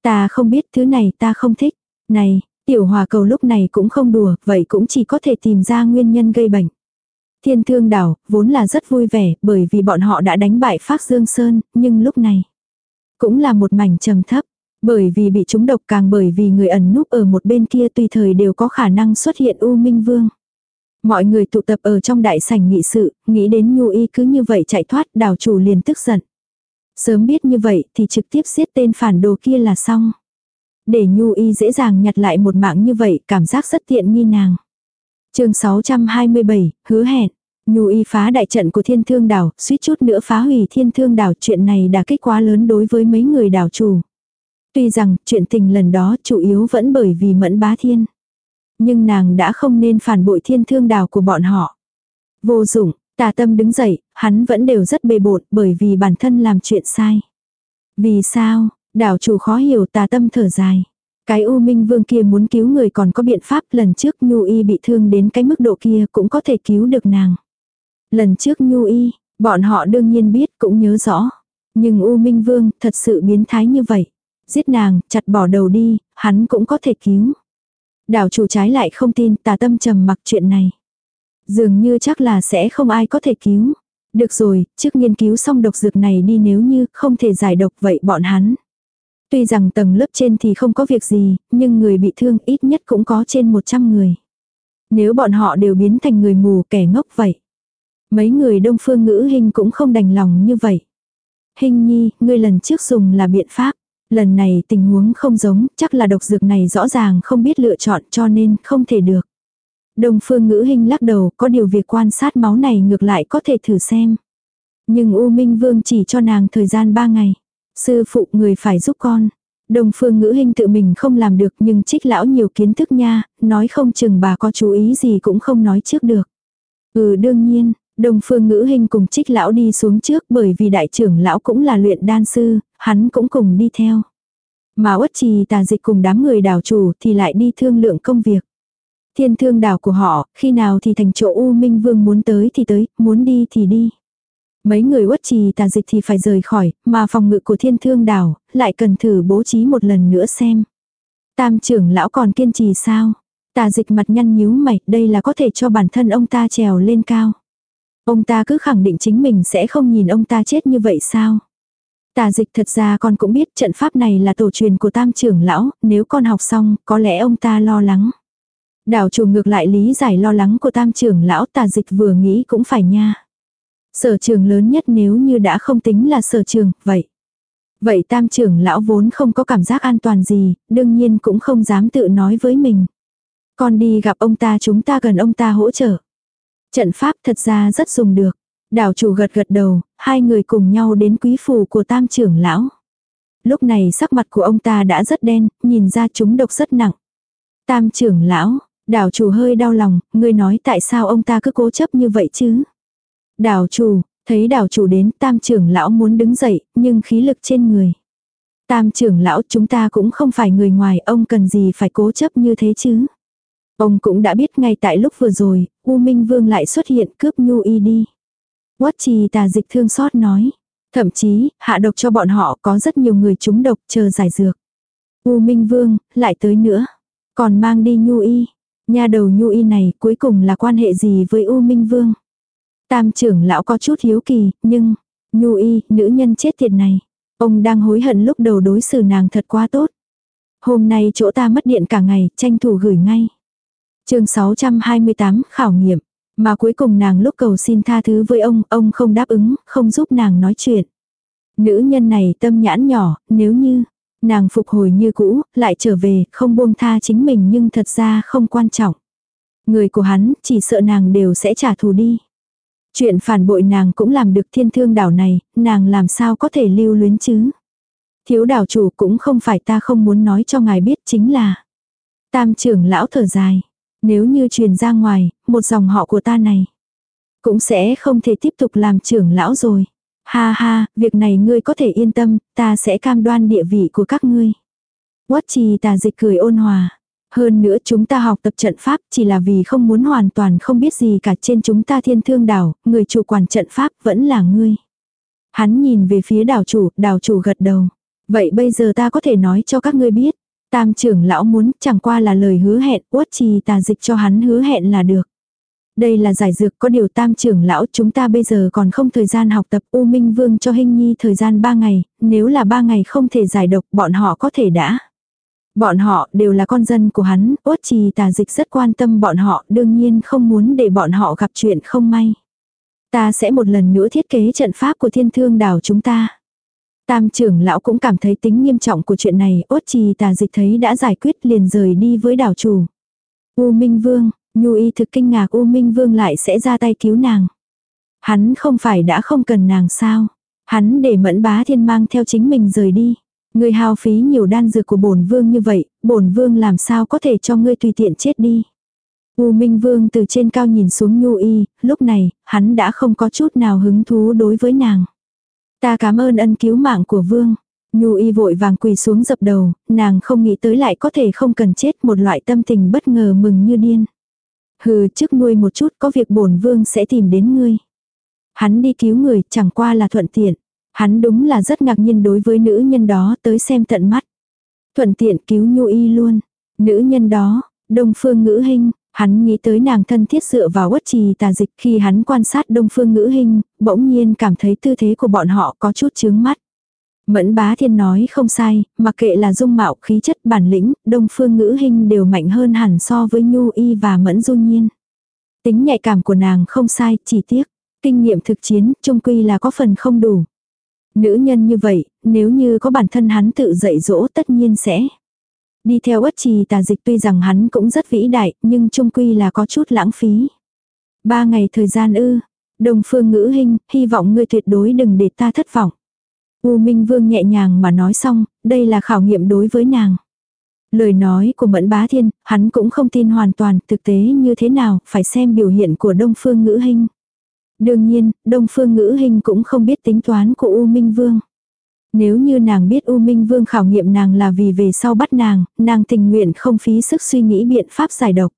Ta không biết thứ này ta không thích. Này, tiểu hòa cầu lúc này cũng không đùa, vậy cũng chỉ có thể tìm ra nguyên nhân gây bệnh. Thiên thương đảo, vốn là rất vui vẻ, bởi vì bọn họ đã đánh bại Phác Dương Sơn, nhưng lúc này, cũng là một mảnh trầm thấp. Bởi vì bị chúng độc càng bởi vì người ẩn núp ở một bên kia tùy thời đều có khả năng xuất hiện U Minh Vương. Mọi người tụ tập ở trong đại sảnh nghị sự, nghĩ đến Nhu Y cứ như vậy chạy thoát, đảo chủ liền tức giận. Sớm biết như vậy thì trực tiếp giết tên phản đồ kia là xong. Để Nhu Y dễ dàng nhặt lại một mạng như vậy, cảm giác rất tiện nghi nàng. chương 627, hứa hẹn. Nhu Y phá đại trận của thiên thương đảo, suýt chút nữa phá hủy thiên thương đảo. Chuyện này đã kết quá lớn đối với mấy người đảo chủ. Tuy rằng chuyện tình lần đó chủ yếu vẫn bởi vì mẫn bá thiên. Nhưng nàng đã không nên phản bội thiên thương đảo của bọn họ. Vô dụng, tà tâm đứng dậy, hắn vẫn đều rất bề bộn bởi vì bản thân làm chuyện sai. Vì sao, đảo chủ khó hiểu tà tâm thở dài. Cái U Minh Vương kia muốn cứu người còn có biện pháp lần trước Nhu Y bị thương đến cái mức độ kia cũng có thể cứu được nàng. Lần trước Nhu Y, bọn họ đương nhiên biết cũng nhớ rõ. Nhưng U Minh Vương thật sự biến thái như vậy. Giết nàng, chặt bỏ đầu đi, hắn cũng có thể cứu. Đảo chủ trái lại không tin tà tâm trầm mặc chuyện này. Dường như chắc là sẽ không ai có thể cứu. Được rồi, trước nghiên cứu xong độc dược này đi nếu như không thể giải độc vậy bọn hắn. Tuy rằng tầng lớp trên thì không có việc gì, nhưng người bị thương ít nhất cũng có trên 100 người. Nếu bọn họ đều biến thành người mù kẻ ngốc vậy. Mấy người đông phương ngữ hình cũng không đành lòng như vậy. Hình nhi, ngươi lần trước dùng là biện pháp. Lần này tình huống không giống, chắc là độc dược này rõ ràng không biết lựa chọn cho nên không thể được. Đông phương ngữ hình lắc đầu, có điều việc quan sát máu này ngược lại có thể thử xem. Nhưng U Minh Vương chỉ cho nàng thời gian 3 ngày. Sư phụ người phải giúp con. Đông phương ngữ hình tự mình không làm được nhưng trích lão nhiều kiến thức nha, nói không chừng bà có chú ý gì cũng không nói trước được. Ừ đương nhiên, Đông phương ngữ hình cùng trích lão đi xuống trước bởi vì đại trưởng lão cũng là luyện đan sư, hắn cũng cùng đi theo. Mà uất trì tà dịch cùng đám người đảo chủ thì lại đi thương lượng công việc. Thiên thương đảo của họ, khi nào thì thành chỗ U Minh Vương muốn tới thì tới, muốn đi thì đi. Mấy người uất trì tà dịch thì phải rời khỏi, mà phòng ngự của thiên thương đảo, lại cần thử bố trí một lần nữa xem. Tam trưởng lão còn kiên trì sao? Tà dịch mặt nhăn nhíu mày, đây là có thể cho bản thân ông ta trèo lên cao. Ông ta cứ khẳng định chính mình sẽ không nhìn ông ta chết như vậy sao? Tà dịch thật ra con cũng biết trận pháp này là tổ truyền của tam trưởng lão, nếu con học xong, có lẽ ông ta lo lắng. Đảo chủ ngược lại lý giải lo lắng của tam trưởng lão tà dịch vừa nghĩ cũng phải nha. Sở trường lớn nhất nếu như đã không tính là sở trường, vậy. Vậy tam trưởng lão vốn không có cảm giác an toàn gì, đương nhiên cũng không dám tự nói với mình. Con đi gặp ông ta chúng ta cần ông ta hỗ trợ. Trận pháp thật ra rất dùng được. Đảo chủ gật gật đầu, hai người cùng nhau đến quý phủ của tam trưởng lão. Lúc này sắc mặt của ông ta đã rất đen, nhìn ra chúng độc rất nặng. Tam trưởng lão, đảo chủ hơi đau lòng, ngươi nói tại sao ông ta cứ cố chấp như vậy chứ? Đảo chủ, thấy đảo chủ đến tam trưởng lão muốn đứng dậy, nhưng khí lực trên người. Tam trưởng lão chúng ta cũng không phải người ngoài, ông cần gì phải cố chấp như thế chứ? Ông cũng đã biết ngay tại lúc vừa rồi, U Minh Vương lại xuất hiện cướp Nhu Y đi. Quát trì tà dịch thương xót nói. Thậm chí, hạ độc cho bọn họ có rất nhiều người trúng độc chờ giải dược. U Minh Vương, lại tới nữa. Còn mang đi Nhu Y. nhà đầu Nhu Y này cuối cùng là quan hệ gì với U Minh Vương? Tam trưởng lão có chút hiếu kỳ, nhưng, Nhu Y, nữ nhân chết tiệt này. Ông đang hối hận lúc đầu đối xử nàng thật quá tốt. Hôm nay chỗ ta mất điện cả ngày, tranh thủ gửi ngay chương 628, khảo nghiệm. Mà cuối cùng nàng lúc cầu xin tha thứ với ông, ông không đáp ứng, không giúp nàng nói chuyện. Nữ nhân này tâm nhãn nhỏ, nếu như nàng phục hồi như cũ, lại trở về, không buông tha chính mình nhưng thật ra không quan trọng. Người của hắn, chỉ sợ nàng đều sẽ trả thù đi. Chuyện phản bội nàng cũng làm được thiên thương đảo này, nàng làm sao có thể lưu luyến chứ. Thiếu đảo chủ cũng không phải ta không muốn nói cho ngài biết chính là. Tam trưởng lão thở dài. Nếu như truyền ra ngoài, một dòng họ của ta này. Cũng sẽ không thể tiếp tục làm trưởng lão rồi. Ha ha, việc này ngươi có thể yên tâm, ta sẽ cam đoan địa vị của các ngươi. Quất trì tà dịch cười ôn hòa. Hơn nữa chúng ta học tập trận pháp chỉ là vì không muốn hoàn toàn không biết gì cả trên chúng ta thiên thương đảo, người chủ quản trận pháp vẫn là ngươi. Hắn nhìn về phía đảo chủ, đảo chủ gật đầu. Vậy bây giờ ta có thể nói cho các ngươi biết. Tam trưởng lão muốn chẳng qua là lời hứa hẹn, uất trì tà dịch cho hắn hứa hẹn là được. Đây là giải dược có điều tam trưởng lão chúng ta bây giờ còn không thời gian học tập U Minh Vương cho Hinh Nhi thời gian 3 ngày, nếu là 3 ngày không thể giải độc bọn họ có thể đã. Bọn họ đều là con dân của hắn, uất trì tà dịch rất quan tâm bọn họ đương nhiên không muốn để bọn họ gặp chuyện không may. Ta sẽ một lần nữa thiết kế trận pháp của thiên thương đảo chúng ta. Tam trưởng lão cũng cảm thấy tính nghiêm trọng của chuyện này, ốt trì tà dịch thấy đã giải quyết liền rời đi với đảo chủ. U Minh Vương, Nhu y thực kinh ngạc U Minh Vương lại sẽ ra tay cứu nàng. Hắn không phải đã không cần nàng sao. Hắn để mẫn bá thiên mang theo chính mình rời đi. Ngươi hao phí nhiều đan dược của bổn vương như vậy, bổn vương làm sao có thể cho ngươi tùy tiện chết đi. U Minh Vương từ trên cao nhìn xuống Nhu Y, lúc này, hắn đã không có chút nào hứng thú đối với nàng. Ta cảm ơn ân cứu mạng của vương. Nhu y vội vàng quỳ xuống dập đầu, nàng không nghĩ tới lại có thể không cần chết một loại tâm tình bất ngờ mừng như điên. Hừ trước nuôi một chút có việc bổn vương sẽ tìm đến ngươi. Hắn đi cứu người chẳng qua là thuận tiện. Hắn đúng là rất ngạc nhiên đối với nữ nhân đó tới xem tận mắt. Thuận tiện cứu nhu y luôn. Nữ nhân đó, đông phương ngữ hình, Hắn nghĩ tới nàng thân thiết dựa vào uất trì tà dịch khi hắn quan sát đông phương ngữ hình, bỗng nhiên cảm thấy tư thế của bọn họ có chút chướng mắt. Mẫn bá thiên nói không sai, mặc kệ là dung mạo khí chất bản lĩnh, đông phương ngữ hình đều mạnh hơn hẳn so với nhu y và mẫn du nhiên. Tính nhạy cảm của nàng không sai, chỉ tiếc, kinh nghiệm thực chiến, trung quy là có phần không đủ. Nữ nhân như vậy, nếu như có bản thân hắn tự dạy dỗ tất nhiên sẽ Đi theo ất trì tà dịch tuy rằng hắn cũng rất vĩ đại, nhưng trung quy là có chút lãng phí. Ba ngày thời gian ư. Đồng phương ngữ hình, hy vọng ngươi tuyệt đối đừng để ta thất vọng. U Minh Vương nhẹ nhàng mà nói xong, đây là khảo nghiệm đối với nàng. Lời nói của Mẫn Bá Thiên, hắn cũng không tin hoàn toàn thực tế như thế nào, phải xem biểu hiện của Đông Phương Ngữ Hinh. Đương nhiên, Đông Phương Ngữ Hinh cũng không biết tính toán của U Minh Vương. Nếu như nàng biết U Minh Vương khảo nghiệm nàng là vì về sau bắt nàng, nàng tình nguyện không phí sức suy nghĩ biện pháp giải độc.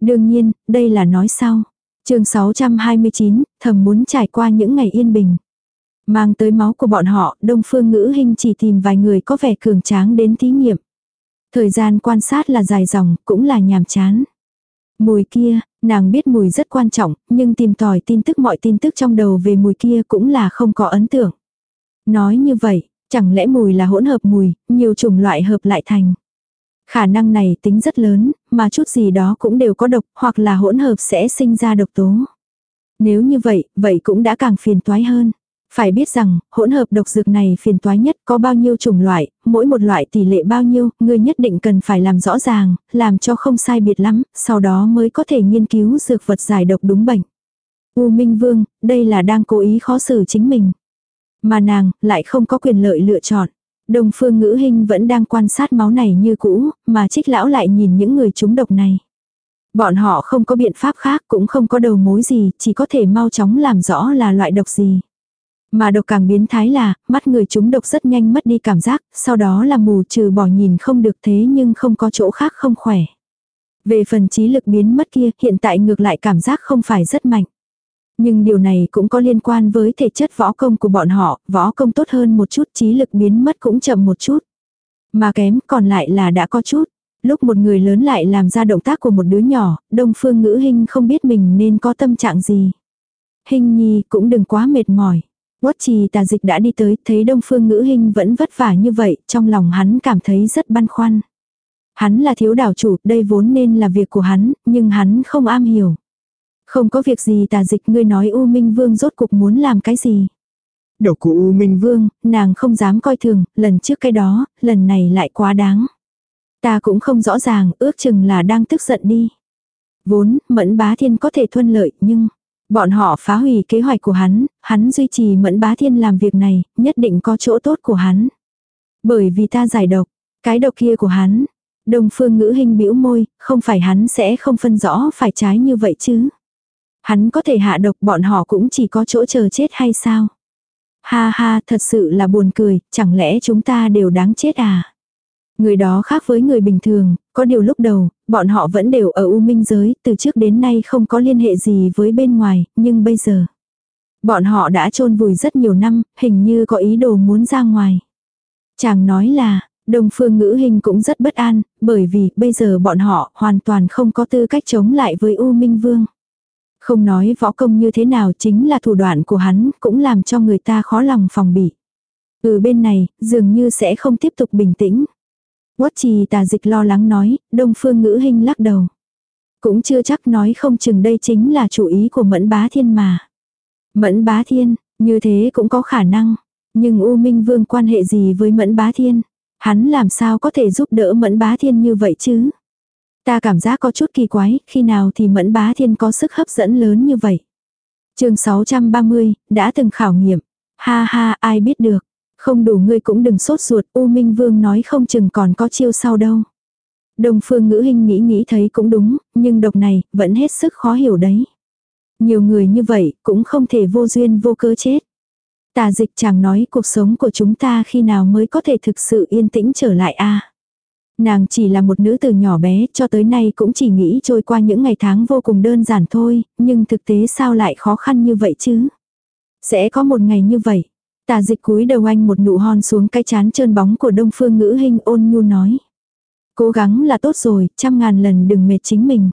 Đương nhiên, đây là nói sau. chương 629, thầm muốn trải qua những ngày yên bình. Mang tới máu của bọn họ, Đông Phương Ngữ Hinh chỉ tìm vài người có vẻ cường tráng đến thí nghiệm. Thời gian quan sát là dài dòng, cũng là nhàm chán. Mùi kia, nàng biết mùi rất quan trọng, nhưng tìm tòi tin tức mọi tin tức trong đầu về mùi kia cũng là không có ấn tượng. Nói như vậy, chẳng lẽ mùi là hỗn hợp mùi, nhiều chủng loại hợp lại thành. Khả năng này tính rất lớn, mà chút gì đó cũng đều có độc, hoặc là hỗn hợp sẽ sinh ra độc tố. Nếu như vậy, vậy cũng đã càng phiền toái hơn. Phải biết rằng, hỗn hợp độc dược này phiền toái nhất có bao nhiêu chủng loại, mỗi một loại tỷ lệ bao nhiêu, người nhất định cần phải làm rõ ràng, làm cho không sai biệt lắm, sau đó mới có thể nghiên cứu dược vật giải độc đúng bệnh. U Minh Vương, đây là đang cố ý khó xử chính mình. Mà nàng, lại không có quyền lợi lựa chọn. Đồng phương ngữ hình vẫn đang quan sát máu này như cũ, mà trích lão lại nhìn những người trúng độc này. Bọn họ không có biện pháp khác cũng không có đầu mối gì, chỉ có thể mau chóng làm rõ là loại độc gì. Mà độc càng biến thái là, mắt người chúng độc rất nhanh mất đi cảm giác, sau đó là mù trừ bỏ nhìn không được thế nhưng không có chỗ khác không khỏe. Về phần trí lực biến mất kia, hiện tại ngược lại cảm giác không phải rất mạnh. Nhưng điều này cũng có liên quan với thể chất võ công của bọn họ, võ công tốt hơn một chút, trí lực biến mất cũng chậm một chút. Mà kém còn lại là đã có chút. Lúc một người lớn lại làm ra động tác của một đứa nhỏ, đông phương ngữ hình không biết mình nên có tâm trạng gì. Hình nhi cũng đừng quá mệt mỏi. Quất trì tà dịch đã đi tới, thấy đông phương ngữ hình vẫn vất vả như vậy, trong lòng hắn cảm thấy rất băn khoăn. Hắn là thiếu đảo chủ, đây vốn nên là việc của hắn, nhưng hắn không am hiểu. Không có việc gì tà dịch ngươi nói U Minh Vương rốt cục muốn làm cái gì. Độc của U Minh Vương, nàng không dám coi thường, lần trước cái đó, lần này lại quá đáng. Ta cũng không rõ ràng, ước chừng là đang tức giận đi. Vốn, mẫn bá thiên có thể thuận lợi, nhưng... Bọn họ phá hủy kế hoạch của hắn, hắn duy trì mẫn bá thiên làm việc này, nhất định có chỗ tốt của hắn. Bởi vì ta giải độc, cái độc kia của hắn. Đồng phương ngữ hình bĩu môi, không phải hắn sẽ không phân rõ phải trái như vậy chứ. Hắn có thể hạ độc bọn họ cũng chỉ có chỗ chờ chết hay sao? Ha ha, thật sự là buồn cười, chẳng lẽ chúng ta đều đáng chết à? Người đó khác với người bình thường, có điều lúc đầu, bọn họ vẫn đều ở U Minh giới, từ trước đến nay không có liên hệ gì với bên ngoài, nhưng bây giờ, bọn họ đã chôn vùi rất nhiều năm, hình như có ý đồ muốn ra ngoài. Chàng nói là, Đồng phương ngữ hình cũng rất bất an, bởi vì bây giờ bọn họ hoàn toàn không có tư cách chống lại với U Minh Vương. Không nói võ công như thế nào chính là thủ đoạn của hắn cũng làm cho người ta khó lòng phòng bị. Ừ bên này, dường như sẽ không tiếp tục bình tĩnh. Quất trì tà dịch lo lắng nói, đông phương ngữ hình lắc đầu. Cũng chưa chắc nói không chừng đây chính là chủ ý của mẫn bá thiên mà. Mẫn bá thiên, như thế cũng có khả năng. Nhưng U Minh Vương quan hệ gì với mẫn bá thiên? Hắn làm sao có thể giúp đỡ mẫn bá thiên như vậy chứ? Ta cảm giác có chút kỳ quái, khi nào thì mẫn bá thiên có sức hấp dẫn lớn như vậy. chương 630, đã từng khảo nghiệm. Ha ha, ai biết được. Không đủ ngươi cũng đừng sốt ruột, U Minh Vương nói không chừng còn có chiêu sau đâu. Đồng phương ngữ hình nghĩ nghĩ thấy cũng đúng, nhưng độc này, vẫn hết sức khó hiểu đấy. Nhiều người như vậy, cũng không thể vô duyên vô cớ chết. Tà dịch chàng nói cuộc sống của chúng ta khi nào mới có thể thực sự yên tĩnh trở lại a Nàng chỉ là một nữ từ nhỏ bé, cho tới nay cũng chỉ nghĩ trôi qua những ngày tháng vô cùng đơn giản thôi, nhưng thực tế sao lại khó khăn như vậy chứ? Sẽ có một ngày như vậy. Tà dịch cúi đầu anh một nụ hon xuống cái chán trơn bóng của đông phương ngữ hình ôn nhu nói. Cố gắng là tốt rồi, trăm ngàn lần đừng mệt chính mình.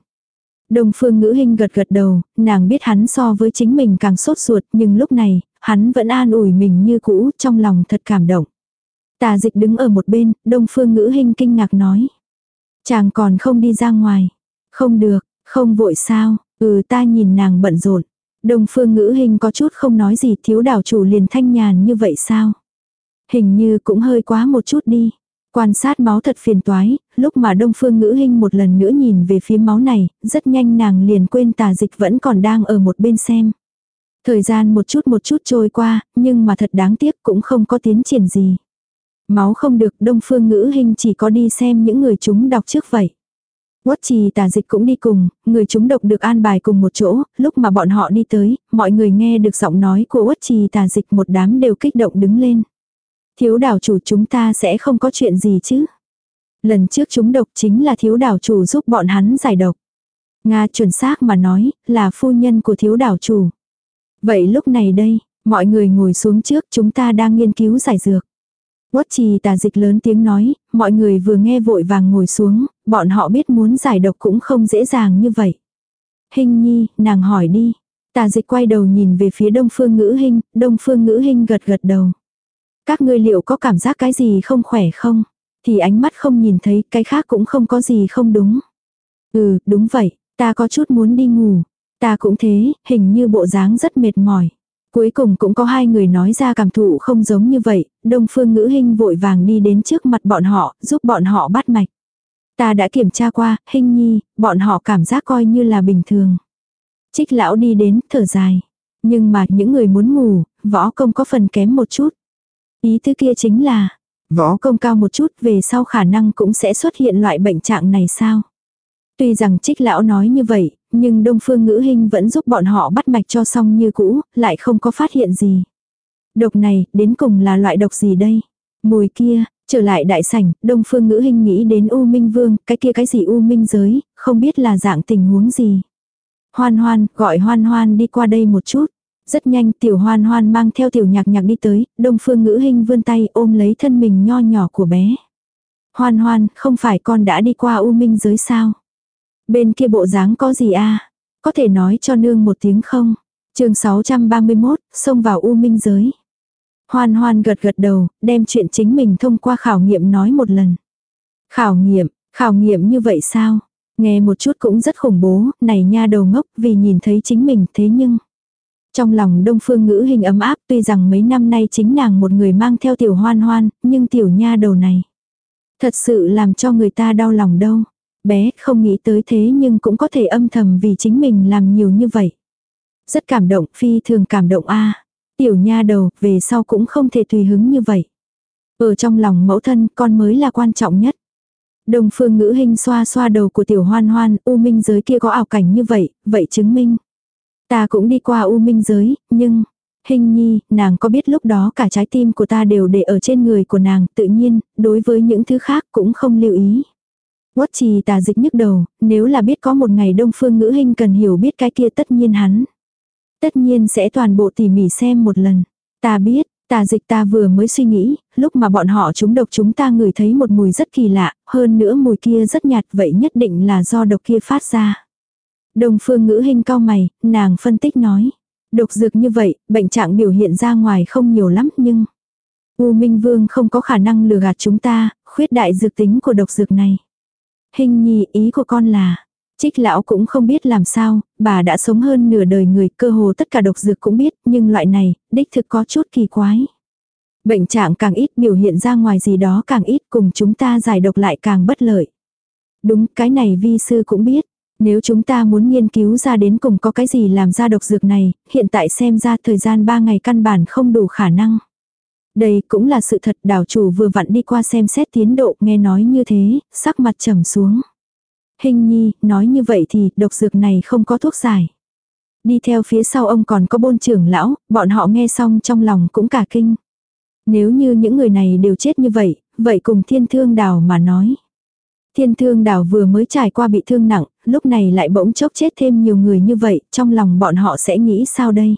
Đông phương ngữ hình gật gật đầu, nàng biết hắn so với chính mình càng sốt ruột nhưng lúc này, hắn vẫn an ủi mình như cũ trong lòng thật cảm động. Tà dịch đứng ở một bên, đông phương ngữ hình kinh ngạc nói. Chàng còn không đi ra ngoài. Không được, không vội sao, ừ ta nhìn nàng bận rộn. Đông phương ngữ hình có chút không nói gì thiếu đảo chủ liền thanh nhàn như vậy sao. Hình như cũng hơi quá một chút đi. Quan sát máu thật phiền toái, lúc mà đông phương ngữ hình một lần nữa nhìn về phía máu này, rất nhanh nàng liền quên tà dịch vẫn còn đang ở một bên xem. Thời gian một chút một chút trôi qua, nhưng mà thật đáng tiếc cũng không có tiến triển gì. Máu không được đông phương ngữ hình chỉ có đi xem những người chúng đọc trước vậy. Quất trì tà dịch cũng đi cùng, người chúng độc được an bài cùng một chỗ, lúc mà bọn họ đi tới, mọi người nghe được giọng nói của quất trì tà dịch một đám đều kích động đứng lên. Thiếu đảo chủ chúng ta sẽ không có chuyện gì chứ. Lần trước chúng độc chính là thiếu đảo chủ giúp bọn hắn giải độc. Nga chuẩn xác mà nói, là phu nhân của thiếu đảo chủ. Vậy lúc này đây, mọi người ngồi xuống trước chúng ta đang nghiên cứu giải dược. Quất trì tà dịch lớn tiếng nói, mọi người vừa nghe vội vàng ngồi xuống, bọn họ biết muốn giải độc cũng không dễ dàng như vậy. Hình nhi, nàng hỏi đi. Tà dịch quay đầu nhìn về phía đông phương ngữ hình, đông phương ngữ hình gật gật đầu. Các ngươi liệu có cảm giác cái gì không khỏe không? thì ánh mắt không nhìn thấy, cái khác cũng không có gì không đúng. Ừ, đúng vậy, ta có chút muốn đi ngủ. Ta cũng thế, hình như bộ dáng rất mệt mỏi. Cuối cùng cũng có hai người nói ra cảm thụ không giống như vậy, Đông Phương Ngữ Hinh vội vàng đi đến trước mặt bọn họ, giúp bọn họ bắt mạch. Ta đã kiểm tra qua, Hinh Nhi, bọn họ cảm giác coi như là bình thường. Trích lão đi đến, thở dài. Nhưng mà những người muốn ngủ, võ công có phần kém một chút. Ý tứ kia chính là, võ công cao một chút về sau khả năng cũng sẽ xuất hiện loại bệnh trạng này sao. Tuy rằng trích lão nói như vậy, nhưng Đông Phương Ngữ hình vẫn giúp bọn họ bắt mạch cho xong như cũ, lại không có phát hiện gì. Độc này, đến cùng là loại độc gì đây? Mùi kia, trở lại đại sảnh, Đông Phương Ngữ hình nghĩ đến U Minh Vương, cái kia cái gì U Minh giới, không biết là dạng tình huống gì. Hoan hoan, gọi hoan hoan đi qua đây một chút. Rất nhanh tiểu hoan hoan mang theo tiểu nhạc nhạc đi tới, đông phương ngữ hình vươn tay ôm lấy thân mình nho nhỏ của bé. Hoan hoan, không phải con đã đi qua u minh giới sao? Bên kia bộ dáng có gì a Có thể nói cho nương một tiếng không? chương 631, xông vào u minh giới. Hoan hoan gật gật đầu, đem chuyện chính mình thông qua khảo nghiệm nói một lần. Khảo nghiệm, khảo nghiệm như vậy sao? Nghe một chút cũng rất khủng bố, này nha đầu ngốc vì nhìn thấy chính mình thế nhưng. Trong lòng đông phương ngữ hình ấm áp tuy rằng mấy năm nay chính nàng một người mang theo tiểu hoan hoan, nhưng tiểu nha đầu này. Thật sự làm cho người ta đau lòng đâu. Bé không nghĩ tới thế nhưng cũng có thể âm thầm vì chính mình làm nhiều như vậy. Rất cảm động, phi thường cảm động a Tiểu nha đầu, về sau cũng không thể tùy hứng như vậy. Ở trong lòng mẫu thân, con mới là quan trọng nhất. Đồng phương ngữ hình xoa xoa đầu của tiểu hoan hoan, u minh giới kia có ảo cảnh như vậy, vậy chứng minh. Ta cũng đi qua u minh giới, nhưng, hình nhi, nàng có biết lúc đó cả trái tim của ta đều để ở trên người của nàng, tự nhiên, đối với những thứ khác cũng không lưu ý. Quất trì tà dịch nhức đầu, nếu là biết có một ngày đông phương ngữ hình cần hiểu biết cái kia tất nhiên hắn. Tất nhiên sẽ toàn bộ tỉ mỉ xem một lần. Ta biết, Tà dịch ta vừa mới suy nghĩ, lúc mà bọn họ trúng độc chúng ta ngửi thấy một mùi rất kỳ lạ, hơn nữa mùi kia rất nhạt vậy nhất định là do độc kia phát ra. Đồng phương ngữ hình cao mày, nàng phân tích nói. Độc dược như vậy, bệnh trạng biểu hiện ra ngoài không nhiều lắm nhưng... U Minh Vương không có khả năng lừa gạt chúng ta, khuyết đại dược tính của độc dược này. Hình nhi ý của con là, Trích lão cũng không biết làm sao, bà đã sống hơn nửa đời người, cơ hồ tất cả độc dược cũng biết, nhưng loại này, đích thực có chút kỳ quái. Bệnh trạng càng ít biểu hiện ra ngoài gì đó càng ít cùng chúng ta giải độc lại càng bất lợi. Đúng, cái này vi sư cũng biết. Nếu chúng ta muốn nghiên cứu ra đến cùng có cái gì làm ra độc dược này, hiện tại xem ra thời gian 3 ngày căn bản không đủ khả năng. Đây cũng là sự thật đảo chủ vừa vặn đi qua xem xét tiến độ nghe nói như thế, sắc mặt trầm xuống. Hình nhi, nói như vậy thì độc dược này không có thuốc giải. Đi theo phía sau ông còn có bôn trưởng lão, bọn họ nghe xong trong lòng cũng cả kinh. Nếu như những người này đều chết như vậy, vậy cùng thiên thương đảo mà nói. Thiên thương đảo vừa mới trải qua bị thương nặng, lúc này lại bỗng chốc chết thêm nhiều người như vậy, trong lòng bọn họ sẽ nghĩ sao đây?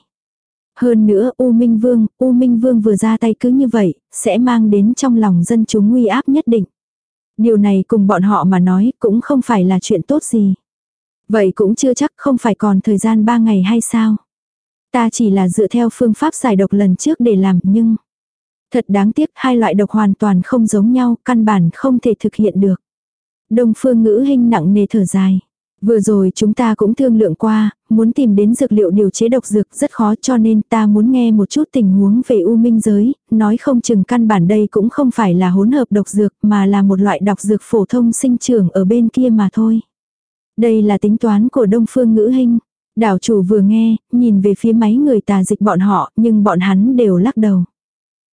Hơn nữa U Minh Vương, U Minh Vương vừa ra tay cứ như vậy, sẽ mang đến trong lòng dân chúng uy áp nhất định. Điều này cùng bọn họ mà nói cũng không phải là chuyện tốt gì. Vậy cũng chưa chắc không phải còn thời gian 3 ngày hay sao. Ta chỉ là dựa theo phương pháp giải độc lần trước để làm nhưng... Thật đáng tiếc hai loại độc hoàn toàn không giống nhau, căn bản không thể thực hiện được. Đông phương ngữ hình nặng nề thở dài. Vừa rồi chúng ta cũng thương lượng qua, muốn tìm đến dược liệu điều chế độc dược rất khó cho nên ta muốn nghe một chút tình huống về u minh giới, nói không chừng căn bản đây cũng không phải là hỗn hợp độc dược mà là một loại độc dược phổ thông sinh trưởng ở bên kia mà thôi. Đây là tính toán của đông phương ngữ hình. Đảo chủ vừa nghe, nhìn về phía máy người tà dịch bọn họ nhưng bọn hắn đều lắc đầu.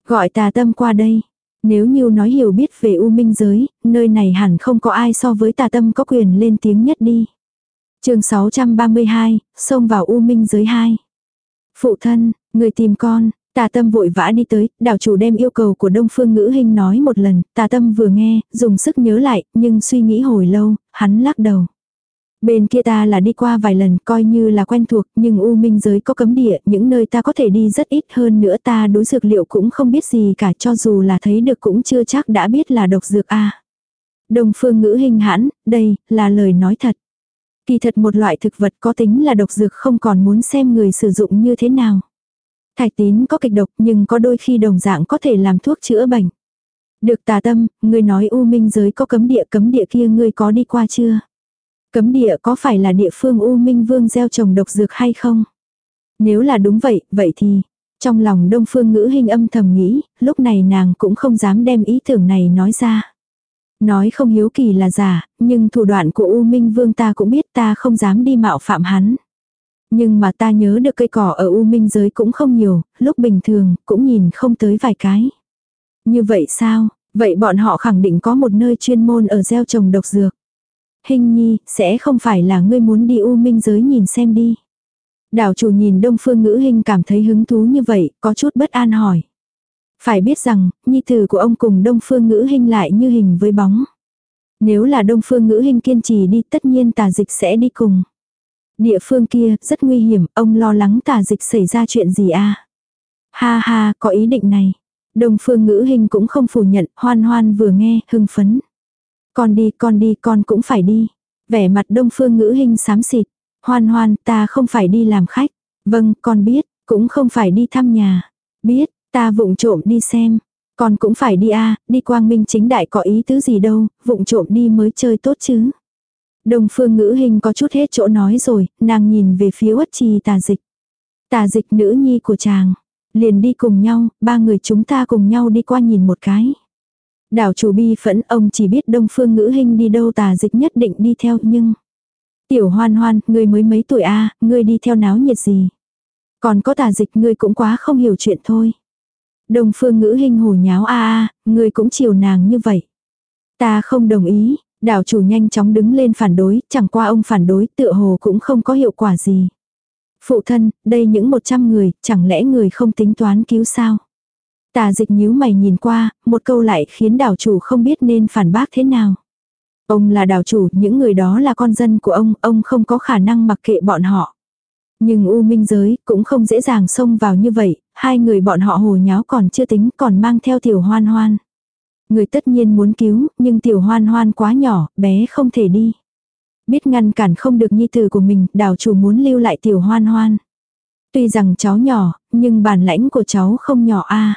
Gọi tà tâm qua đây. Nếu như nói hiểu biết về u minh giới, nơi này hẳn không có ai so với tà tâm có quyền lên tiếng nhất đi chương 632, xông vào U Minh giới 2. Phụ thân, người tìm con, tà tâm vội vã đi tới, đảo chủ đem yêu cầu của Đông Phương Ngữ Hình nói một lần, tà tâm vừa nghe, dùng sức nhớ lại, nhưng suy nghĩ hồi lâu, hắn lắc đầu. Bên kia ta là đi qua vài lần coi như là quen thuộc nhưng U Minh giới có cấm địa, những nơi ta có thể đi rất ít hơn nữa ta đối dược liệu cũng không biết gì cả cho dù là thấy được cũng chưa chắc đã biết là độc dược a Đông phương ngữ hình hãn, đây là lời nói thật. Kỳ thật một loại thực vật có tính là độc dược không còn muốn xem người sử dụng như thế nào. Thạch tín có kịch độc nhưng có đôi khi đồng dạng có thể làm thuốc chữa bệnh. Được tà tâm, ngươi nói u minh giới có cấm địa cấm địa kia ngươi có đi qua chưa? Cấm địa có phải là địa phương u minh vương gieo trồng độc dược hay không? Nếu là đúng vậy, vậy thì, trong lòng đông phương ngữ hình âm thầm nghĩ, lúc này nàng cũng không dám đem ý tưởng này nói ra. Nói không hiếu kỳ là giả, nhưng thủ đoạn của U Minh Vương ta cũng biết ta không dám đi mạo phạm hắn. Nhưng mà ta nhớ được cây cỏ ở U Minh giới cũng không nhiều, lúc bình thường cũng nhìn không tới vài cái. Như vậy sao, vậy bọn họ khẳng định có một nơi chuyên môn ở gieo trồng độc dược. Hình nhi, sẽ không phải là ngươi muốn đi U Minh giới nhìn xem đi. Đảo chủ nhìn Đông Phương Ngữ Hình cảm thấy hứng thú như vậy, có chút bất an hỏi. Phải biết rằng, nhi tử của ông cùng Đông Phương Ngữ Hình lại như hình với bóng. Nếu là Đông Phương Ngữ Hình kiên trì đi tất nhiên tà dịch sẽ đi cùng. Địa phương kia rất nguy hiểm, ông lo lắng tà dịch xảy ra chuyện gì à? Ha ha, có ý định này. Đông Phương Ngữ Hình cũng không phủ nhận, hoan hoan vừa nghe, hưng phấn. Con đi, con đi, con cũng phải đi. Vẻ mặt Đông Phương Ngữ Hình xám xịt. Hoan hoan, ta không phải đi làm khách. Vâng, con biết, cũng không phải đi thăm nhà. Biết, ta vụng trộm đi xem. Con cũng phải đi a đi quang minh chính đại có ý tứ gì đâu, vụng trộm đi mới chơi tốt chứ. Đồng phương ngữ hình có chút hết chỗ nói rồi, nàng nhìn về phía uất trì tà dịch. Tà dịch nữ nhi của chàng. Liền đi cùng nhau, ba người chúng ta cùng nhau đi qua nhìn một cái. Đảo chủ bi phẫn ông chỉ biết đông phương ngữ hình đi đâu tà dịch nhất định đi theo nhưng. Tiểu hoan hoan, ngươi mới mấy tuổi a ngươi đi theo náo nhiệt gì. Còn có tà dịch ngươi cũng quá không hiểu chuyện thôi. Đông phương ngữ hình hồ nháo a a, ngươi cũng chiều nàng như vậy. Ta không đồng ý, đảo chủ nhanh chóng đứng lên phản đối, chẳng qua ông phản đối tựa hồ cũng không có hiệu quả gì. Phụ thân, đây những 100 người, chẳng lẽ người không tính toán cứu sao? Tà dịch nhíu mày nhìn qua, một câu lại khiến đảo chủ không biết nên phản bác thế nào. Ông là đảo chủ, những người đó là con dân của ông, ông không có khả năng mặc kệ bọn họ. Nhưng U Minh giới cũng không dễ dàng xông vào như vậy, hai người bọn họ hồ nháo còn chưa tính còn mang theo tiểu hoan hoan. Người tất nhiên muốn cứu, nhưng tiểu hoan hoan quá nhỏ, bé không thể đi. Biết ngăn cản không được nhi tử của mình, đào chủ muốn lưu lại tiểu hoan hoan. Tuy rằng cháu nhỏ, nhưng bản lãnh của cháu không nhỏ a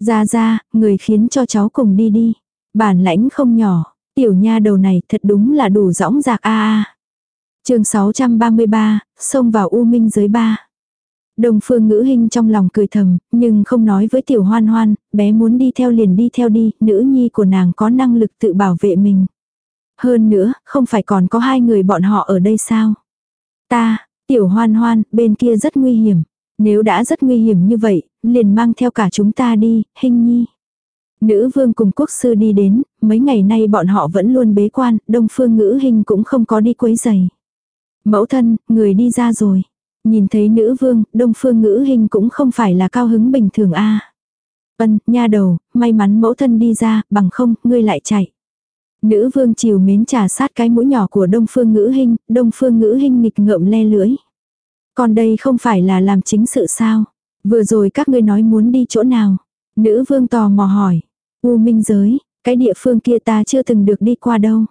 Ra ra, người khiến cho cháu cùng đi đi. Bản lãnh không nhỏ, tiểu nha đầu này thật đúng là đủ rõng rạc a a chương 633, xông vào u minh giới ba. Đồng phương ngữ hình trong lòng cười thầm, nhưng không nói với tiểu hoan hoan, bé muốn đi theo liền đi theo đi, nữ nhi của nàng có năng lực tự bảo vệ mình. Hơn nữa, không phải còn có hai người bọn họ ở đây sao? Ta, tiểu hoan hoan, bên kia rất nguy hiểm. Nếu đã rất nguy hiểm như vậy, liền mang theo cả chúng ta đi, hình nhi. Nữ vương cùng quốc sư đi đến, mấy ngày nay bọn họ vẫn luôn bế quan, đông phương ngữ hình cũng không có đi quấy giày. Mẫu thân, người đi ra rồi. Nhìn thấy nữ vương, đông phương ngữ hình cũng không phải là cao hứng bình thường a à. Ân, nha đầu, may mắn mẫu thân đi ra, bằng không, ngươi lại chạy. Nữ vương chiều mến trà sát cái mũi nhỏ của đông phương ngữ hình, đông phương ngữ hình nghịch ngợm le lưỡi. Còn đây không phải là làm chính sự sao? Vừa rồi các ngươi nói muốn đi chỗ nào? Nữ vương tò mò hỏi. U minh giới, cái địa phương kia ta chưa từng được đi qua đâu.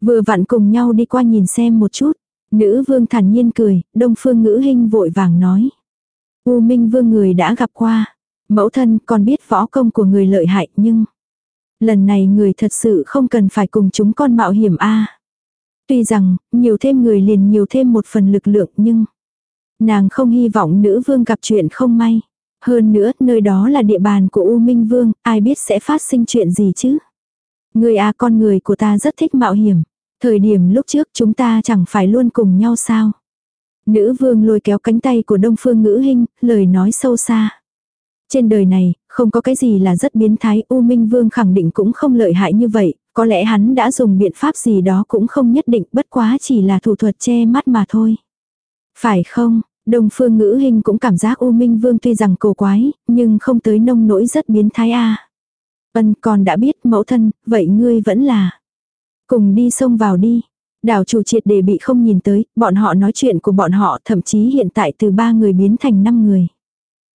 Vừa vặn cùng nhau đi qua nhìn xem một chút. Nữ vương thản nhiên cười, đông phương ngữ hình vội vàng nói. U minh vương người đã gặp qua. Mẫu thân còn biết võ công của người lợi hại nhưng... Lần này người thật sự không cần phải cùng chúng con mạo hiểm a Tuy rằng, nhiều thêm người liền nhiều thêm một phần lực lượng nhưng... Nàng không hy vọng nữ vương gặp chuyện không may. Hơn nữa, nơi đó là địa bàn của U Minh Vương, ai biết sẽ phát sinh chuyện gì chứ. Người a con người của ta rất thích mạo hiểm. Thời điểm lúc trước chúng ta chẳng phải luôn cùng nhau sao. Nữ vương lôi kéo cánh tay của đông phương ngữ hình, lời nói sâu xa. Trên đời này, không có cái gì là rất biến thái, U Minh Vương khẳng định cũng không lợi hại như vậy, có lẽ hắn đã dùng biện pháp gì đó cũng không nhất định, bất quá chỉ là thủ thuật che mắt mà thôi. Phải không, Đông Phương Ngữ Hình cũng cảm giác U Minh Vương tuy rằng cổ quái, nhưng không tới nông nỗi rất biến thái a. À. Còn đã biết mẫu thân, vậy ngươi vẫn là Cùng đi xông vào đi. Đảo chủ triệt để bị không nhìn tới, bọn họ nói chuyện của bọn họ thậm chí hiện tại từ ba người biến thành năm người.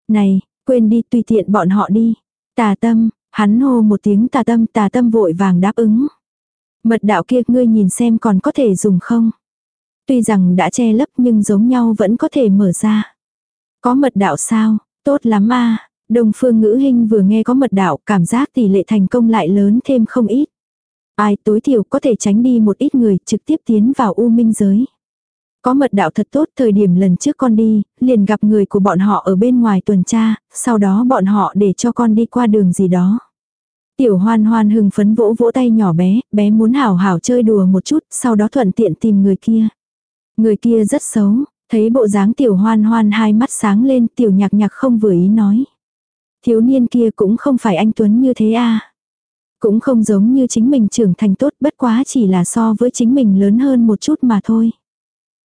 Này, quên đi tùy tiện bọn họ đi. Tà tâm, hắn hô một tiếng tà tâm tà tâm vội vàng đáp ứng. Mật đạo kia ngươi nhìn xem còn có thể dùng không? Tuy rằng đã che lấp nhưng giống nhau vẫn có thể mở ra. Có mật đạo sao? Tốt lắm a Đông phương ngữ hình vừa nghe có mật đạo, cảm giác tỷ lệ thành công lại lớn thêm không ít. Ai tối thiểu có thể tránh đi một ít người trực tiếp tiến vào u minh giới. Có mật đạo thật tốt thời điểm lần trước con đi, liền gặp người của bọn họ ở bên ngoài tuần tra, sau đó bọn họ để cho con đi qua đường gì đó. Tiểu hoan hoan hưng phấn vỗ vỗ tay nhỏ bé, bé muốn hảo hảo chơi đùa một chút, sau đó thuận tiện tìm người kia. Người kia rất xấu, thấy bộ dáng tiểu hoan hoan hai mắt sáng lên tiểu nhạc nhạc không vừa ý nói. Thiếu niên kia cũng không phải anh Tuấn như thế à. Cũng không giống như chính mình trưởng thành tốt bất quá chỉ là so với chính mình lớn hơn một chút mà thôi.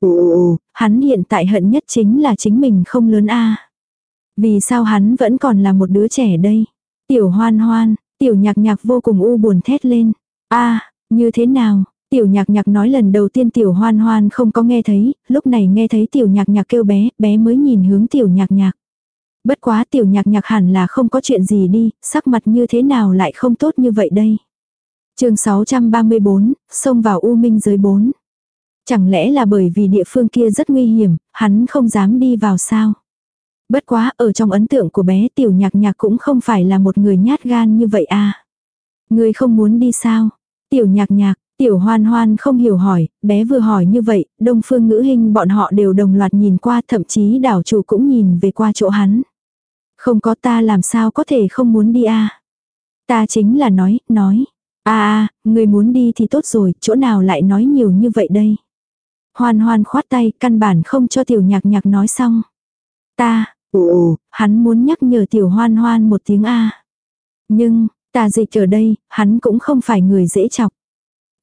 Ồ, hắn hiện tại hận nhất chính là chính mình không lớn a. Vì sao hắn vẫn còn là một đứa trẻ đây? Tiểu hoan hoan, tiểu nhạc nhạc vô cùng u buồn thét lên. a như thế nào? Tiểu nhạc nhạc nói lần đầu tiên tiểu hoan hoan không có nghe thấy, lúc này nghe thấy tiểu nhạc nhạc kêu bé, bé mới nhìn hướng tiểu nhạc nhạc. Bất quá tiểu nhạc nhạc hẳn là không có chuyện gì đi, sắc mặt như thế nào lại không tốt như vậy đây. chương 634, xông vào U Minh giới 4. Chẳng lẽ là bởi vì địa phương kia rất nguy hiểm, hắn không dám đi vào sao? Bất quá ở trong ấn tượng của bé tiểu nhạc nhạc cũng không phải là một người nhát gan như vậy à. Người không muốn đi sao? Tiểu nhạc nhạc, tiểu hoan hoan không hiểu hỏi, bé vừa hỏi như vậy, đông phương ngữ hình bọn họ đều đồng loạt nhìn qua thậm chí đảo chủ cũng nhìn về qua chỗ hắn. Không có ta làm sao có thể không muốn đi à. Ta chính là nói, nói. À à, người muốn đi thì tốt rồi, chỗ nào lại nói nhiều như vậy đây. Hoan hoan khoát tay, căn bản không cho tiểu nhạc nhạc nói xong. Ta, ồ, hắn muốn nhắc nhở tiểu hoan hoan một tiếng A. Nhưng, ta dịch ở đây, hắn cũng không phải người dễ chọc.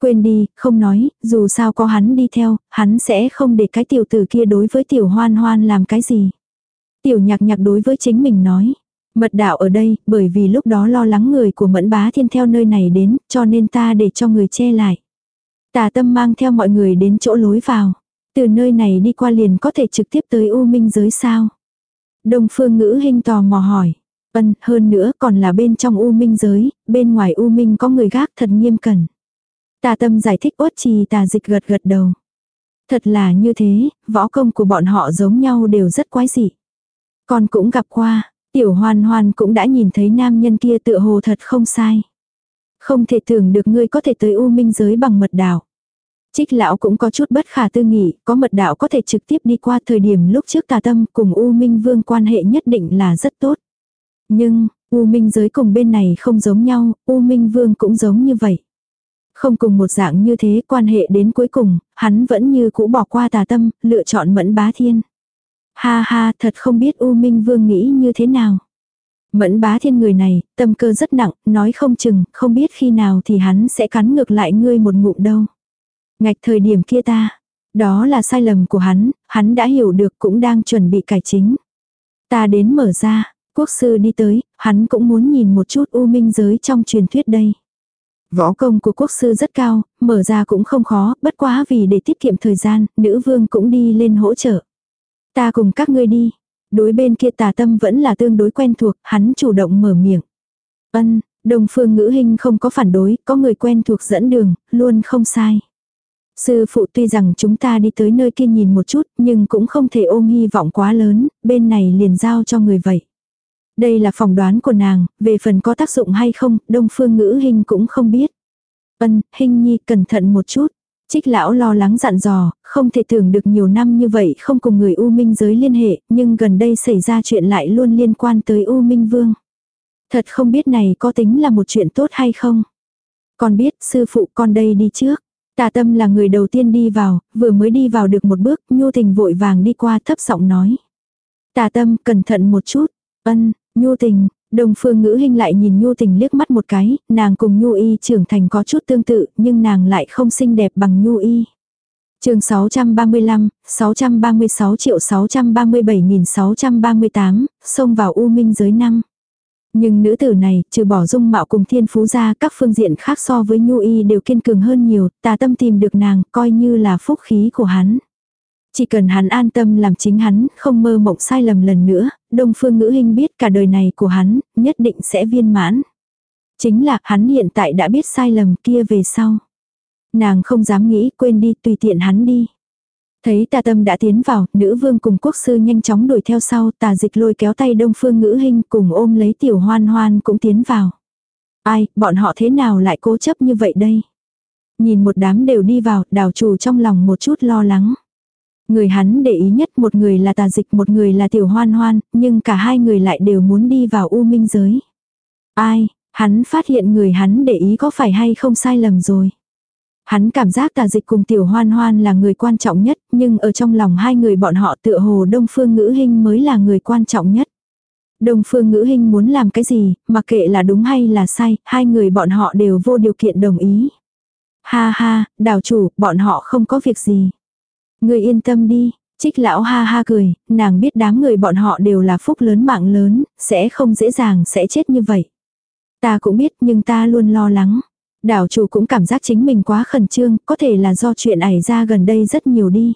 Quên đi, không nói, dù sao có hắn đi theo, hắn sẽ không để cái tiểu tử kia đối với tiểu hoan hoan làm cái gì. Tiểu nhạc nhạc đối với chính mình nói. Mật đạo ở đây, bởi vì lúc đó lo lắng người của mẫn bá thiên theo nơi này đến, cho nên ta để cho người che lại. Tà tâm mang theo mọi người đến chỗ lối vào. Từ nơi này đi qua liền có thể trực tiếp tới U Minh giới sao. Đông phương ngữ hình tò mò hỏi. Vân, hơn nữa còn là bên trong U Minh giới, bên ngoài U Minh có người gác thật nghiêm cẩn. Tà tâm giải thích uất trì tà dịch gật gật đầu. Thật là như thế, võ công của bọn họ giống nhau đều rất quái dị. Con cũng gặp qua, tiểu hoan hoan cũng đã nhìn thấy nam nhân kia tựa hồ thật không sai. Không thể tưởng được ngươi có thể tới U Minh giới bằng mật đạo. Trích lão cũng có chút bất khả tư nghị, có mật đạo có thể trực tiếp đi qua thời điểm lúc trước tà tâm cùng U Minh Vương quan hệ nhất định là rất tốt. Nhưng, U Minh giới cùng bên này không giống nhau, U Minh Vương cũng giống như vậy. Không cùng một dạng như thế quan hệ đến cuối cùng, hắn vẫn như cũ bỏ qua tà tâm, lựa chọn mẫn bá thiên. Ha ha, thật không biết U Minh Vương nghĩ như thế nào. Mẫn bá thiên người này, tâm cơ rất nặng, nói không chừng, không biết khi nào thì hắn sẽ cắn ngược lại ngươi một ngụm đâu. Ngạch thời điểm kia ta, đó là sai lầm của hắn, hắn đã hiểu được cũng đang chuẩn bị cải chính. Ta đến mở ra, quốc sư đi tới, hắn cũng muốn nhìn một chút u minh giới trong truyền thuyết đây. Võ công của quốc sư rất cao, mở ra cũng không khó, bất quá vì để tiết kiệm thời gian, nữ vương cũng đi lên hỗ trợ. Ta cùng các ngươi đi. Đối bên kia tà tâm vẫn là tương đối quen thuộc, hắn chủ động mở miệng. Ân, đồng phương ngữ hình không có phản đối, có người quen thuộc dẫn đường, luôn không sai. Sư phụ tuy rằng chúng ta đi tới nơi kia nhìn một chút, nhưng cũng không thể ôm hy vọng quá lớn, bên này liền giao cho người vậy. Đây là phỏng đoán của nàng, về phần có tác dụng hay không, đông phương ngữ hình cũng không biết. Ân, hình nhi cẩn thận một chút. Trích lão lo lắng dặn dò, không thể tưởng được nhiều năm như vậy không cùng người U Minh giới liên hệ, nhưng gần đây xảy ra chuyện lại luôn liên quan tới U Minh Vương. Thật không biết này có tính là một chuyện tốt hay không. Con biết sư phụ con đây đi trước. Tà tâm là người đầu tiên đi vào, vừa mới đi vào được một bước, nhu tình vội vàng đi qua thấp giọng nói. Tà tâm, cẩn thận một chút. Ân, nhu tình, đồng phương ngữ hình lại nhìn nhu tình liếc mắt một cái, nàng cùng nhu y trưởng thành có chút tương tự, nhưng nàng lại không xinh đẹp bằng nhu y. chương 635, 636 triệu 637.638, xông vào U Minh giới năm. Nhưng nữ tử này, trừ bỏ dung mạo cùng thiên phú ra các phương diện khác so với nhu y đều kiên cường hơn nhiều, tà tâm tìm được nàng, coi như là phúc khí của hắn. Chỉ cần hắn an tâm làm chính hắn, không mơ mộng sai lầm lần nữa, đông phương ngữ hình biết cả đời này của hắn, nhất định sẽ viên mãn. Chính là hắn hiện tại đã biết sai lầm kia về sau. Nàng không dám nghĩ quên đi tùy tiện hắn đi. Thấy tà tâm đã tiến vào, nữ vương cùng quốc sư nhanh chóng đuổi theo sau, tà dịch lôi kéo tay đông phương ngữ hình cùng ôm lấy tiểu hoan hoan cũng tiến vào. Ai, bọn họ thế nào lại cố chấp như vậy đây? Nhìn một đám đều đi vào, đào chủ trong lòng một chút lo lắng. Người hắn để ý nhất một người là tà dịch một người là tiểu hoan hoan, nhưng cả hai người lại đều muốn đi vào u minh giới. Ai, hắn phát hiện người hắn để ý có phải hay không sai lầm rồi. Hắn cảm giác tà dịch cùng tiểu hoan hoan là người quan trọng nhất, nhưng ở trong lòng hai người bọn họ tựa hồ đông phương ngữ hình mới là người quan trọng nhất. Đông phương ngữ hình muốn làm cái gì, mà kệ là đúng hay là sai, hai người bọn họ đều vô điều kiện đồng ý. Ha ha, đào chủ, bọn họ không có việc gì. Người yên tâm đi, trích lão ha ha cười, nàng biết đám người bọn họ đều là phúc lớn mạng lớn, sẽ không dễ dàng sẽ chết như vậy. Ta cũng biết nhưng ta luôn lo lắng. Đảo chủ cũng cảm giác chính mình quá khẩn trương, có thể là do chuyện ải ra gần đây rất nhiều đi.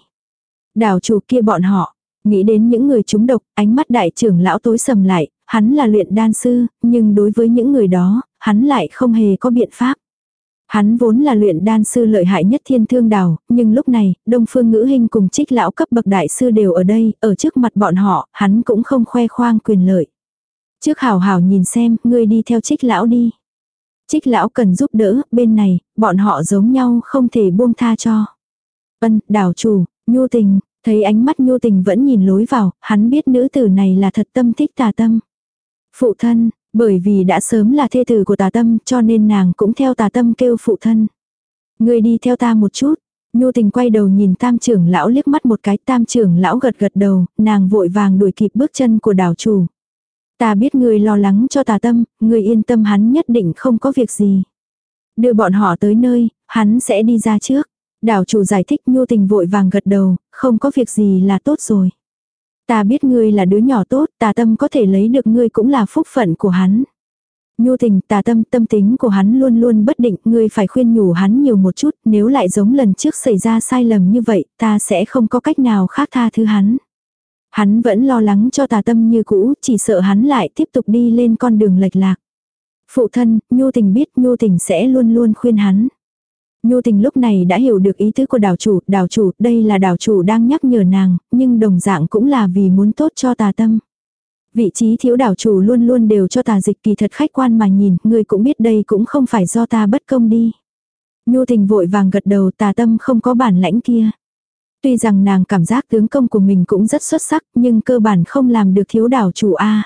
Đảo chủ kia bọn họ, nghĩ đến những người chúng độc, ánh mắt đại trưởng lão tối sầm lại, hắn là luyện đan sư, nhưng đối với những người đó, hắn lại không hề có biện pháp. Hắn vốn là luyện đan sư lợi hại nhất thiên thương đảo, nhưng lúc này, Đông Phương Ngữ Hinh cùng trích lão cấp bậc đại sư đều ở đây, ở trước mặt bọn họ, hắn cũng không khoe khoang quyền lợi. Trước hảo hảo nhìn xem, ngươi đi theo trích lão đi. Trích lão cần giúp đỡ, bên này, bọn họ giống nhau không thể buông tha cho. Ân, đảo chủ, nhu tình, thấy ánh mắt nhu tình vẫn nhìn lối vào, hắn biết nữ tử này là thật tâm thích tà tâm. Phụ thân, bởi vì đã sớm là thê tử của tà tâm cho nên nàng cũng theo tà tâm kêu phụ thân. Người đi theo ta một chút. Nhu tình quay đầu nhìn tam trưởng lão liếc mắt một cái tam trưởng lão gật gật đầu, nàng vội vàng đuổi kịp bước chân của đảo chủ. Ta biết người lo lắng cho tà tâm, người yên tâm hắn nhất định không có việc gì. Đưa bọn họ tới nơi, hắn sẽ đi ra trước. Đảo chủ giải thích nhu tình vội vàng gật đầu, không có việc gì là tốt rồi. Ta biết ngươi là đứa nhỏ tốt, tà tâm có thể lấy được ngươi cũng là phúc phận của hắn. Nhu tình tà tâm tâm tính của hắn luôn luôn bất định, ngươi phải khuyên nhủ hắn nhiều một chút, nếu lại giống lần trước xảy ra sai lầm như vậy, ta sẽ không có cách nào khác tha thứ hắn. Hắn vẫn lo lắng cho tà tâm như cũ, chỉ sợ hắn lại tiếp tục đi lên con đường lệch lạc. Phụ thân, Nhu tình biết Nhu tình sẽ luôn luôn khuyên hắn. Nhu tình lúc này đã hiểu được ý tứ của đảo chủ, đảo chủ, đây là đảo chủ đang nhắc nhở nàng, nhưng đồng dạng cũng là vì muốn tốt cho tà tâm. Vị trí thiếu đảo chủ luôn luôn đều cho tà dịch kỳ thật khách quan mà nhìn, người cũng biết đây cũng không phải do ta bất công đi. Nhu tình vội vàng gật đầu tà tâm không có bản lãnh kia. Tuy rằng nàng cảm giác tướng công của mình cũng rất xuất sắc nhưng cơ bản không làm được thiếu đảo chủ A.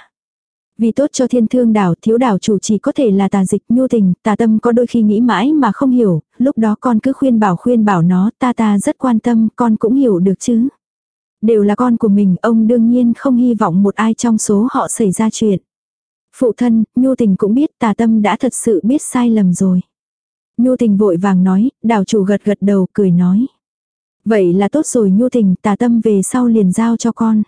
Vì tốt cho thiên thương đảo thiếu đảo chủ chỉ có thể là tà dịch nhu tình, tà tâm có đôi khi nghĩ mãi mà không hiểu, lúc đó con cứ khuyên bảo khuyên bảo nó ta ta rất quan tâm con cũng hiểu được chứ. Đều là con của mình ông đương nhiên không hy vọng một ai trong số họ xảy ra chuyện. Phụ thân, nhu tình cũng biết tà tâm đã thật sự biết sai lầm rồi. Nhu tình vội vàng nói, đảo chủ gật gật đầu cười nói. Vậy là tốt rồi nhu tình tà tâm về sau liền giao cho con.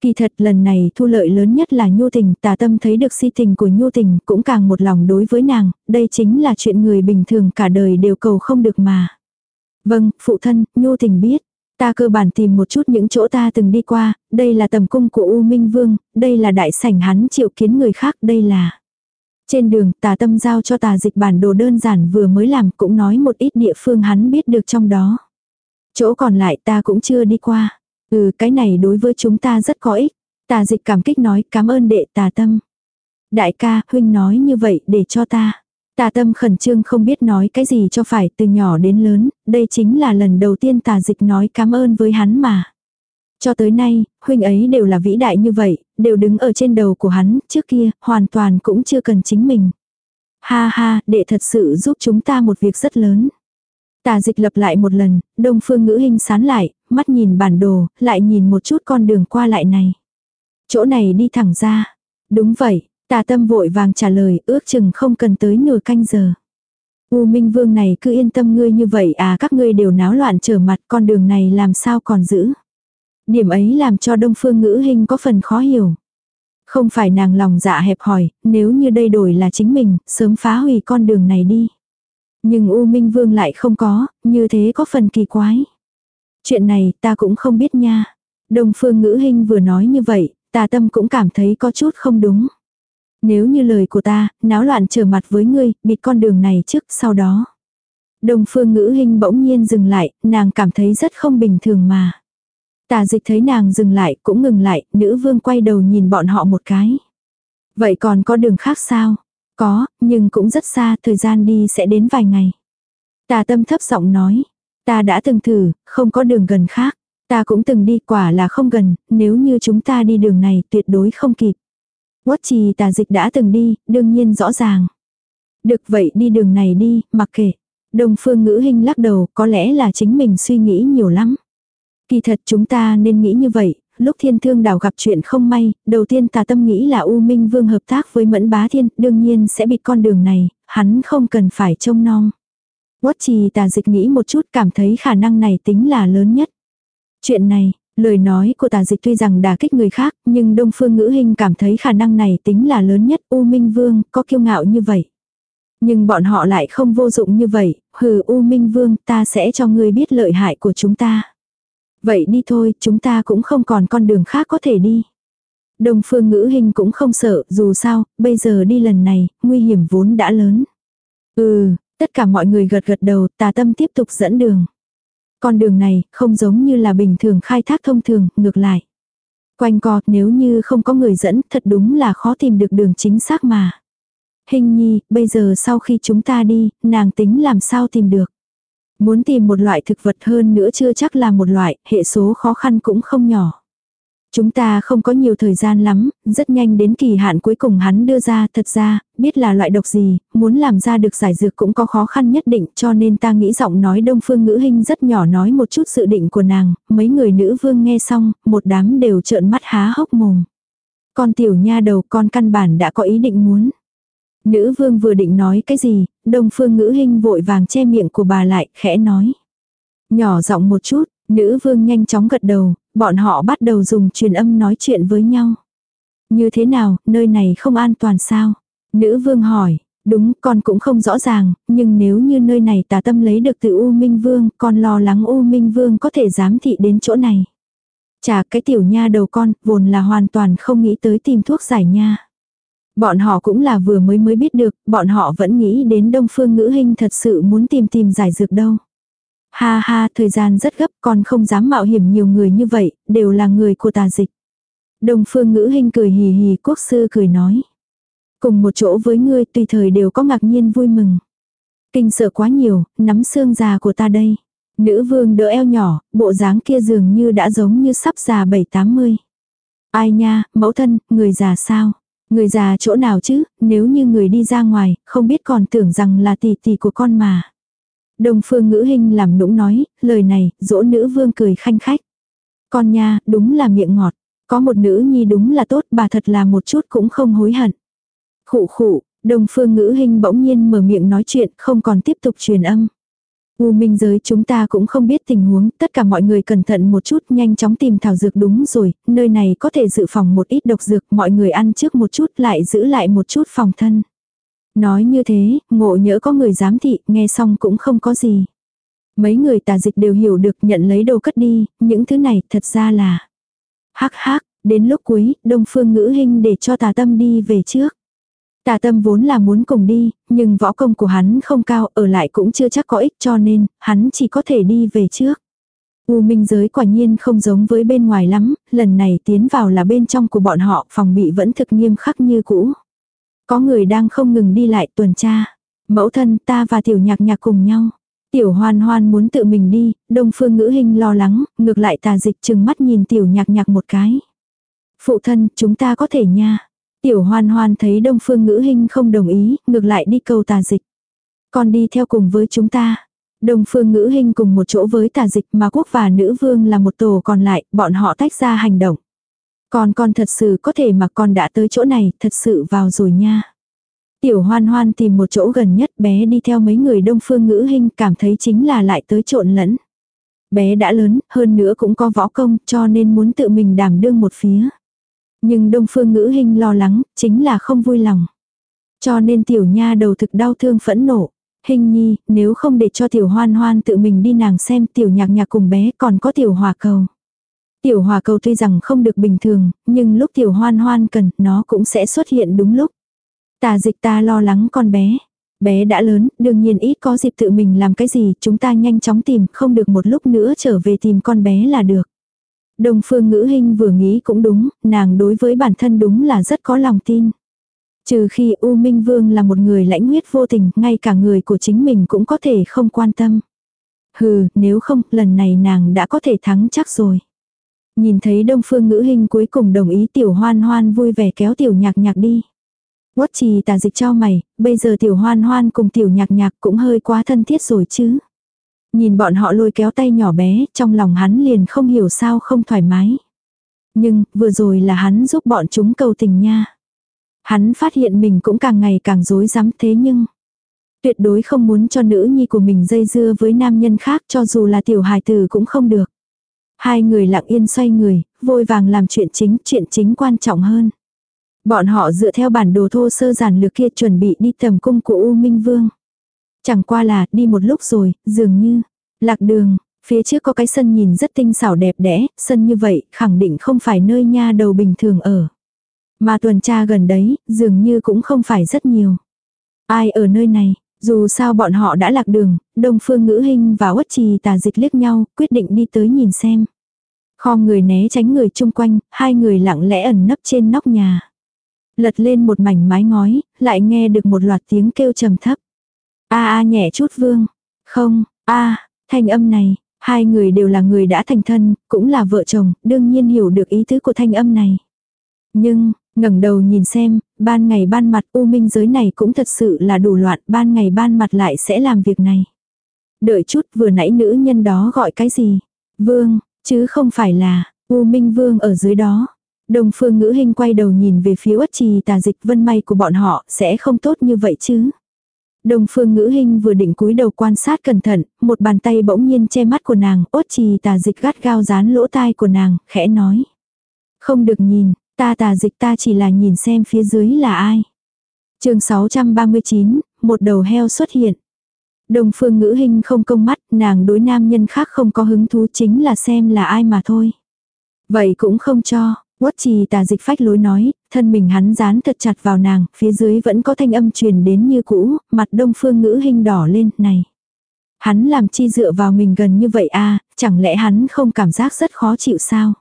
Kỳ thật lần này thu lợi lớn nhất là nhu tình, tà tâm thấy được si tình của nhu tình cũng càng một lòng đối với nàng, đây chính là chuyện người bình thường cả đời đều cầu không được mà. Vâng, phụ thân, nhu tình biết. Ta cơ bản tìm một chút những chỗ ta từng đi qua, đây là tầm cung của U Minh Vương, đây là đại sảnh hắn triệu kiến người khác, đây là. Trên đường tà tâm giao cho tà dịch bản đồ đơn giản vừa mới làm cũng nói một ít địa phương hắn biết được trong đó. Chỗ còn lại ta cũng chưa đi qua. Ừ cái này đối với chúng ta rất có ích. Tà dịch cảm kích nói cảm ơn đệ tà tâm. Đại ca, huynh nói như vậy để cho ta. Tà tâm khẩn trương không biết nói cái gì cho phải từ nhỏ đến lớn, đây chính là lần đầu tiên tà dịch nói cảm ơn với hắn mà. Cho tới nay, huynh ấy đều là vĩ đại như vậy, đều đứng ở trên đầu của hắn, trước kia, hoàn toàn cũng chưa cần chính mình. Ha ha, đệ thật sự giúp chúng ta một việc rất lớn. Tà dịch lập lại một lần, đông phương ngữ hình sán lại, mắt nhìn bản đồ, lại nhìn một chút con đường qua lại này. Chỗ này đi thẳng ra. Đúng vậy, tà tâm vội vàng trả lời ước chừng không cần tới nửa canh giờ. U Minh Vương này cứ yên tâm ngươi như vậy à các ngươi đều náo loạn trở mặt con đường này làm sao còn giữ. Điểm ấy làm cho đông phương ngữ hình có phần khó hiểu. Không phải nàng lòng dạ hẹp hòi nếu như đây đổi là chính mình, sớm phá hủy con đường này đi. Nhưng U Minh Vương lại không có, như thế có phần kỳ quái. Chuyện này ta cũng không biết nha. đồng phương ngữ hình vừa nói như vậy, ta tâm cũng cảm thấy có chút không đúng. Nếu như lời của ta, náo loạn trở mặt với ngươi, bịt con đường này trước, sau đó. đồng phương ngữ hình bỗng nhiên dừng lại, nàng cảm thấy rất không bình thường mà. Tà dịch thấy nàng dừng lại cũng ngừng lại, nữ vương quay đầu nhìn bọn họ một cái. Vậy còn có đường khác sao? Có, nhưng cũng rất xa, thời gian đi sẽ đến vài ngày. Tà tâm thấp giọng nói. Ta đã từng thử, không có đường gần khác. Ta cũng từng đi quả là không gần, nếu như chúng ta đi đường này tuyệt đối không kịp. Quất trì tà dịch đã từng đi, đương nhiên rõ ràng. Được vậy đi đường này đi, mặc kệ. Đông phương ngữ hình lắc đầu, có lẽ là chính mình suy nghĩ nhiều lắm. Kỳ thật chúng ta nên nghĩ như vậy, lúc thiên thương đảo gặp chuyện không may, đầu tiên tà tâm nghĩ là U Minh Vương hợp tác với Mẫn Bá Thiên, đương nhiên sẽ bị con đường này, hắn không cần phải trông nom. Quất trì tà dịch nghĩ một chút cảm thấy khả năng này tính là lớn nhất. Chuyện này, lời nói của tà dịch tuy rằng đả kích người khác, nhưng Đông Phương Ngữ Hình cảm thấy khả năng này tính là lớn nhất. U Minh Vương có kiêu ngạo như vậy. Nhưng bọn họ lại không vô dụng như vậy, hừ U Minh Vương ta sẽ cho ngươi biết lợi hại của chúng ta. Vậy đi thôi, chúng ta cũng không còn con đường khác có thể đi. Đông phương ngữ hình cũng không sợ, dù sao, bây giờ đi lần này, nguy hiểm vốn đã lớn. Ừ, tất cả mọi người gật gật đầu, tà tâm tiếp tục dẫn đường. Con đường này, không giống như là bình thường khai thác thông thường, ngược lại. Quanh co, nếu như không có người dẫn, thật đúng là khó tìm được đường chính xác mà. Hình nhi, bây giờ sau khi chúng ta đi, nàng tính làm sao tìm được. Muốn tìm một loại thực vật hơn nữa chưa chắc là một loại, hệ số khó khăn cũng không nhỏ. Chúng ta không có nhiều thời gian lắm, rất nhanh đến kỳ hạn cuối cùng hắn đưa ra, thật ra, biết là loại độc gì, muốn làm ra được giải dược cũng có khó khăn nhất định cho nên ta nghĩ giọng nói đông phương ngữ hình rất nhỏ nói một chút sự định của nàng, mấy người nữ vương nghe xong, một đám đều trợn mắt há hốc mồm. Con tiểu nha đầu con căn bản đã có ý định muốn. Nữ vương vừa định nói cái gì, đông phương ngữ hình vội vàng che miệng của bà lại, khẽ nói. Nhỏ giọng một chút, nữ vương nhanh chóng gật đầu, bọn họ bắt đầu dùng truyền âm nói chuyện với nhau. Như thế nào, nơi này không an toàn sao? Nữ vương hỏi, đúng con cũng không rõ ràng, nhưng nếu như nơi này tà tâm lấy được từ U Minh Vương, con lo lắng U Minh Vương có thể giám thị đến chỗ này. Chà cái tiểu nha đầu con, vốn là hoàn toàn không nghĩ tới tìm thuốc giải nha. Bọn họ cũng là vừa mới mới biết được, bọn họ vẫn nghĩ đến đông phương ngữ hình thật sự muốn tìm tìm giải dược đâu. Ha ha, thời gian rất gấp, còn không dám mạo hiểm nhiều người như vậy, đều là người của tà dịch. đồng phương ngữ hình cười hì hì quốc sư cười nói. Cùng một chỗ với ngươi tùy thời đều có ngạc nhiên vui mừng. Kinh sợ quá nhiều, nắm xương già của ta đây. Nữ vương đỡ eo nhỏ, bộ dáng kia dường như đã giống như sắp già bảy tám mươi. Ai nha, mẫu thân, người già sao? Người già chỗ nào chứ, nếu như người đi ra ngoài, không biết còn tưởng rằng là tỷ tỷ của con mà. Đồng phương ngữ hình làm nũng nói, lời này, dỗ nữ vương cười khanh khách. Con nha, đúng là miệng ngọt. Có một nữ nhi đúng là tốt, bà thật là một chút cũng không hối hận. Khụ khụ, đồng phương ngữ hình bỗng nhiên mở miệng nói chuyện, không còn tiếp tục truyền âm. U minh giới chúng ta cũng không biết tình huống, tất cả mọi người cẩn thận một chút, nhanh chóng tìm thảo dược đúng rồi, nơi này có thể dự phòng một ít độc dược, mọi người ăn trước một chút lại giữ lại một chút phòng thân. Nói như thế, ngộ nhỡ có người giám thị, nghe xong cũng không có gì. Mấy người tà dịch đều hiểu được nhận lấy đồ cất đi, những thứ này thật ra là hắc hắc, đến lúc cuối, đông phương ngữ hình để cho tà tâm đi về trước. Tà tâm vốn là muốn cùng đi, nhưng võ công của hắn không cao, ở lại cũng chưa chắc có ích cho nên, hắn chỉ có thể đi về trước. U minh giới quả nhiên không giống với bên ngoài lắm, lần này tiến vào là bên trong của bọn họ, phòng bị vẫn thực nghiêm khắc như cũ. Có người đang không ngừng đi lại tuần tra. Mẫu thân ta và tiểu nhạc nhạc cùng nhau. Tiểu hoan hoan muốn tự mình đi, đông phương ngữ hình lo lắng, ngược lại tà dịch chừng mắt nhìn tiểu nhạc nhạc một cái. Phụ thân, chúng ta có thể nha. Tiểu hoan hoan thấy đông phương ngữ hình không đồng ý, ngược lại đi cầu tà dịch. Con đi theo cùng với chúng ta. Đông phương ngữ hình cùng một chỗ với tà dịch mà quốc và nữ vương là một tổ còn lại, bọn họ tách ra hành động. Con con thật sự có thể mà con đã tới chỗ này, thật sự vào rồi nha. Tiểu hoan hoan tìm một chỗ gần nhất bé đi theo mấy người đông phương ngữ hình cảm thấy chính là lại tới trộn lẫn. Bé đã lớn, hơn nữa cũng có võ công cho nên muốn tự mình đảm đương một phía. Nhưng đông phương ngữ hình lo lắng, chính là không vui lòng. Cho nên tiểu nha đầu thực đau thương phẫn nộ. Hình nhi, nếu không để cho tiểu hoan hoan tự mình đi nàng xem tiểu nhạc nhạc cùng bé còn có tiểu hòa cầu. Tiểu hòa cầu tuy rằng không được bình thường, nhưng lúc tiểu hoan hoan cần, nó cũng sẽ xuất hiện đúng lúc. Tà dịch ta lo lắng con bé. Bé đã lớn, đương nhiên ít có dịp tự mình làm cái gì, chúng ta nhanh chóng tìm, không được một lúc nữa trở về tìm con bé là được. Đồng phương ngữ hình vừa nghĩ cũng đúng, nàng đối với bản thân đúng là rất có lòng tin. Trừ khi U Minh Vương là một người lãnh huyết vô tình, ngay cả người của chính mình cũng có thể không quan tâm. Hừ, nếu không, lần này nàng đã có thể thắng chắc rồi. Nhìn thấy đông phương ngữ hình cuối cùng đồng ý tiểu hoan hoan vui vẻ kéo tiểu nhạc nhạc đi. Quất trì tà dịch cho mày, bây giờ tiểu hoan hoan cùng tiểu nhạc nhạc cũng hơi quá thân thiết rồi chứ. Nhìn bọn họ lôi kéo tay nhỏ bé, trong lòng hắn liền không hiểu sao không thoải mái. Nhưng, vừa rồi là hắn giúp bọn chúng cầu tình nha. Hắn phát hiện mình cũng càng ngày càng dối rắm thế nhưng tuyệt đối không muốn cho nữ nhi của mình dây dưa với nam nhân khác cho dù là tiểu hài tử cũng không được. Hai người lặng yên xoay người, vội vàng làm chuyện chính, chuyện chính quan trọng hơn. Bọn họ dựa theo bản đồ thô sơ giản lược kia chuẩn bị đi tầm cung của U Minh Vương. Chẳng qua là đi một lúc rồi, dường như, lạc đường, phía trước có cái sân nhìn rất tinh xảo đẹp đẽ, sân như vậy khẳng định không phải nơi nha đầu bình thường ở. Mà tuần tra gần đấy, dường như cũng không phải rất nhiều. Ai ở nơi này, dù sao bọn họ đã lạc đường, Đông Phương Ngữ Hinh và Uất Trì tà dịch liếc nhau, quyết định đi tới nhìn xem. Kho người né tránh người chung quanh, hai người lặng lẽ ẩn nấp trên nóc nhà. Lật lên một mảnh mái ngói, lại nghe được một loạt tiếng kêu trầm thấp. A a nhẹ chút vương. Không, a thanh âm này, hai người đều là người đã thành thân, cũng là vợ chồng, đương nhiên hiểu được ý tứ của thanh âm này. Nhưng, ngẩng đầu nhìn xem, ban ngày ban mặt u minh giới này cũng thật sự là đủ loạn, ban ngày ban mặt lại sẽ làm việc này. Đợi chút vừa nãy nữ nhân đó gọi cái gì? Vương, chứ không phải là, u minh vương ở dưới đó. Đồng phương ngữ hình quay đầu nhìn về phía uất trì tà dịch vân may của bọn họ sẽ không tốt như vậy chứ. Đồng phương ngữ hình vừa định cúi đầu quan sát cẩn thận, một bàn tay bỗng nhiên che mắt của nàng, uất trì tà dịch gắt gao dán lỗ tai của nàng, khẽ nói. Không được nhìn, Ta tà dịch ta chỉ là nhìn xem phía dưới là ai. chương 639, một đầu heo xuất hiện. Đồng phương ngữ hình không công mắt, nàng đối nam nhân khác không có hứng thú chính là xem là ai mà thôi. Vậy cũng không cho, quất trì tà dịch phách lối nói, thân mình hắn dán thật chặt vào nàng, phía dưới vẫn có thanh âm truyền đến như cũ, mặt đông phương ngữ hình đỏ lên, này. Hắn làm chi dựa vào mình gần như vậy a chẳng lẽ hắn không cảm giác rất khó chịu sao?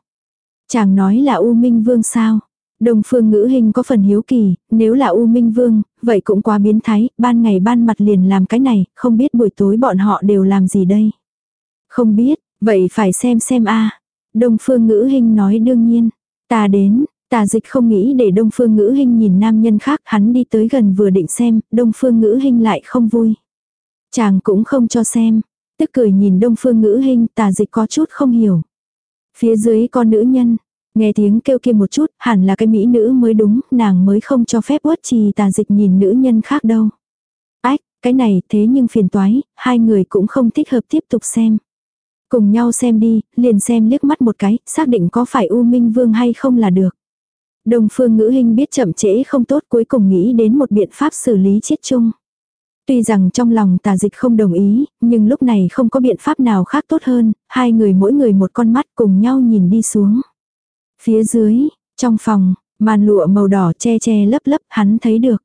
Chàng nói là U Minh Vương sao? Đồng phương ngữ hình có phần hiếu kỳ, nếu là U Minh Vương, vậy cũng quá biến thái, ban ngày ban mặt liền làm cái này, không biết buổi tối bọn họ đều làm gì đây. Không biết, vậy phải xem xem a Đông phương ngữ hình nói đương nhiên, ta đến, tà dịch không nghĩ để đông phương ngữ hình nhìn nam nhân khác, hắn đi tới gần vừa định xem, đông phương ngữ hình lại không vui. Chàng cũng không cho xem, tức cười nhìn đông phương ngữ hình, tà dịch có chút không hiểu. Phía dưới con nữ nhân, nghe tiếng kêu kia một chút, hẳn là cái mỹ nữ mới đúng, nàng mới không cho phép uất trì tà dịch nhìn nữ nhân khác đâu. Ách, cái này thế nhưng phiền toái, hai người cũng không thích hợp tiếp tục xem. Cùng nhau xem đi, liền xem liếc mắt một cái, xác định có phải U Minh Vương hay không là được. Đồng phương ngữ hình biết chậm trễ không tốt cuối cùng nghĩ đến một biện pháp xử lý chết chung. Tuy rằng trong lòng tà dịch không đồng ý, nhưng lúc này không có biện pháp nào khác tốt hơn, hai người mỗi người một con mắt cùng nhau nhìn đi xuống. Phía dưới, trong phòng, màn lụa màu đỏ che che lấp lấp hắn thấy được.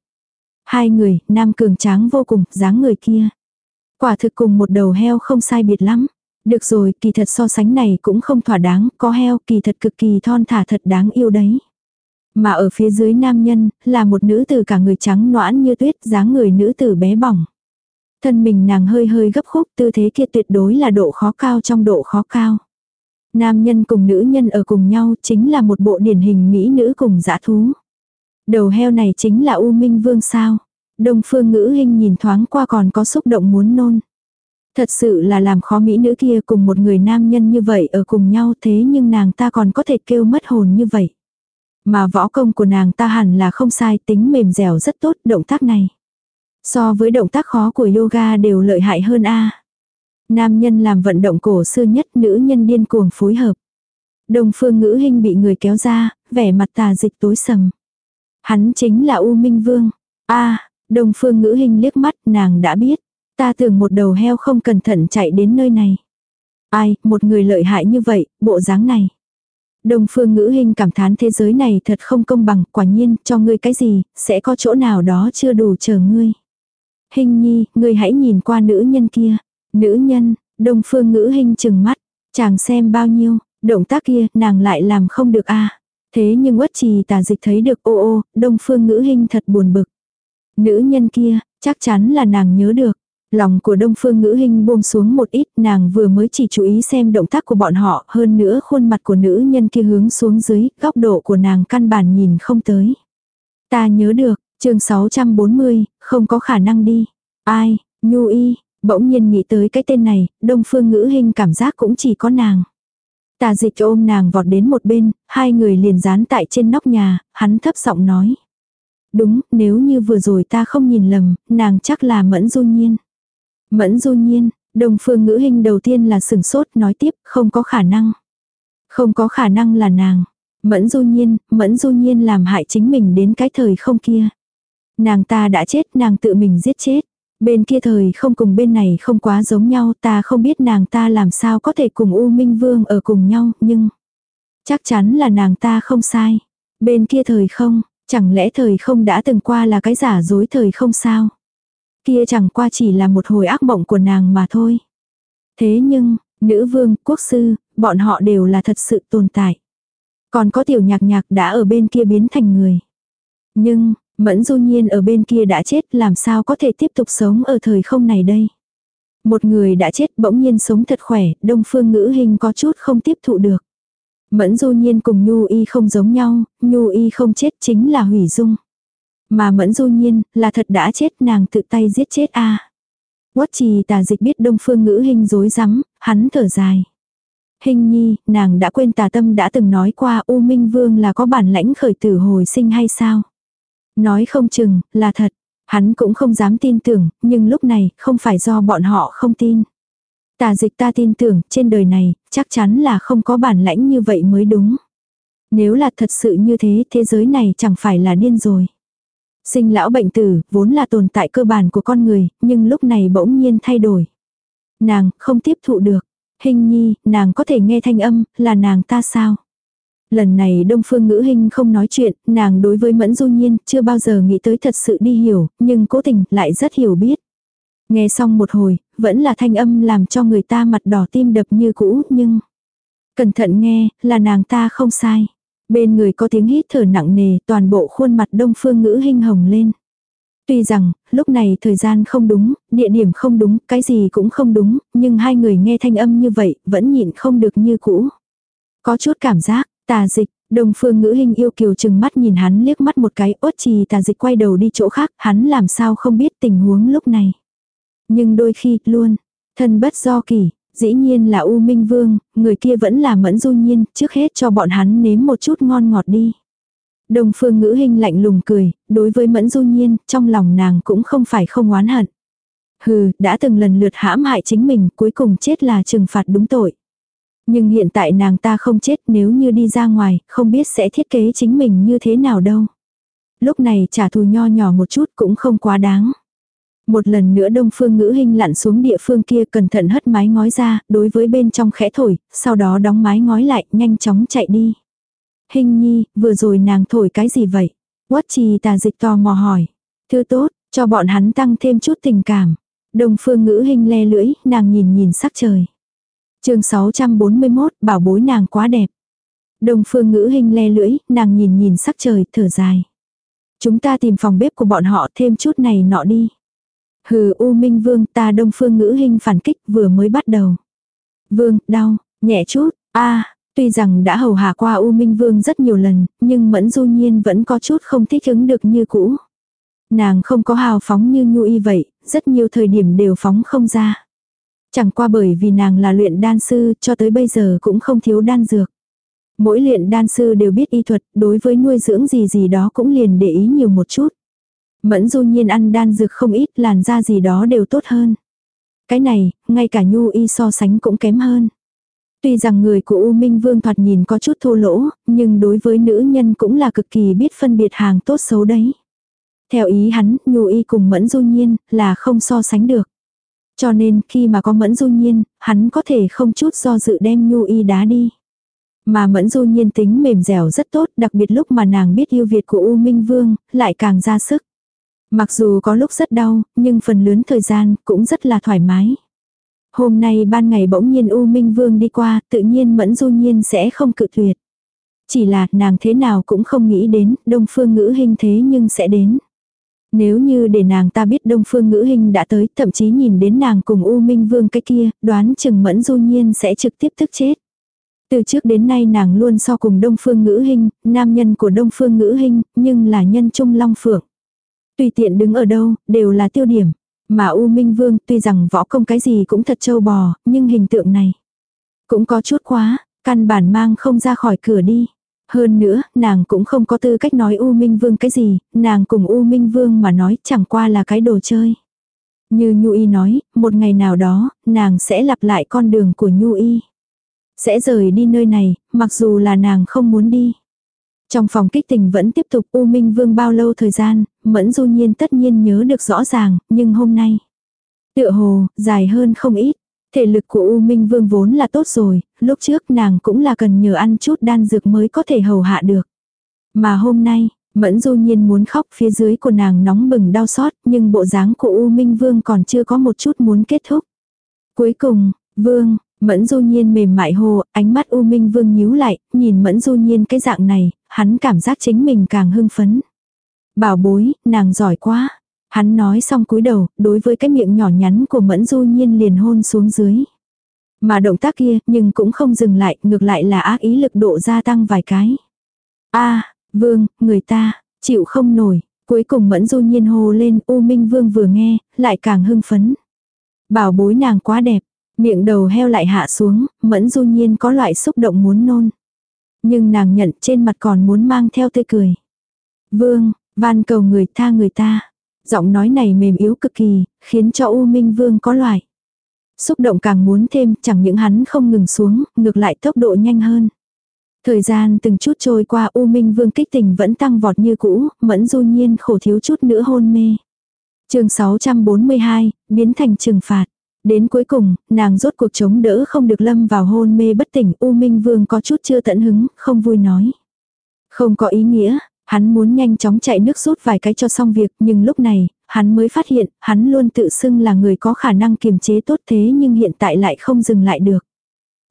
Hai người, nam cường tráng vô cùng, dáng người kia. Quả thực cùng một đầu heo không sai biệt lắm. Được rồi, kỳ thật so sánh này cũng không thỏa đáng, có heo kỳ thật cực kỳ thon thả thật đáng yêu đấy. Mà ở phía dưới nam nhân, là một nữ tử cả người trắng noãn như tuyết, dáng người nữ tử bé bỏng. Thân mình nàng hơi hơi gấp khúc, tư thế kia tuyệt đối là độ khó cao trong độ khó cao. Nam nhân cùng nữ nhân ở cùng nhau chính là một bộ điển hình mỹ nữ cùng dã thú. Đầu heo này chính là U Minh Vương sao. Đông phương ngữ hình nhìn thoáng qua còn có xúc động muốn nôn. Thật sự là làm khó mỹ nữ kia cùng một người nam nhân như vậy ở cùng nhau thế nhưng nàng ta còn có thể kêu mất hồn như vậy. Mà võ công của nàng ta hẳn là không sai tính mềm dẻo rất tốt động tác này. So với động tác khó của yoga đều lợi hại hơn a Nam nhân làm vận động cổ xưa nhất nữ nhân điên cuồng phối hợp. Đồng phương ngữ hình bị người kéo ra, vẻ mặt tà dịch tối sầm. Hắn chính là U Minh Vương. a đồng phương ngữ hình liếc mắt nàng đã biết. Ta tưởng một đầu heo không cẩn thận chạy đến nơi này. Ai, một người lợi hại như vậy, bộ dáng này. Đồng phương ngữ hình cảm thán thế giới này thật không công bằng, quả nhiên, cho ngươi cái gì, sẽ có chỗ nào đó chưa đủ chờ ngươi. Hình nhi, ngươi hãy nhìn qua nữ nhân kia. Nữ nhân, đông phương ngữ hình chừng mắt. Chàng xem bao nhiêu, động tác kia nàng lại làm không được a Thế nhưng uất trì tà dịch thấy được ô ô, đông phương ngữ hình thật buồn bực. Nữ nhân kia, chắc chắn là nàng nhớ được. Lòng của đông phương ngữ hình buông xuống một ít, nàng vừa mới chỉ chú ý xem động tác của bọn họ, hơn nữa khuôn mặt của nữ nhân kia hướng xuống dưới, góc độ của nàng căn bản nhìn không tới. Ta nhớ được, chương 640, không có khả năng đi. Ai, Nhu Y, bỗng nhiên nghĩ tới cái tên này, đông phương ngữ hình cảm giác cũng chỉ có nàng. Tà dịch ôm nàng vọt đến một bên, hai người liền dán tại trên nóc nhà, hắn thấp giọng nói. Đúng, nếu như vừa rồi ta không nhìn lầm, nàng chắc là mẫn du nhiên. Mẫn du nhiên, đồng phương ngữ hình đầu tiên là sừng sốt nói tiếp, không có khả năng. Không có khả năng là nàng. Mẫn du nhiên, mẫn du nhiên làm hại chính mình đến cái thời không kia. Nàng ta đã chết, nàng tự mình giết chết. Bên kia thời không cùng bên này không quá giống nhau, ta không biết nàng ta làm sao có thể cùng U Minh Vương ở cùng nhau, nhưng chắc chắn là nàng ta không sai. Bên kia thời không, chẳng lẽ thời không đã từng qua là cái giả dối thời không sao? Kia chẳng qua chỉ là một hồi ác mộng của nàng mà thôi. Thế nhưng, nữ vương, quốc sư, bọn họ đều là thật sự tồn tại. Còn có tiểu nhạc nhạc đã ở bên kia biến thành người. Nhưng, Mẫn du nhiên ở bên kia đã chết làm sao có thể tiếp tục sống ở thời không này đây. Một người đã chết bỗng nhiên sống thật khỏe, đông phương ngữ hình có chút không tiếp thụ được. Mẫn du nhiên cùng Nhu Y không giống nhau, Nhu Y không chết chính là hủy dung. Mà mẫn du nhiên, là thật đã chết nàng tự tay giết chết a à. Quất trì tà dịch biết đông phương ngữ hình dối rắm hắn thở dài. Hình nhi, nàng đã quên tà tâm đã từng nói qua U Minh Vương là có bản lãnh khởi tử hồi sinh hay sao? Nói không chừng, là thật. Hắn cũng không dám tin tưởng, nhưng lúc này, không phải do bọn họ không tin. Tà dịch ta tin tưởng, trên đời này, chắc chắn là không có bản lãnh như vậy mới đúng. Nếu là thật sự như thế, thế giới này chẳng phải là điên rồi. Sinh lão bệnh tử, vốn là tồn tại cơ bản của con người, nhưng lúc này bỗng nhiên thay đổi. Nàng, không tiếp thụ được. Hình nhi, nàng có thể nghe thanh âm, là nàng ta sao? Lần này Đông Phương Ngữ Hinh không nói chuyện, nàng đối với Mẫn Du Nhiên chưa bao giờ nghĩ tới thật sự đi hiểu, nhưng cố tình lại rất hiểu biết. Nghe xong một hồi, vẫn là thanh âm làm cho người ta mặt đỏ tim đập như cũ, nhưng... Cẩn thận nghe, là nàng ta không sai. Bên người có tiếng hít thở nặng nề, toàn bộ khuôn mặt Đông Phương Ngữ Hinh hồng lên. Tuy rằng, lúc này thời gian không đúng, địa điểm không đúng, cái gì cũng không đúng, nhưng hai người nghe thanh âm như vậy, vẫn nhịn không được như cũ. Có chút cảm giác, Tà dịch, đông phương ngữ hình yêu kiều chừng mắt nhìn hắn liếc mắt một cái ốt trì tà dịch quay đầu đi chỗ khác, hắn làm sao không biết tình huống lúc này. Nhưng đôi khi, luôn, thân bất do kỳ, dĩ nhiên là U Minh Vương, người kia vẫn là mẫn du nhiên, trước hết cho bọn hắn nếm một chút ngon ngọt đi. Đồng phương ngữ hình lạnh lùng cười, đối với mẫn du nhiên, trong lòng nàng cũng không phải không oán hận. Hừ, đã từng lần lượt hãm hại chính mình, cuối cùng chết là trừng phạt đúng tội. Nhưng hiện tại nàng ta không chết nếu như đi ra ngoài, không biết sẽ thiết kế chính mình như thế nào đâu. Lúc này trả thù nho nhỏ một chút cũng không quá đáng. Một lần nữa đông phương ngữ hình lặn xuống địa phương kia cẩn thận hất mái ngói ra, đối với bên trong khẽ thổi, sau đó đóng mái ngói lại, nhanh chóng chạy đi. Hình nhi, vừa rồi nàng thổi cái gì vậy? Quất trì tà dịch to mò hỏi. Thư tốt, cho bọn hắn tăng thêm chút tình cảm. Đông phương ngữ hình le lưỡi, nàng nhìn nhìn sắc trời chương 641, bảo bối nàng quá đẹp. Đông phương ngữ hình le lưỡi, nàng nhìn nhìn sắc trời, thở dài. Chúng ta tìm phòng bếp của bọn họ thêm chút này nọ đi. Hừ U Minh Vương ta đông phương ngữ hình phản kích vừa mới bắt đầu. Vương, đau, nhẹ chút, a tuy rằng đã hầu hạ qua U Minh Vương rất nhiều lần, nhưng Mẫn Du Nhiên vẫn có chút không thích ứng được như cũ. Nàng không có hào phóng như Nhu Y vậy, rất nhiều thời điểm đều phóng không ra. Chẳng qua bởi vì nàng là luyện đan sư cho tới bây giờ cũng không thiếu đan dược. Mỗi luyện đan sư đều biết y thuật, đối với nuôi dưỡng gì gì đó cũng liền để ý nhiều một chút. Mẫn du nhiên ăn đan dược không ít, làn da gì đó đều tốt hơn. Cái này, ngay cả nhu y so sánh cũng kém hơn. Tuy rằng người của U Minh Vương thoạt nhìn có chút thô lỗ, nhưng đối với nữ nhân cũng là cực kỳ biết phân biệt hàng tốt xấu đấy. Theo ý hắn, nhu y cùng mẫn du nhiên, là không so sánh được. Cho nên khi mà có mẫn du nhiên, hắn có thể không chút do dự đem nhu y đá đi. Mà mẫn du nhiên tính mềm dẻo rất tốt, đặc biệt lúc mà nàng biết yêu Việt của U Minh Vương, lại càng ra sức. Mặc dù có lúc rất đau, nhưng phần lớn thời gian cũng rất là thoải mái. Hôm nay ban ngày bỗng nhiên U Minh Vương đi qua, tự nhiên Mẫn Du Nhiên sẽ không cự tuyệt. Chỉ là nàng thế nào cũng không nghĩ đến, Đông Phương Ngữ Hình thế nhưng sẽ đến. Nếu như để nàng ta biết Đông Phương Ngữ Hình đã tới, thậm chí nhìn đến nàng cùng U Minh Vương cái kia, đoán chừng Mẫn Du Nhiên sẽ trực tiếp tức chết. Từ trước đến nay nàng luôn so cùng Đông Phương Ngữ Hình, nam nhân của Đông Phương Ngữ Hình, nhưng là nhân trung long phượng. Tùy tiện đứng ở đâu, đều là tiêu điểm. Mà U Minh Vương tuy rằng võ công cái gì cũng thật trâu bò, nhưng hình tượng này cũng có chút quá, căn bản mang không ra khỏi cửa đi. Hơn nữa, nàng cũng không có tư cách nói U Minh Vương cái gì, nàng cùng U Minh Vương mà nói chẳng qua là cái đồ chơi. Như Nhu Y nói, một ngày nào đó, nàng sẽ lặp lại con đường của Nhu Y. Sẽ rời đi nơi này, mặc dù là nàng không muốn đi. Trong phòng kích tình vẫn tiếp tục U Minh Vương bao lâu thời gian, Mẫn Du Nhiên tất nhiên nhớ được rõ ràng, nhưng hôm nay. Tựa hồ, dài hơn không ít. Thể lực của U Minh Vương vốn là tốt rồi, lúc trước nàng cũng là cần nhờ ăn chút đan dược mới có thể hầu hạ được. Mà hôm nay, Mẫn Du Nhiên muốn khóc phía dưới của nàng nóng bừng đau xót, nhưng bộ dáng của U Minh Vương còn chưa có một chút muốn kết thúc. Cuối cùng, Vương, Mẫn Du Nhiên mềm mại hồ, ánh mắt U Minh Vương nhíu lại, nhìn Mẫn Du Nhiên cái dạng này, hắn cảm giác chính mình càng hưng phấn. Bảo bối, nàng giỏi quá. Hắn nói xong cúi đầu, đối với cái miệng nhỏ nhắn của Mẫn Du Nhiên liền hôn xuống dưới. Mà động tác kia, nhưng cũng không dừng lại, ngược lại là ác ý lực độ gia tăng vài cái. a vương, người ta, chịu không nổi. Cuối cùng Mẫn Du Nhiên hô lên, U Minh Vương vừa nghe, lại càng hưng phấn. Bảo bối nàng quá đẹp, miệng đầu heo lại hạ xuống, Mẫn Du Nhiên có loại xúc động muốn nôn. Nhưng nàng nhận trên mặt còn muốn mang theo tươi cười. Vương, van cầu người tha người ta. Giọng nói này mềm yếu cực kỳ, khiến cho U Minh Vương có loại. Xúc động càng muốn thêm, chẳng những hắn không ngừng xuống, ngược lại tốc độ nhanh hơn. Thời gian từng chút trôi qua U Minh Vương kích tình vẫn tăng vọt như cũ, mẫn du nhiên khổ thiếu chút nữa hôn mê. chương 642, biến thành trừng phạt. Đến cuối cùng, nàng rốt cuộc chống đỡ không được lâm vào hôn mê bất tỉnh U Minh Vương có chút chưa tận hứng, không vui nói. Không có ý nghĩa, hắn muốn nhanh chóng chạy nước rút vài cái cho xong việc nhưng lúc này, hắn mới phát hiện, hắn luôn tự xưng là người có khả năng kiềm chế tốt thế nhưng hiện tại lại không dừng lại được.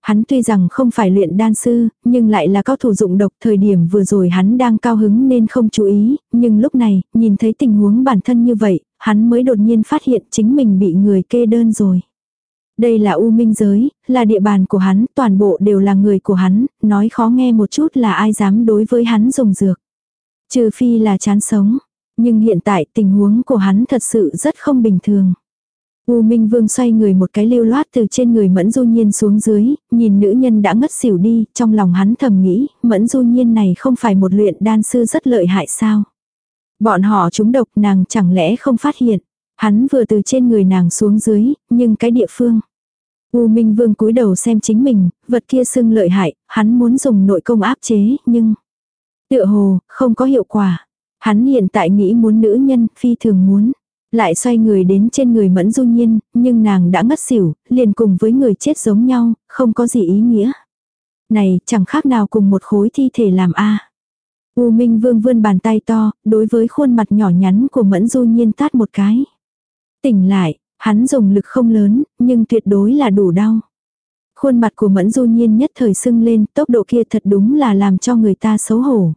Hắn tuy rằng không phải luyện đan sư, nhưng lại là cao thủ dụng độc thời điểm vừa rồi hắn đang cao hứng nên không chú ý, nhưng lúc này, nhìn thấy tình huống bản thân như vậy, hắn mới đột nhiên phát hiện chính mình bị người kê đơn rồi. Đây là U Minh Giới, là địa bàn của hắn, toàn bộ đều là người của hắn, nói khó nghe một chút là ai dám đối với hắn dùng dược. Trừ phi là chán sống. Nhưng hiện tại tình huống của hắn thật sự rất không bình thường. U Minh Vương xoay người một cái lưu loát từ trên người Mẫn Du Nhiên xuống dưới, nhìn nữ nhân đã ngất xỉu đi, trong lòng hắn thầm nghĩ, Mẫn Du Nhiên này không phải một luyện đan sư rất lợi hại sao. Bọn họ trúng độc nàng chẳng lẽ không phát hiện. Hắn vừa từ trên người nàng xuống dưới, nhưng cái địa phương. U Minh Vương cúi đầu xem chính mình, vật kia sưng lợi hại, hắn muốn dùng nội công áp chế, nhưng... Tựa hồ, không có hiệu quả. Hắn hiện tại nghĩ muốn nữ nhân, phi thường muốn. Lại xoay người đến trên người mẫn du nhiên, nhưng nàng đã ngất xỉu, liền cùng với người chết giống nhau, không có gì ý nghĩa. Này, chẳng khác nào cùng một khối thi thể làm a U Minh Vương vươn bàn tay to, đối với khuôn mặt nhỏ nhắn của mẫn du nhiên tát một cái. Tỉnh lại, hắn dùng lực không lớn, nhưng tuyệt đối là đủ đau. Khuôn mặt của mẫn du nhiên nhất thời sưng lên, tốc độ kia thật đúng là làm cho người ta xấu hổ.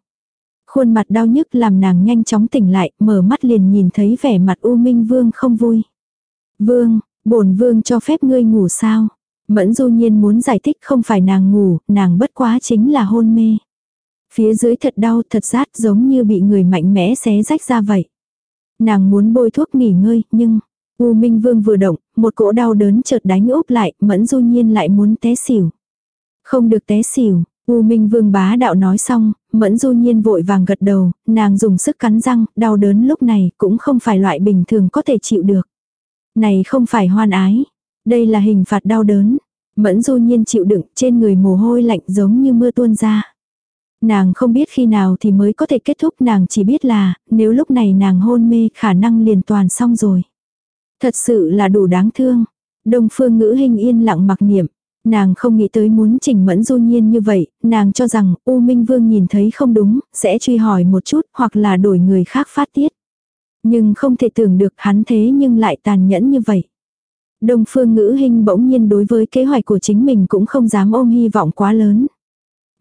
Khuôn mặt đau nhức làm nàng nhanh chóng tỉnh lại, mở mắt liền nhìn thấy vẻ mặt U Minh Vương không vui. Vương, bổn vương cho phép ngươi ngủ sao? Mẫn du nhiên muốn giải thích không phải nàng ngủ, nàng bất quá chính là hôn mê. Phía dưới thật đau thật rát giống như bị người mạnh mẽ xé rách ra vậy. Nàng muốn bôi thuốc nghỉ ngơi, nhưng... U Minh Vương vừa động, một cỗ đau đớn chợt đánh úp lại, mẫn du nhiên lại muốn té xỉu. Không được té xỉu, U Minh Vương bá đạo nói xong, Mẫn Du Nhiên vội vàng gật đầu, nàng dùng sức cắn răng, đau đớn lúc này cũng không phải loại bình thường có thể chịu được. Này không phải hoan ái, đây là hình phạt đau đớn. Mẫn Du Nhiên chịu đựng, trên người mồ hôi lạnh giống như mưa tuôn ra. Nàng không biết khi nào thì mới có thể kết thúc, nàng chỉ biết là, nếu lúc này nàng hôn mê khả năng liền toàn xong rồi. Thật sự là đủ đáng thương. Đông phương ngữ hình yên lặng mặc niệm, Nàng không nghĩ tới muốn chỉnh mẫn du nhiên như vậy, nàng cho rằng U Minh Vương nhìn thấy không đúng, sẽ truy hỏi một chút hoặc là đổi người khác phát tiết. Nhưng không thể tưởng được hắn thế nhưng lại tàn nhẫn như vậy. Đông phương ngữ hình bỗng nhiên đối với kế hoạch của chính mình cũng không dám ôm hy vọng quá lớn.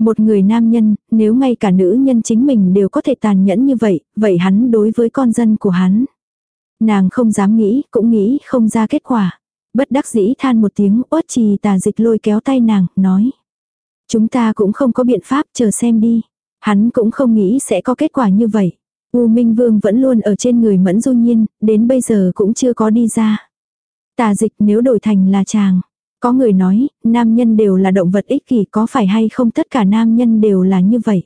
Một người nam nhân, nếu ngay cả nữ nhân chính mình đều có thể tàn nhẫn như vậy, vậy hắn đối với con dân của hắn. Nàng không dám nghĩ, cũng nghĩ không ra kết quả. Bất đắc dĩ than một tiếng, uất trì tà dịch lôi kéo tay nàng, nói. Chúng ta cũng không có biện pháp, chờ xem đi. Hắn cũng không nghĩ sẽ có kết quả như vậy. U Minh Vương vẫn luôn ở trên người Mẫn Du Nhiên, đến bây giờ cũng chưa có đi ra. Tà dịch nếu đổi thành là chàng. Có người nói, nam nhân đều là động vật ích kỷ có phải hay không tất cả nam nhân đều là như vậy.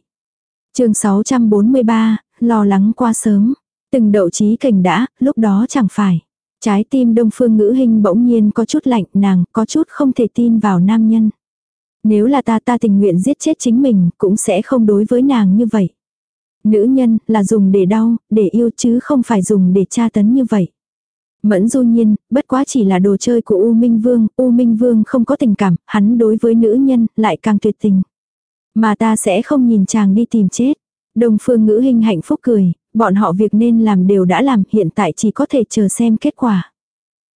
chương 643, lo lắng qua sớm. Từng đậu trí cảnh đã, lúc đó chẳng phải. Trái tim đông phương ngữ hình bỗng nhiên có chút lạnh nàng, có chút không thể tin vào nam nhân. Nếu là ta ta tình nguyện giết chết chính mình, cũng sẽ không đối với nàng như vậy. Nữ nhân là dùng để đau, để yêu chứ không phải dùng để tra tấn như vậy. Mẫn du nhiên, bất quá chỉ là đồ chơi của U Minh Vương, U Minh Vương không có tình cảm, hắn đối với nữ nhân lại càng tuyệt tình. Mà ta sẽ không nhìn chàng đi tìm chết. Đồng phương ngữ hình hạnh phúc cười, bọn họ việc nên làm đều đã làm hiện tại chỉ có thể chờ xem kết quả.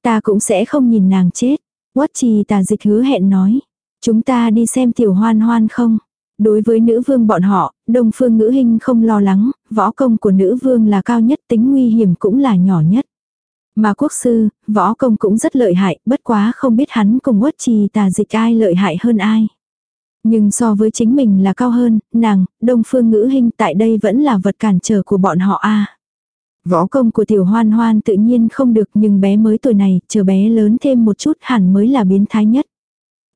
Ta cũng sẽ không nhìn nàng chết. Quất trì tà dịch hứa hẹn nói. Chúng ta đi xem tiểu hoan hoan không? Đối với nữ vương bọn họ, đồng phương ngữ hình không lo lắng, võ công của nữ vương là cao nhất tính nguy hiểm cũng là nhỏ nhất. Mà quốc sư, võ công cũng rất lợi hại, bất quá không biết hắn cùng uất trì tà dịch ai lợi hại hơn ai. Nhưng so với chính mình là cao hơn, nàng, đông phương ngữ hình tại đây vẫn là vật cản trở của bọn họ a Võ công của tiểu hoan hoan tự nhiên không được nhưng bé mới tuổi này, chờ bé lớn thêm một chút hẳn mới là biến thái nhất.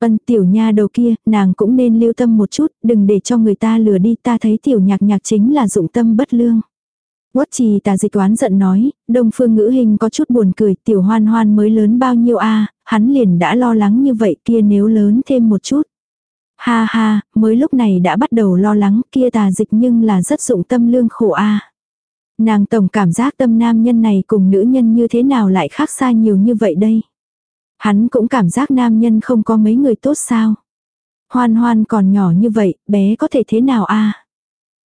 Ân tiểu nha đầu kia, nàng cũng nên lưu tâm một chút, đừng để cho người ta lừa đi ta thấy tiểu nhạc nhạc chính là dụng tâm bất lương. Quất trì tà dịch toán giận nói, đông phương ngữ hình có chút buồn cười, tiểu hoan hoan mới lớn bao nhiêu a hắn liền đã lo lắng như vậy kia nếu lớn thêm một chút. Ha ha, mới lúc này đã bắt đầu lo lắng kia tà dịch nhưng là rất dụng tâm lương khổ a Nàng tổng cảm giác tâm nam nhân này cùng nữ nhân như thế nào lại khác xa nhiều như vậy đây. Hắn cũng cảm giác nam nhân không có mấy người tốt sao. Hoan hoan còn nhỏ như vậy, bé có thể thế nào a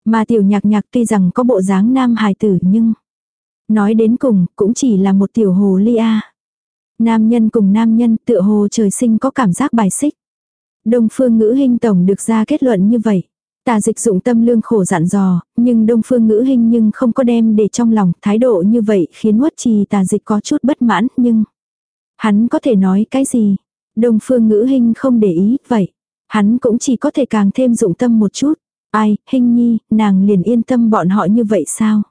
mà tiểu nhạc nhạc tuy rằng có bộ dáng nam hài tử nhưng... Nói đến cùng, cũng chỉ là một tiểu hồ ly a Nam nhân cùng nam nhân tựa hồ trời sinh có cảm giác bài xích. Đông phương ngữ hình tổng được ra kết luận như vậy. Tà dịch dụng tâm lương khổ dặn dò, nhưng đông phương ngữ hình nhưng không có đem để trong lòng thái độ như vậy khiến uất trì tà dịch có chút bất mãn nhưng hắn có thể nói cái gì. Đông phương ngữ hình không để ý vậy. Hắn cũng chỉ có thể càng thêm dụng tâm một chút. Ai, hình nhi, nàng liền yên tâm bọn họ như vậy sao?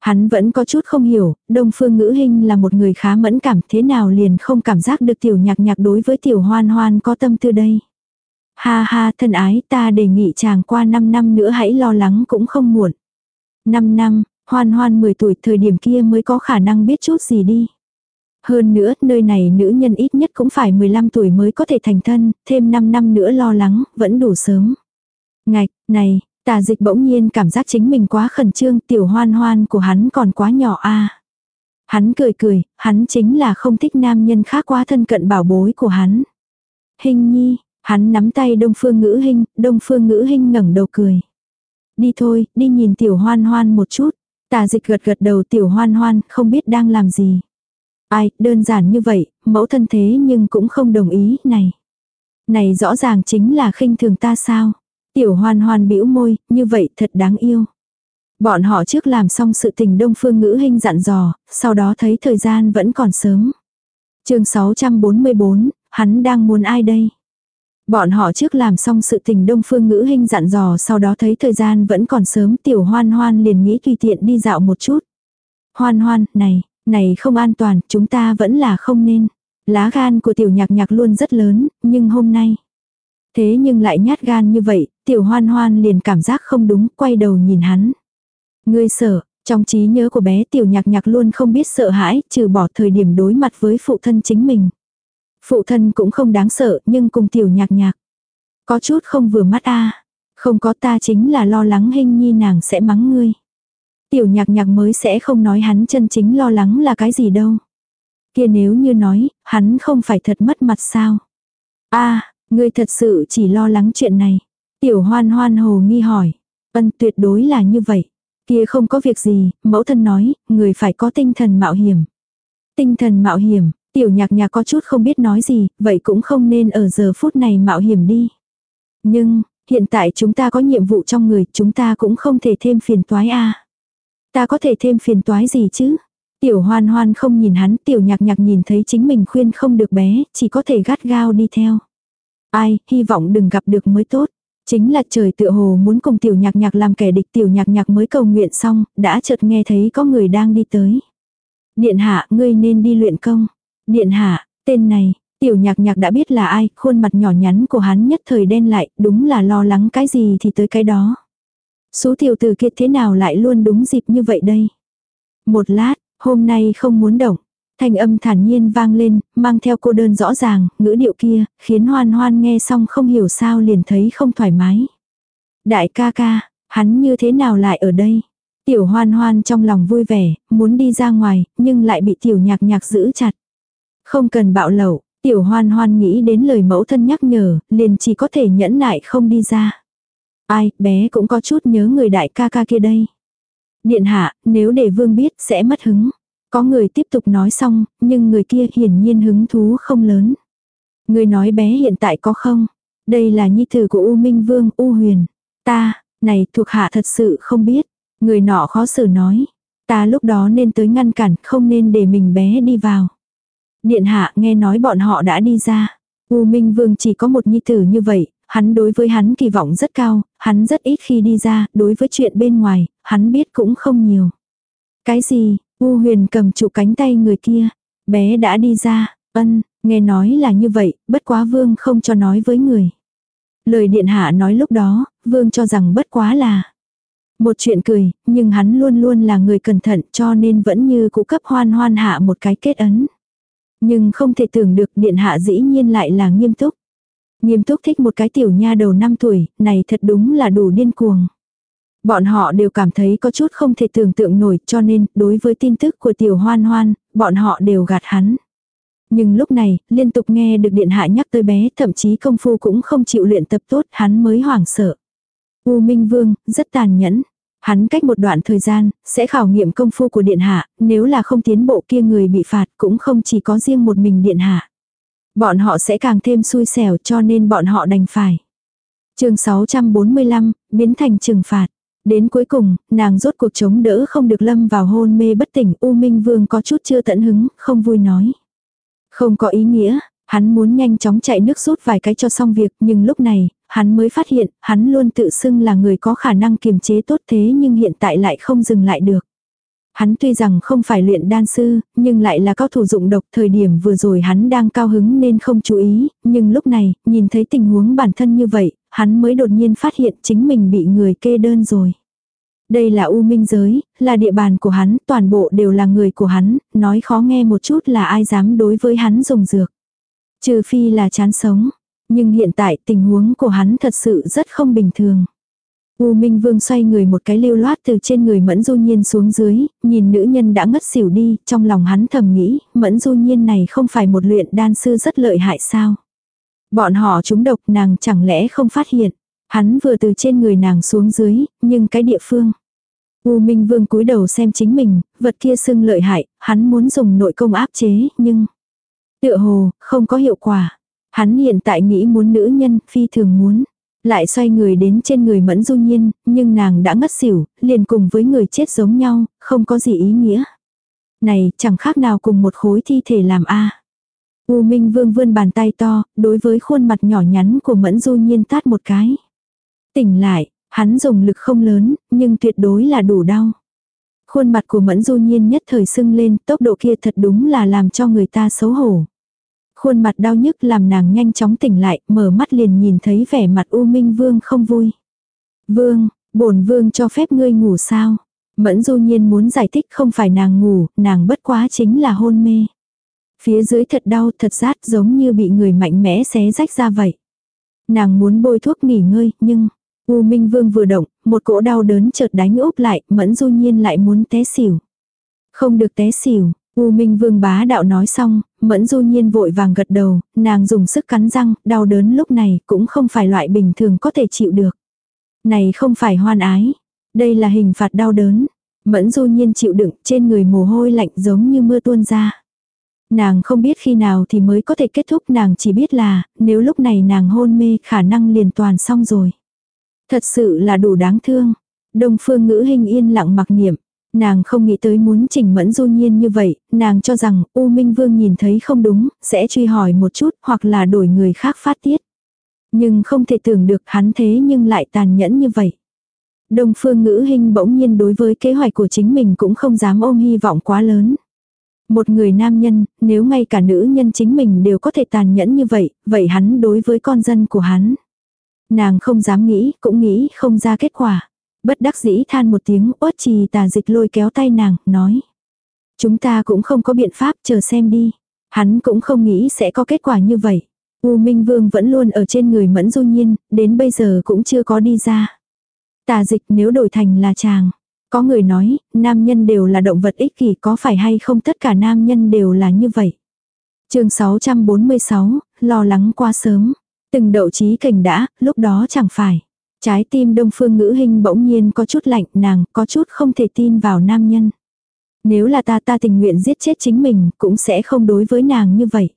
Hắn vẫn có chút không hiểu, đông phương ngữ hình là một người khá mẫn cảm thế nào liền không cảm giác được tiểu nhạc nhạc đối với tiểu hoan hoan có tâm tư đây. Ha ha thân ái ta đề nghị chàng qua 5 năm nữa hãy lo lắng cũng không muộn. 5 năm, hoan hoan 10 tuổi thời điểm kia mới có khả năng biết chút gì đi. Hơn nữa, nơi này nữ nhân ít nhất cũng phải 15 tuổi mới có thể thành thân, thêm 5 năm nữa lo lắng, vẫn đủ sớm. Ngạch, này, tà dịch bỗng nhiên cảm giác chính mình quá khẩn trương, tiểu hoan hoan của hắn còn quá nhỏ a à. Hắn cười cười, hắn chính là không thích nam nhân khác quá thân cận bảo bối của hắn. Hình nhi, Hắn nắm tay đông phương ngữ hình, đông phương ngữ hình ngẩng đầu cười. Đi thôi, đi nhìn tiểu hoan hoan một chút. Tà dịch gật gật đầu tiểu hoan hoan, không biết đang làm gì. Ai, đơn giản như vậy, mẫu thân thế nhưng cũng không đồng ý, này. Này rõ ràng chính là khinh thường ta sao. Tiểu hoan hoan bĩu môi, như vậy thật đáng yêu. Bọn họ trước làm xong sự tình đông phương ngữ hình dặn dò, sau đó thấy thời gian vẫn còn sớm. chương 644, hắn đang muốn ai đây? Bọn họ trước làm xong sự tình đông phương ngữ hình dặn dò sau đó thấy thời gian vẫn còn sớm tiểu hoan hoan liền nghĩ tùy tiện đi dạo một chút. Hoan hoan, này, này không an toàn, chúng ta vẫn là không nên. Lá gan của tiểu nhạc nhạc luôn rất lớn, nhưng hôm nay. Thế nhưng lại nhát gan như vậy, tiểu hoan hoan liền cảm giác không đúng, quay đầu nhìn hắn. Ngươi sợ, trong trí nhớ của bé tiểu nhạc nhạc luôn không biết sợ hãi, trừ bỏ thời điểm đối mặt với phụ thân chính mình. Phụ thân cũng không đáng sợ nhưng cùng tiểu nhạc nhạc. Có chút không vừa mắt a Không có ta chính là lo lắng hình nhi nàng sẽ mắng ngươi. Tiểu nhạc nhạc mới sẽ không nói hắn chân chính lo lắng là cái gì đâu. Kia nếu như nói, hắn không phải thật mất mặt sao. a ngươi thật sự chỉ lo lắng chuyện này. Tiểu hoan hoan hồ nghi hỏi. Ân tuyệt đối là như vậy. Kia không có việc gì, mẫu thân nói, người phải có tinh thần mạo hiểm. Tinh thần mạo hiểm, tiểu nhạc nhạc có chút không biết nói gì, vậy cũng không nên ở giờ phút này mạo hiểm đi. Nhưng, hiện tại chúng ta có nhiệm vụ trong người, chúng ta cũng không thể thêm phiền toái a. Ta có thể thêm phiền toái gì chứ? Tiểu hoan hoan không nhìn hắn, tiểu nhạc nhạc nhìn thấy chính mình khuyên không được bé, chỉ có thể gắt gao đi theo. Ai, hy vọng đừng gặp được mới tốt. Chính là trời tựa hồ muốn cùng tiểu nhạc nhạc làm kẻ địch tiểu nhạc nhạc mới cầu nguyện xong, đã chợt nghe thấy có người đang đi tới. Điện hạ, ngươi nên đi luyện công. Điện hạ, tên này, tiểu nhạc nhạc đã biết là ai, khuôn mặt nhỏ nhắn của hắn nhất thời đen lại, đúng là lo lắng cái gì thì tới cái đó. Số tiểu tử kia thế nào lại luôn đúng dịp như vậy đây? Một lát, hôm nay không muốn động. Thanh âm thản nhiên vang lên, mang theo cô đơn rõ ràng, ngữ điệu kia, khiến hoan hoan nghe xong không hiểu sao liền thấy không thoải mái. Đại ca ca, hắn như thế nào lại ở đây? Tiểu hoan hoan trong lòng vui vẻ, muốn đi ra ngoài, nhưng lại bị tiểu nhạc nhạc giữ chặt. Không cần bạo lẩu, tiểu hoan hoan nghĩ đến lời mẫu thân nhắc nhở, liền chỉ có thể nhẫn nại không đi ra. Ai, bé cũng có chút nhớ người đại ca ca kia đây. Điện hạ, nếu để vương biết sẽ mất hứng. Có người tiếp tục nói xong, nhưng người kia hiển nhiên hứng thú không lớn. Người nói bé hiện tại có không? Đây là nhi tử của U Minh Vương, U Huyền. Ta, này thuộc hạ thật sự không biết. Người nọ khó xử nói. Ta lúc đó nên tới ngăn cản, không nên để mình bé đi vào. Điện hạ nghe nói bọn họ đã đi ra. U Minh Vương chỉ có một nhi tử như vậy, hắn đối với hắn kỳ vọng rất cao, hắn rất ít khi đi ra, đối với chuyện bên ngoài, hắn biết cũng không nhiều. Cái gì, U huyền cầm trụ cánh tay người kia, bé đã đi ra, ân, nghe nói là như vậy, bất quá vương không cho nói với người. Lời điện hạ nói lúc đó, vương cho rằng bất quá là một chuyện cười, nhưng hắn luôn luôn là người cẩn thận cho nên vẫn như cũ cấp hoan hoan hạ một cái kết ấn. Nhưng không thể tưởng được điện hạ dĩ nhiên lại là nghiêm túc. Nghiêm túc thích một cái tiểu nha đầu 5 tuổi, này thật đúng là đủ điên cuồng. Bọn họ đều cảm thấy có chút không thể tưởng tượng nổi cho nên đối với tin tức của tiểu hoan hoan, bọn họ đều gạt hắn. Nhưng lúc này, liên tục nghe được điện hạ nhắc tới bé, thậm chí công phu cũng không chịu luyện tập tốt, hắn mới hoảng sợ. U Minh Vương, rất tàn nhẫn. Hắn cách một đoạn thời gian, sẽ khảo nghiệm công phu của điện hạ, nếu là không tiến bộ kia người bị phạt cũng không chỉ có riêng một mình điện hạ. Bọn họ sẽ càng thêm xui xẻo cho nên bọn họ đành phải. chương 645, biến thành trừng phạt. Đến cuối cùng, nàng rốt cuộc chống đỡ không được lâm vào hôn mê bất tỉnh U Minh Vương có chút chưa tận hứng, không vui nói. Không có ý nghĩa, hắn muốn nhanh chóng chạy nước rút vài cái cho xong việc nhưng lúc này, hắn mới phát hiện, hắn luôn tự xưng là người có khả năng kiềm chế tốt thế nhưng hiện tại lại không dừng lại được. Hắn tuy rằng không phải luyện đan sư, nhưng lại là cao thủ dụng độc thời điểm vừa rồi hắn đang cao hứng nên không chú ý, nhưng lúc này, nhìn thấy tình huống bản thân như vậy, hắn mới đột nhiên phát hiện chính mình bị người kê đơn rồi. Đây là U Minh Giới, là địa bàn của hắn, toàn bộ đều là người của hắn, nói khó nghe một chút là ai dám đối với hắn dùng dược. Trừ phi là chán sống. Nhưng hiện tại tình huống của hắn thật sự rất không bình thường. U Minh Vương xoay người một cái lưu loát từ trên người Mẫn Du Nhiên xuống dưới, nhìn nữ nhân đã ngất xỉu đi, trong lòng hắn thầm nghĩ, Mẫn Du Nhiên này không phải một luyện đan sư rất lợi hại sao. Bọn họ trúng độc nàng chẳng lẽ không phát hiện. Hắn vừa từ trên người nàng xuống dưới, nhưng cái địa phương. U Minh Vương cúi đầu xem chính mình, vật kia sưng lợi hại, hắn muốn dùng nội công áp chế, nhưng... Tựa hồ, không có hiệu quả. Hắn hiện tại nghĩ muốn nữ nhân, phi thường muốn. Lại xoay người đến trên người mẫn du nhiên, nhưng nàng đã ngất xỉu, liền cùng với người chết giống nhau, không có gì ý nghĩa. Này, chẳng khác nào cùng một khối thi thể làm a U Minh Vương vươn bàn tay to, đối với khuôn mặt nhỏ nhắn của Mẫn Du Nhiên tát một cái. Tỉnh lại, hắn dùng lực không lớn, nhưng tuyệt đối là đủ đau. Khuôn mặt của Mẫn Du Nhiên nhất thời sưng lên, tốc độ kia thật đúng là làm cho người ta xấu hổ. Khuôn mặt đau nhức làm nàng nhanh chóng tỉnh lại, mở mắt liền nhìn thấy vẻ mặt U Minh Vương không vui. Vương, bổn Vương cho phép ngươi ngủ sao? Mẫn Du Nhiên muốn giải thích không phải nàng ngủ, nàng bất quá chính là hôn mê. Phía dưới thật đau thật rát giống như bị người mạnh mẽ xé rách ra vậy. Nàng muốn bôi thuốc nghỉ ngơi, nhưng... U Minh Vương vừa động, một cỗ đau đớn chợt đánh úp lại, Mẫn Du Nhiên lại muốn té xỉu. Không được té xỉu, U Minh Vương bá đạo nói xong, Mẫn Du Nhiên vội vàng gật đầu, nàng dùng sức cắn răng, đau đớn lúc này cũng không phải loại bình thường có thể chịu được. Này không phải hoan ái. Đây là hình phạt đau đớn. Mẫn du nhiên chịu đựng trên người mồ hôi lạnh giống như mưa tuôn ra. Nàng không biết khi nào thì mới có thể kết thúc nàng chỉ biết là nếu lúc này nàng hôn mê khả năng liền toàn xong rồi. Thật sự là đủ đáng thương. Đông phương ngữ hình yên lặng mặc niệm. Nàng không nghĩ tới muốn chỉnh mẫn du nhiên như vậy, nàng cho rằng U Minh Vương nhìn thấy không đúng, sẽ truy hỏi một chút hoặc là đổi người khác phát tiết. Nhưng không thể tưởng được hắn thế nhưng lại tàn nhẫn như vậy. Đông phương ngữ hình bỗng nhiên đối với kế hoạch của chính mình cũng không dám ôm hy vọng quá lớn. Một người nam nhân, nếu ngay cả nữ nhân chính mình đều có thể tàn nhẫn như vậy, vậy hắn đối với con dân của hắn. Nàng không dám nghĩ, cũng nghĩ không ra kết quả. Bất đắc dĩ than một tiếng, uất trì tà dịch lôi kéo tay nàng, nói. Chúng ta cũng không có biện pháp, chờ xem đi. Hắn cũng không nghĩ sẽ có kết quả như vậy. U Minh Vương vẫn luôn ở trên người mẫn du nhiên, đến bây giờ cũng chưa có đi ra. Tà dịch nếu đổi thành là chàng. Có người nói, nam nhân đều là động vật ích kỷ có phải hay không tất cả nam nhân đều là như vậy. chương 646, lo lắng quá sớm. Từng đậu trí cảnh đã, lúc đó chẳng phải. Trái tim đông phương ngữ hình bỗng nhiên có chút lạnh nàng, có chút không thể tin vào nam nhân. Nếu là ta ta tình nguyện giết chết chính mình, cũng sẽ không đối với nàng như vậy.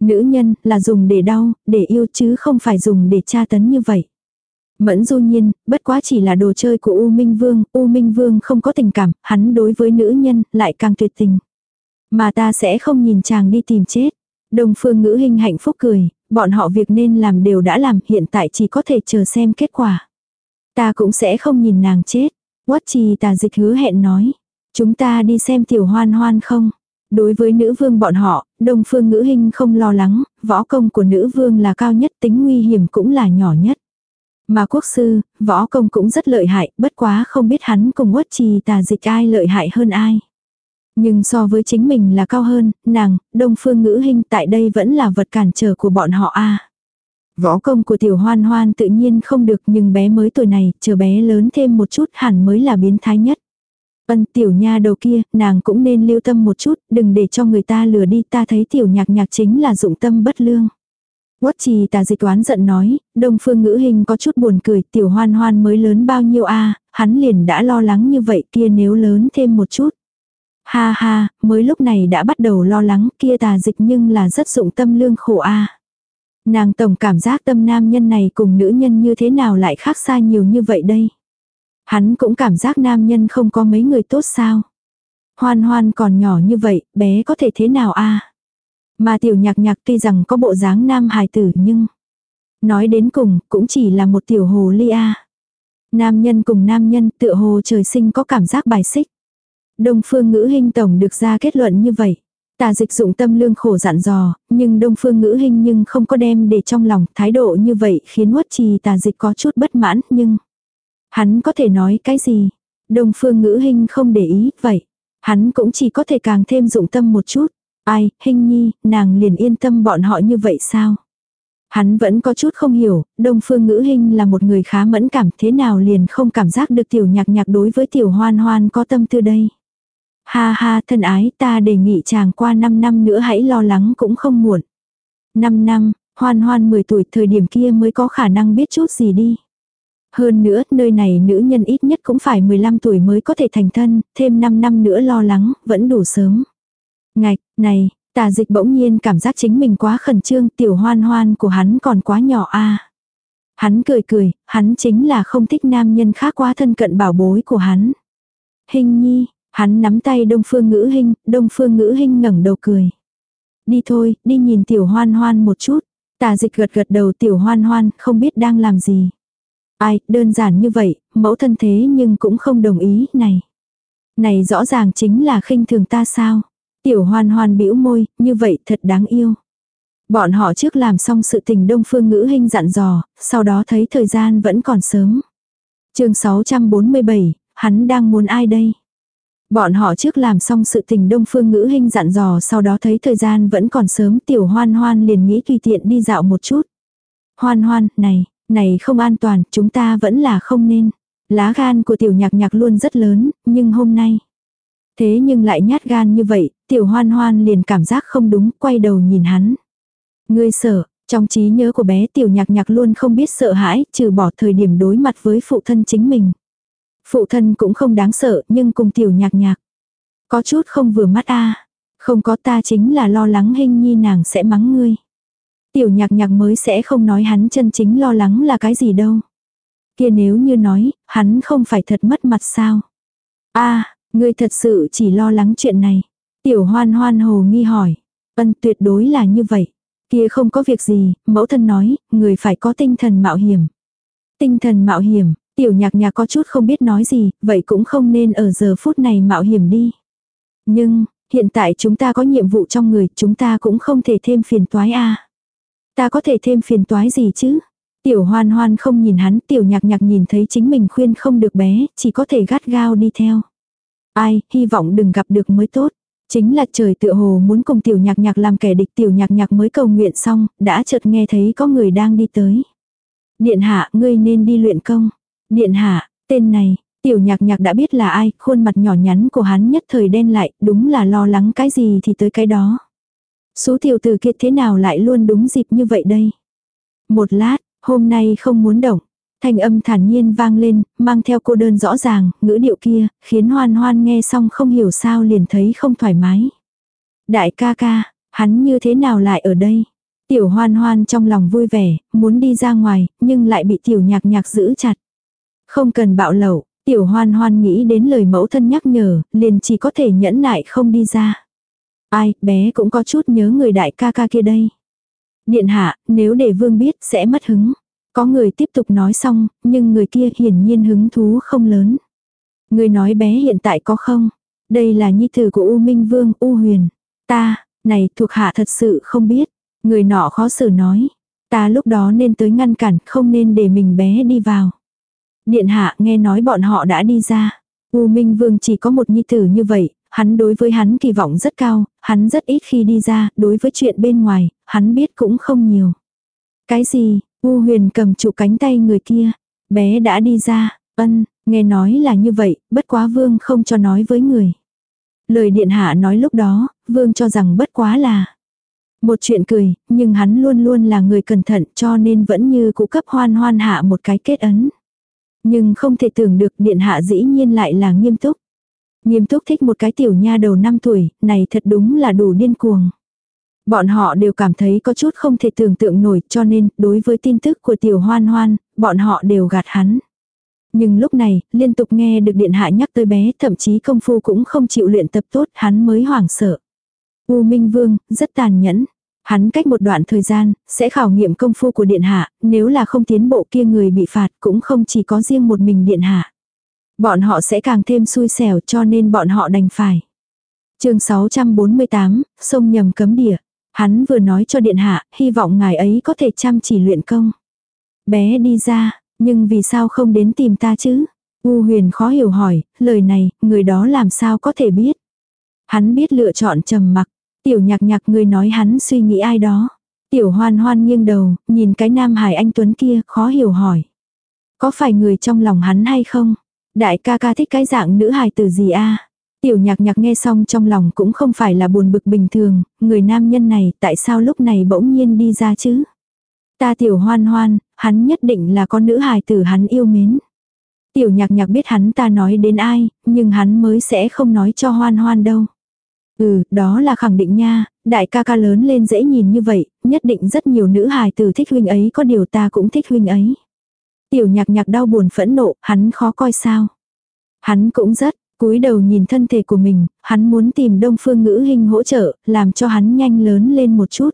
Nữ nhân là dùng để đau, để yêu chứ không phải dùng để tra tấn như vậy. Mẫn du nhiên, bất quá chỉ là đồ chơi của U Minh Vương, U Minh Vương không có tình cảm, hắn đối với nữ nhân lại càng tuyệt tình. Mà ta sẽ không nhìn chàng đi tìm chết. Đồng phương ngữ hình hạnh phúc cười, bọn họ việc nên làm đều đã làm, hiện tại chỉ có thể chờ xem kết quả. Ta cũng sẽ không nhìn nàng chết. Quất trì tà dịch hứa hẹn nói. Chúng ta đi xem tiểu hoan hoan không? Đối với nữ vương bọn họ, đông phương ngữ hình không lo lắng, võ công của nữ vương là cao nhất tính nguy hiểm cũng là nhỏ nhất. Mà quốc sư, võ công cũng rất lợi hại, bất quá không biết hắn cùng quất trì tà dịch ai lợi hại hơn ai. Nhưng so với chính mình là cao hơn, nàng, đông phương ngữ hình tại đây vẫn là vật cản trở của bọn họ a Võ công của tiểu hoan hoan tự nhiên không được nhưng bé mới tuổi này, chờ bé lớn thêm một chút hẳn mới là biến thái nhất. Ân tiểu nha đầu kia, nàng cũng nên lưu tâm một chút, đừng để cho người ta lừa đi ta thấy tiểu nhạc nhạc chính là dụng tâm bất lương. Quất trì tà dịch toán giận nói, đông phương ngữ hình có chút buồn cười, tiểu hoan hoan mới lớn bao nhiêu a hắn liền đã lo lắng như vậy kia nếu lớn thêm một chút. Ha ha, mới lúc này đã bắt đầu lo lắng kia tà dịch nhưng là rất dụng tâm lương khổ a Nàng tổng cảm giác tâm nam nhân này cùng nữ nhân như thế nào lại khác xa nhiều như vậy đây. Hắn cũng cảm giác nam nhân không có mấy người tốt sao. Hoan hoan còn nhỏ như vậy, bé có thể thế nào a Mà tiểu nhạc nhạc tuy rằng có bộ dáng nam hài tử nhưng... Nói đến cùng, cũng chỉ là một tiểu hồ ly a Nam nhân cùng nam nhân tựa hồ trời sinh có cảm giác bài xích. Đông phương ngữ hình tổng được ra kết luận như vậy. Tà dịch dụng tâm lương khổ dặn dò, nhưng đông phương ngữ hình nhưng không có đem để trong lòng, thái độ như vậy khiến uất trì tà dịch có chút bất mãn, nhưng... Hắn có thể nói cái gì? Đông phương ngữ hình không để ý, vậy. Hắn cũng chỉ có thể càng thêm dụng tâm một chút. Ai, hình nhi, nàng liền yên tâm bọn họ như vậy sao? Hắn vẫn có chút không hiểu, đông phương ngữ hình là một người khá mẫn cảm thế nào liền không cảm giác được tiểu nhạc nhạc đối với tiểu hoan hoan có tâm tư đây. Ha ha thân ái ta đề nghị chàng qua 5 năm nữa hãy lo lắng cũng không muộn. 5 năm, hoan hoan 10 tuổi thời điểm kia mới có khả năng biết chút gì đi. Hơn nữa, nơi này nữ nhân ít nhất cũng phải 15 tuổi mới có thể thành thân, thêm 5 năm nữa lo lắng, vẫn đủ sớm. Ngạch, này, tà dịch bỗng nhiên cảm giác chính mình quá khẩn trương, tiểu hoan hoan của hắn còn quá nhỏ a Hắn cười cười, hắn chính là không thích nam nhân khác quá thân cận bảo bối của hắn. Hình nhi, Hắn nắm tay đông phương ngữ hình, đông phương ngữ hình ngẩng đầu cười. Đi thôi, đi nhìn tiểu hoan hoan một chút. Tà dịch gật gật đầu tiểu hoan hoan, không biết đang làm gì. Ai, đơn giản như vậy, mẫu thân thế nhưng cũng không đồng ý, này. Này rõ ràng chính là khinh thường ta sao. Tiểu hoan hoan bĩu môi, như vậy thật đáng yêu. Bọn họ trước làm xong sự tình đông phương ngữ hình dặn dò, sau đó thấy thời gian vẫn còn sớm. chương 647, hắn đang muốn ai đây? Bọn họ trước làm xong sự tình đông phương ngữ hình dặn dò sau đó thấy thời gian vẫn còn sớm tiểu hoan hoan liền nghĩ tùy tiện đi dạo một chút. Hoan hoan, này, này không an toàn, chúng ta vẫn là không nên. Lá gan của tiểu nhạc nhạc luôn rất lớn, nhưng hôm nay. Thế nhưng lại nhát gan như vậy, tiểu hoan hoan liền cảm giác không đúng, quay đầu nhìn hắn. Ngươi sợ, trong trí nhớ của bé tiểu nhạc nhạc luôn không biết sợ hãi, trừ bỏ thời điểm đối mặt với phụ thân chính mình. Phụ thân cũng không đáng sợ nhưng cùng tiểu nhạc nhạc. Có chút không vừa mắt a à, Không có ta chính là lo lắng hình nhi nàng sẽ mắng ngươi. Tiểu nhạc nhạc mới sẽ không nói hắn chân chính lo lắng là cái gì đâu. Kia nếu như nói, hắn không phải thật mất mặt sao. a à, ngươi thật sự chỉ lo lắng chuyện này. Tiểu hoan hoan hồ nghi hỏi. Vân tuyệt đối là như vậy. Kia không có việc gì, mẫu thân nói, người phải có tinh thần mạo hiểm. Tinh thần mạo hiểm, tiểu nhạc nhạc có chút không biết nói gì, vậy cũng không nên ở giờ phút này mạo hiểm đi. Nhưng, hiện tại chúng ta có nhiệm vụ trong người, chúng ta cũng không thể thêm phiền toái a. Ta có thể thêm phiền toái gì chứ? Tiểu hoan hoan không nhìn hắn, tiểu nhạc nhạc nhìn thấy chính mình khuyên không được bé, chỉ có thể gắt gao đi theo. Ai, hy vọng đừng gặp được mới tốt. Chính là trời tựa hồ muốn cùng tiểu nhạc nhạc làm kẻ địch tiểu nhạc nhạc mới cầu nguyện xong, đã chợt nghe thấy có người đang đi tới. Điện hạ, ngươi nên đi luyện công. Điện hạ, tên này, tiểu nhạc nhạc đã biết là ai, khuôn mặt nhỏ nhắn của hắn nhất thời đen lại, đúng là lo lắng cái gì thì tới cái đó. Số tiểu tử kia thế nào lại luôn đúng dịp như vậy đây? Một lát, hôm nay không muốn động. Thanh âm thản nhiên vang lên, mang theo cô đơn rõ ràng, ngữ điệu kia, khiến hoan hoan nghe xong không hiểu sao liền thấy không thoải mái. Đại ca ca, hắn như thế nào lại ở đây? Tiểu hoan hoan trong lòng vui vẻ, muốn đi ra ngoài, nhưng lại bị tiểu nhạc nhạc giữ chặt. Không cần bạo lẩu, tiểu hoan hoan nghĩ đến lời mẫu thân nhắc nhở, liền chỉ có thể nhẫn nại không đi ra. Ai, bé cũng có chút nhớ người đại ca ca kia đây. Điện hạ, nếu để vương biết sẽ mất hứng. Có người tiếp tục nói xong, nhưng người kia hiển nhiên hứng thú không lớn. Người nói bé hiện tại có không? Đây là nhi tử của U Minh Vương, U Huyền. Ta, này thuộc hạ thật sự không biết. Người nọ khó xử nói. Ta lúc đó nên tới ngăn cản, không nên để mình bé đi vào. Điện hạ nghe nói bọn họ đã đi ra. U Minh Vương chỉ có một nhi tử như vậy, hắn đối với hắn kỳ vọng rất cao, hắn rất ít khi đi ra, đối với chuyện bên ngoài, hắn biết cũng không nhiều. Cái gì, U huyền cầm trụ cánh tay người kia, bé đã đi ra, ân, nghe nói là như vậy, bất quá vương không cho nói với người. Lời điện hạ nói lúc đó, vương cho rằng bất quá là một chuyện cười, nhưng hắn luôn luôn là người cẩn thận cho nên vẫn như cũ cấp hoan hoan hạ một cái kết ấn. Nhưng không thể tưởng được điện hạ dĩ nhiên lại là nghiêm túc. Nghiêm túc thích một cái tiểu nha đầu 5 tuổi, này thật đúng là đủ điên cuồng. Bọn họ đều cảm thấy có chút không thể tưởng tượng nổi cho nên đối với tin tức của tiểu hoan hoan, bọn họ đều gạt hắn. Nhưng lúc này, liên tục nghe được điện hạ nhắc tới bé, thậm chí công phu cũng không chịu luyện tập tốt, hắn mới hoảng sợ. U Minh Vương, rất tàn nhẫn. Hắn cách một đoạn thời gian, sẽ khảo nghiệm công phu của điện hạ, nếu là không tiến bộ kia người bị phạt cũng không chỉ có riêng một mình điện hạ. Bọn họ sẽ càng thêm xui xẻo cho nên bọn họ đành phải. chương 648, sông nhầm cấm địa. Hắn vừa nói cho điện hạ, hy vọng ngài ấy có thể chăm chỉ luyện công. Bé đi ra, nhưng vì sao không đến tìm ta chứ? U huyền khó hiểu hỏi, lời này, người đó làm sao có thể biết? Hắn biết lựa chọn trầm mặc, tiểu nhạc nhạc người nói hắn suy nghĩ ai đó. Tiểu hoan hoan nghiêng đầu, nhìn cái nam hải anh Tuấn kia, khó hiểu hỏi. Có phải người trong lòng hắn hay không? Đại ca ca thích cái dạng nữ hài từ gì a? Tiểu nhạc nhạc nghe xong trong lòng cũng không phải là buồn bực bình thường, người nam nhân này tại sao lúc này bỗng nhiên đi ra chứ? Ta tiểu hoan hoan, hắn nhất định là con nữ hài tử hắn yêu mến. Tiểu nhạc nhạc biết hắn ta nói đến ai, nhưng hắn mới sẽ không nói cho hoan hoan đâu. Ừ, đó là khẳng định nha, đại ca ca lớn lên dễ nhìn như vậy, nhất định rất nhiều nữ hài từ thích huynh ấy có điều ta cũng thích huynh ấy. Tiểu nhạc nhạc đau buồn phẫn nộ, hắn khó coi sao. Hắn cũng rất, cúi đầu nhìn thân thể của mình, hắn muốn tìm đông phương ngữ hình hỗ trợ, làm cho hắn nhanh lớn lên một chút.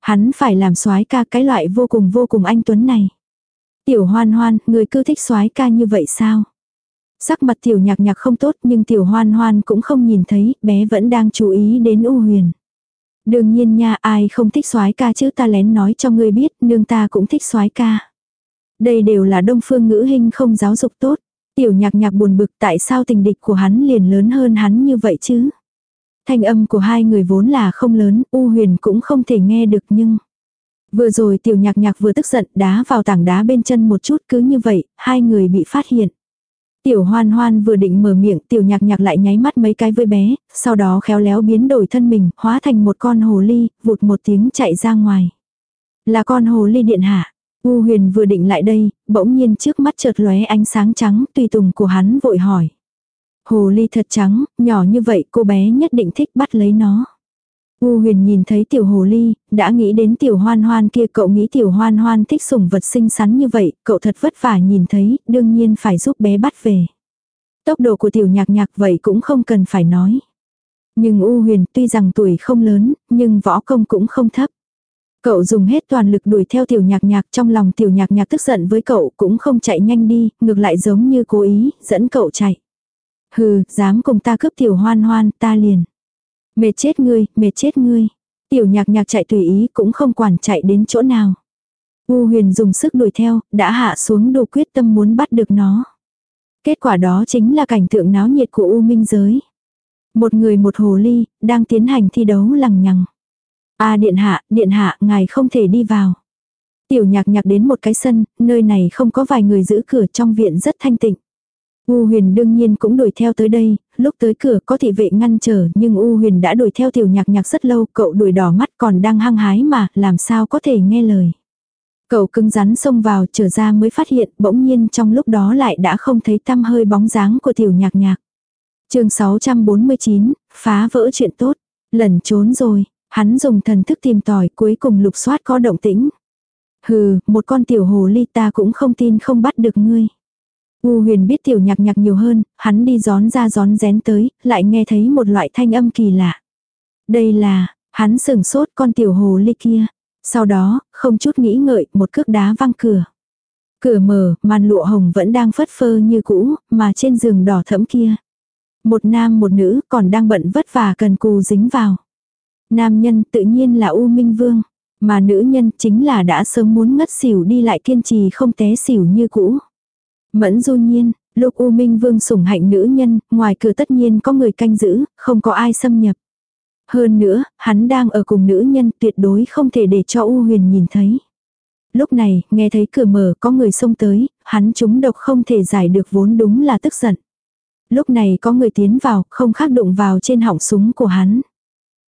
Hắn phải làm soái ca cái loại vô cùng vô cùng anh Tuấn này. Tiểu hoan hoan, người cứ thích soái ca như vậy sao? Sắc mặt tiểu nhạc nhạc không tốt nhưng tiểu hoan hoan cũng không nhìn thấy, bé vẫn đang chú ý đến U huyền. Đương nhiên nha ai không thích soái ca chứ ta lén nói cho ngươi biết, nương ta cũng thích soái ca. Đây đều là đông phương ngữ hình không giáo dục tốt. Tiểu nhạc nhạc buồn bực tại sao tình địch của hắn liền lớn hơn hắn như vậy chứ. Thanh âm của hai người vốn là không lớn, U huyền cũng không thể nghe được nhưng. Vừa rồi tiểu nhạc nhạc vừa tức giận đá vào tảng đá bên chân một chút cứ như vậy, hai người bị phát hiện. Tiểu hoan hoan vừa định mở miệng tiểu nhạc nhạc lại nháy mắt mấy cái với bé, sau đó khéo léo biến đổi thân mình, hóa thành một con hồ ly, vụt một tiếng chạy ra ngoài. Là con hồ ly điện hạ. U huyền vừa định lại đây, bỗng nhiên trước mắt chợt lóe ánh sáng trắng, tùy tùng của hắn vội hỏi. Hồ ly thật trắng, nhỏ như vậy cô bé nhất định thích bắt lấy nó. U huyền nhìn thấy tiểu hồ ly, đã nghĩ đến tiểu hoan hoan kia cậu nghĩ tiểu hoan hoan thích sủng vật xinh xắn như vậy, cậu thật vất vả nhìn thấy, đương nhiên phải giúp bé bắt về. Tốc độ của tiểu nhạc nhạc vậy cũng không cần phải nói. Nhưng U huyền tuy rằng tuổi không lớn, nhưng võ công cũng không thấp. Cậu dùng hết toàn lực đuổi theo tiểu nhạc nhạc trong lòng tiểu nhạc nhạc tức giận với cậu cũng không chạy nhanh đi, ngược lại giống như cố ý, dẫn cậu chạy. Hừ, dám cùng ta cướp tiểu hoan hoan, ta liền. Mệt chết ngươi, mệt chết ngươi. Tiểu nhạc nhạc chạy tùy ý cũng không quản chạy đến chỗ nào. U huyền dùng sức đuổi theo, đã hạ xuống đồ quyết tâm muốn bắt được nó. Kết quả đó chính là cảnh tượng náo nhiệt của U Minh giới. Một người một hồ ly, đang tiến hành thi đấu lằng nhằng. a điện hạ, điện hạ, ngài không thể đi vào. Tiểu nhạc nhạc đến một cái sân, nơi này không có vài người giữ cửa trong viện rất thanh tịnh. U huyền đương nhiên cũng đuổi theo tới đây, lúc tới cửa có thị vệ ngăn trở nhưng U huyền đã đuổi theo tiểu nhạc nhạc rất lâu, cậu đuổi đỏ mắt còn đang hăng hái mà, làm sao có thể nghe lời. Cậu cứng rắn xông vào trở ra mới phát hiện bỗng nhiên trong lúc đó lại đã không thấy tăm hơi bóng dáng của tiểu nhạc nhạc. chương 649, phá vỡ chuyện tốt, lẩn trốn rồi, hắn dùng thần thức tìm tòi cuối cùng lục soát có động tĩnh. Hừ, một con tiểu hồ ly ta cũng không tin không bắt được ngươi. U huyền biết tiểu nhạc nhạc nhiều hơn, hắn đi gión ra gión rén tới, lại nghe thấy một loại thanh âm kỳ lạ. Đây là, hắn sừng sốt con tiểu hồ ly kia. Sau đó, không chút nghĩ ngợi, một cước đá văng cửa. Cửa mở, màn lụa hồng vẫn đang phất phơ như cũ, mà trên giường đỏ thẫm kia. Một nam một nữ còn đang bận vất vả cần cù dính vào. Nam nhân tự nhiên là U Minh Vương, mà nữ nhân chính là đã sớm muốn ngất xỉu đi lại kiên trì không té xỉu như cũ. Mẫn du nhiên, lúc U Minh Vương sủng hạnh nữ nhân, ngoài cửa tất nhiên có người canh giữ, không có ai xâm nhập. Hơn nữa, hắn đang ở cùng nữ nhân tuyệt đối không thể để cho U Huyền nhìn thấy. Lúc này, nghe thấy cửa mở có người xông tới, hắn trúng độc không thể giải được vốn đúng là tức giận. Lúc này có người tiến vào, không khác đụng vào trên họng súng của hắn.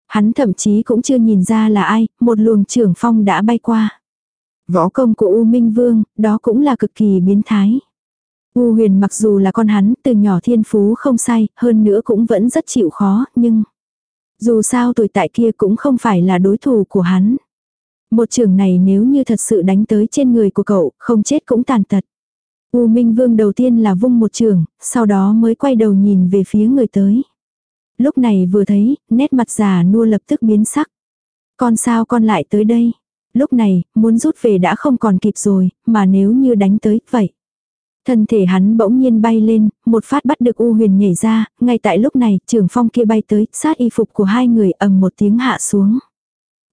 Hắn thậm chí cũng chưa nhìn ra là ai, một luồng trưởng phong đã bay qua. Võ công của U Minh Vương, đó cũng là cực kỳ biến thái. U huyền mặc dù là con hắn, từ nhỏ thiên phú không sai, hơn nữa cũng vẫn rất chịu khó, nhưng... Dù sao tuổi tại kia cũng không phải là đối thủ của hắn. Một trường này nếu như thật sự đánh tới trên người của cậu, không chết cũng tàn tật. U Minh Vương đầu tiên là vung một trường, sau đó mới quay đầu nhìn về phía người tới. Lúc này vừa thấy, nét mặt già nua lập tức biến sắc. Con sao con lại tới đây? Lúc này, muốn rút về đã không còn kịp rồi, mà nếu như đánh tới, vậy. Thân thể hắn bỗng nhiên bay lên, một phát bắt được U huyền nhảy ra, ngay tại lúc này, trường phong kia bay tới, sát y phục của hai người ầm một tiếng hạ xuống.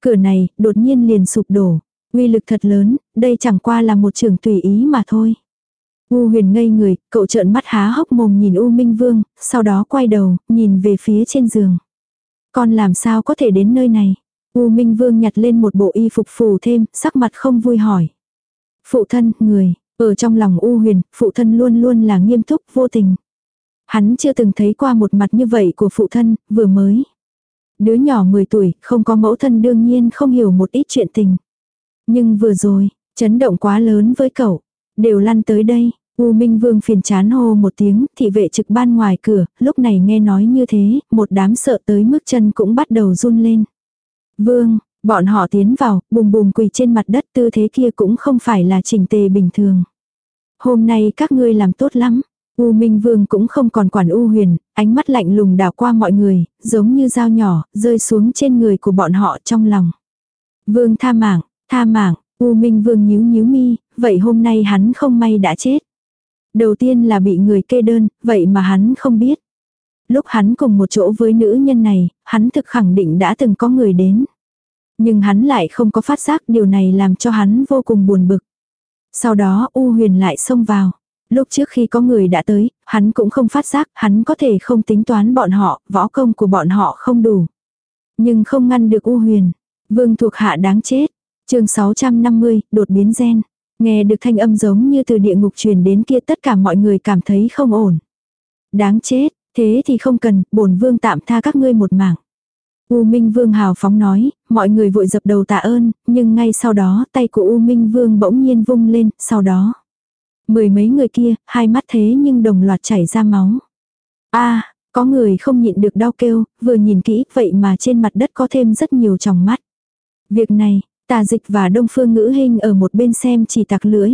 Cửa này, đột nhiên liền sụp đổ. uy lực thật lớn, đây chẳng qua là một trường tùy ý mà thôi. U huyền ngây người, cậu trợn mắt há hốc mồm nhìn U Minh Vương, sau đó quay đầu, nhìn về phía trên giường. Con làm sao có thể đến nơi này? U Minh Vương nhặt lên một bộ y phục phù thêm, sắc mặt không vui hỏi. Phụ thân, người, ở trong lòng U huyền, phụ thân luôn luôn là nghiêm túc, vô tình. Hắn chưa từng thấy qua một mặt như vậy của phụ thân, vừa mới. Đứa nhỏ 10 tuổi, không có mẫu thân đương nhiên không hiểu một ít chuyện tình. Nhưng vừa rồi, chấn động quá lớn với cậu. Đều lăn tới đây, U Minh Vương phiền chán hô một tiếng, thị vệ trực ban ngoài cửa, lúc này nghe nói như thế, một đám sợ tới mức chân cũng bắt đầu run lên. Vương, Bọn họ tiến vào, bùm bùm quỳ trên mặt đất tư thế kia cũng không phải là trình tề bình thường. Hôm nay các ngươi làm tốt lắm. U Minh Vương cũng không còn quản U Huyền, ánh mắt lạnh lùng đảo qua mọi người, giống như dao nhỏ, rơi xuống trên người của bọn họ trong lòng. Vương tha mạng, tha mạng, U Minh Vương nhíu nhíu mi, vậy hôm nay hắn không may đã chết. Đầu tiên là bị người kê đơn, vậy mà hắn không biết. Lúc hắn cùng một chỗ với nữ nhân này, hắn thực khẳng định đã từng có người đến. Nhưng hắn lại không có phát giác điều này làm cho hắn vô cùng buồn bực. Sau đó U huyền lại xông vào. Lúc trước khi có người đã tới, hắn cũng không phát giác, hắn có thể không tính toán bọn họ, võ công của bọn họ không đủ. Nhưng không ngăn được U huyền. Vương thuộc hạ đáng chết. chương 650, đột biến gen. Nghe được thanh âm giống như từ địa ngục truyền đến kia tất cả mọi người cảm thấy không ổn. Đáng chết, thế thì không cần, bổn vương tạm tha các ngươi một mảng. U Minh Vương hào phóng nói, mọi người vội dập đầu tạ ơn, nhưng ngay sau đó tay của U Minh Vương bỗng nhiên vung lên, sau đó. Mười mấy người kia, hai mắt thế nhưng đồng loạt chảy ra máu. a có người không nhịn được đau kêu, vừa nhìn kỹ, vậy mà trên mặt đất có thêm rất nhiều tròng mắt. Việc này, tà dịch và đông phương ngữ hình ở một bên xem chỉ tặc lưỡi.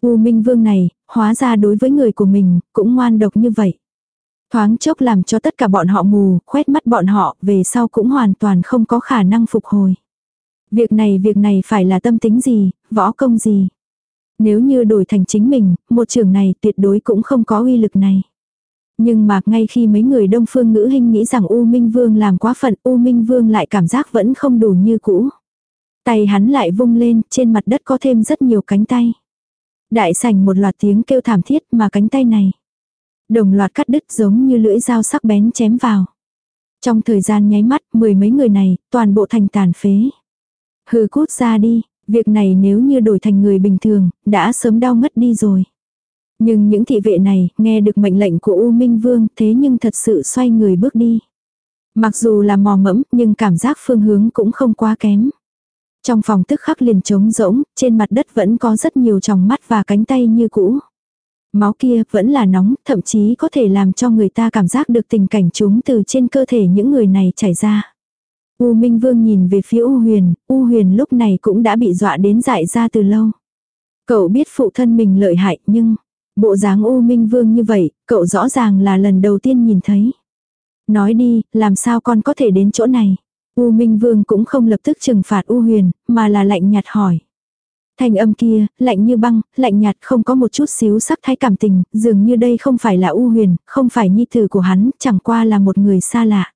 U Minh Vương này, hóa ra đối với người của mình, cũng ngoan độc như vậy. Thoáng chốc làm cho tất cả bọn họ mù, khoét mắt bọn họ, về sau cũng hoàn toàn không có khả năng phục hồi. Việc này việc này phải là tâm tính gì, võ công gì. Nếu như đổi thành chính mình, một trường này tuyệt đối cũng không có uy lực này. Nhưng mà ngay khi mấy người đông phương ngữ hình nghĩ rằng U Minh Vương làm quá phận, U Minh Vương lại cảm giác vẫn không đủ như cũ. Tay hắn lại vung lên, trên mặt đất có thêm rất nhiều cánh tay. Đại sảnh một loạt tiếng kêu thảm thiết mà cánh tay này. Đồng loạt cắt đứt giống như lưỡi dao sắc bén chém vào. Trong thời gian nháy mắt, mười mấy người này, toàn bộ thành tàn phế. Hừ cút ra đi, việc này nếu như đổi thành người bình thường, đã sớm đau mất đi rồi. Nhưng những thị vệ này, nghe được mệnh lệnh của U Minh Vương, thế nhưng thật sự xoay người bước đi. Mặc dù là mò mẫm, nhưng cảm giác phương hướng cũng không quá kém. Trong phòng tức khắc liền trống rỗng, trên mặt đất vẫn có rất nhiều tròng mắt và cánh tay như cũ. Máu kia vẫn là nóng, thậm chí có thể làm cho người ta cảm giác được tình cảnh chúng từ trên cơ thể những người này chảy ra. U Minh Vương nhìn về phía U Huyền, U Huyền lúc này cũng đã bị dọa đến dại ra từ lâu. Cậu biết phụ thân mình lợi hại nhưng, bộ dáng U Minh Vương như vậy, cậu rõ ràng là lần đầu tiên nhìn thấy. Nói đi, làm sao con có thể đến chỗ này? U Minh Vương cũng không lập tức trừng phạt U Huyền, mà là lạnh nhạt hỏi. Thanh âm kia, lạnh như băng, lạnh nhạt không có một chút xíu sắc thái cảm tình, dường như đây không phải là U Huyền, không phải nhi tử của hắn, chẳng qua là một người xa lạ.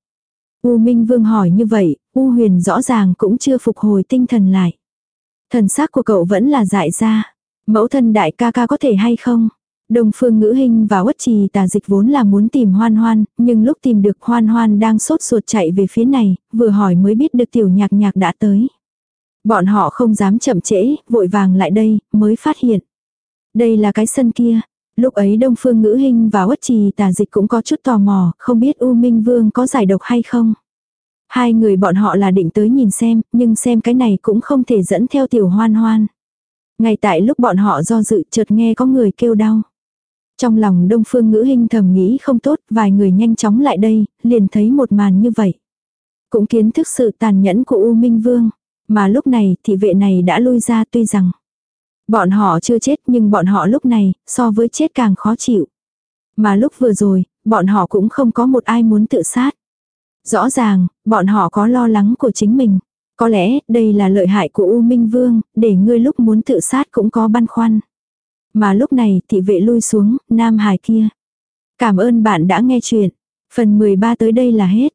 U Minh Vương hỏi như vậy, U Huyền rõ ràng cũng chưa phục hồi tinh thần lại. Thần sắc của cậu vẫn là dại ra. Mẫu thân đại ca ca có thể hay không? Đồng phương ngữ hình và uất trì tà dịch vốn là muốn tìm hoan hoan, nhưng lúc tìm được hoan hoan đang sốt ruột chạy về phía này, vừa hỏi mới biết được tiểu nhạc nhạc đã tới. Bọn họ không dám chậm trễ, vội vàng lại đây, mới phát hiện. Đây là cái sân kia. Lúc ấy Đông Phương Ngữ hình và Uất Trì Tà Dịch cũng có chút tò mò, không biết U Minh Vương có giải độc hay không. Hai người bọn họ là định tới nhìn xem, nhưng xem cái này cũng không thể dẫn theo tiểu hoan hoan. Ngay tại lúc bọn họ do dự chợt nghe có người kêu đau. Trong lòng Đông Phương Ngữ hình thầm nghĩ không tốt, vài người nhanh chóng lại đây, liền thấy một màn như vậy. Cũng kiến thức sự tàn nhẫn của U Minh Vương. Mà lúc này thị vệ này đã lui ra tuy rằng bọn họ chưa chết nhưng bọn họ lúc này so với chết càng khó chịu. Mà lúc vừa rồi, bọn họ cũng không có một ai muốn tự sát. Rõ ràng, bọn họ có lo lắng của chính mình. Có lẽ đây là lợi hại của U Minh Vương, để ngươi lúc muốn tự sát cũng có băn khoăn. Mà lúc này thị vệ lui xuống, Nam Hải kia. Cảm ơn bạn đã nghe chuyện. Phần 13 tới đây là hết.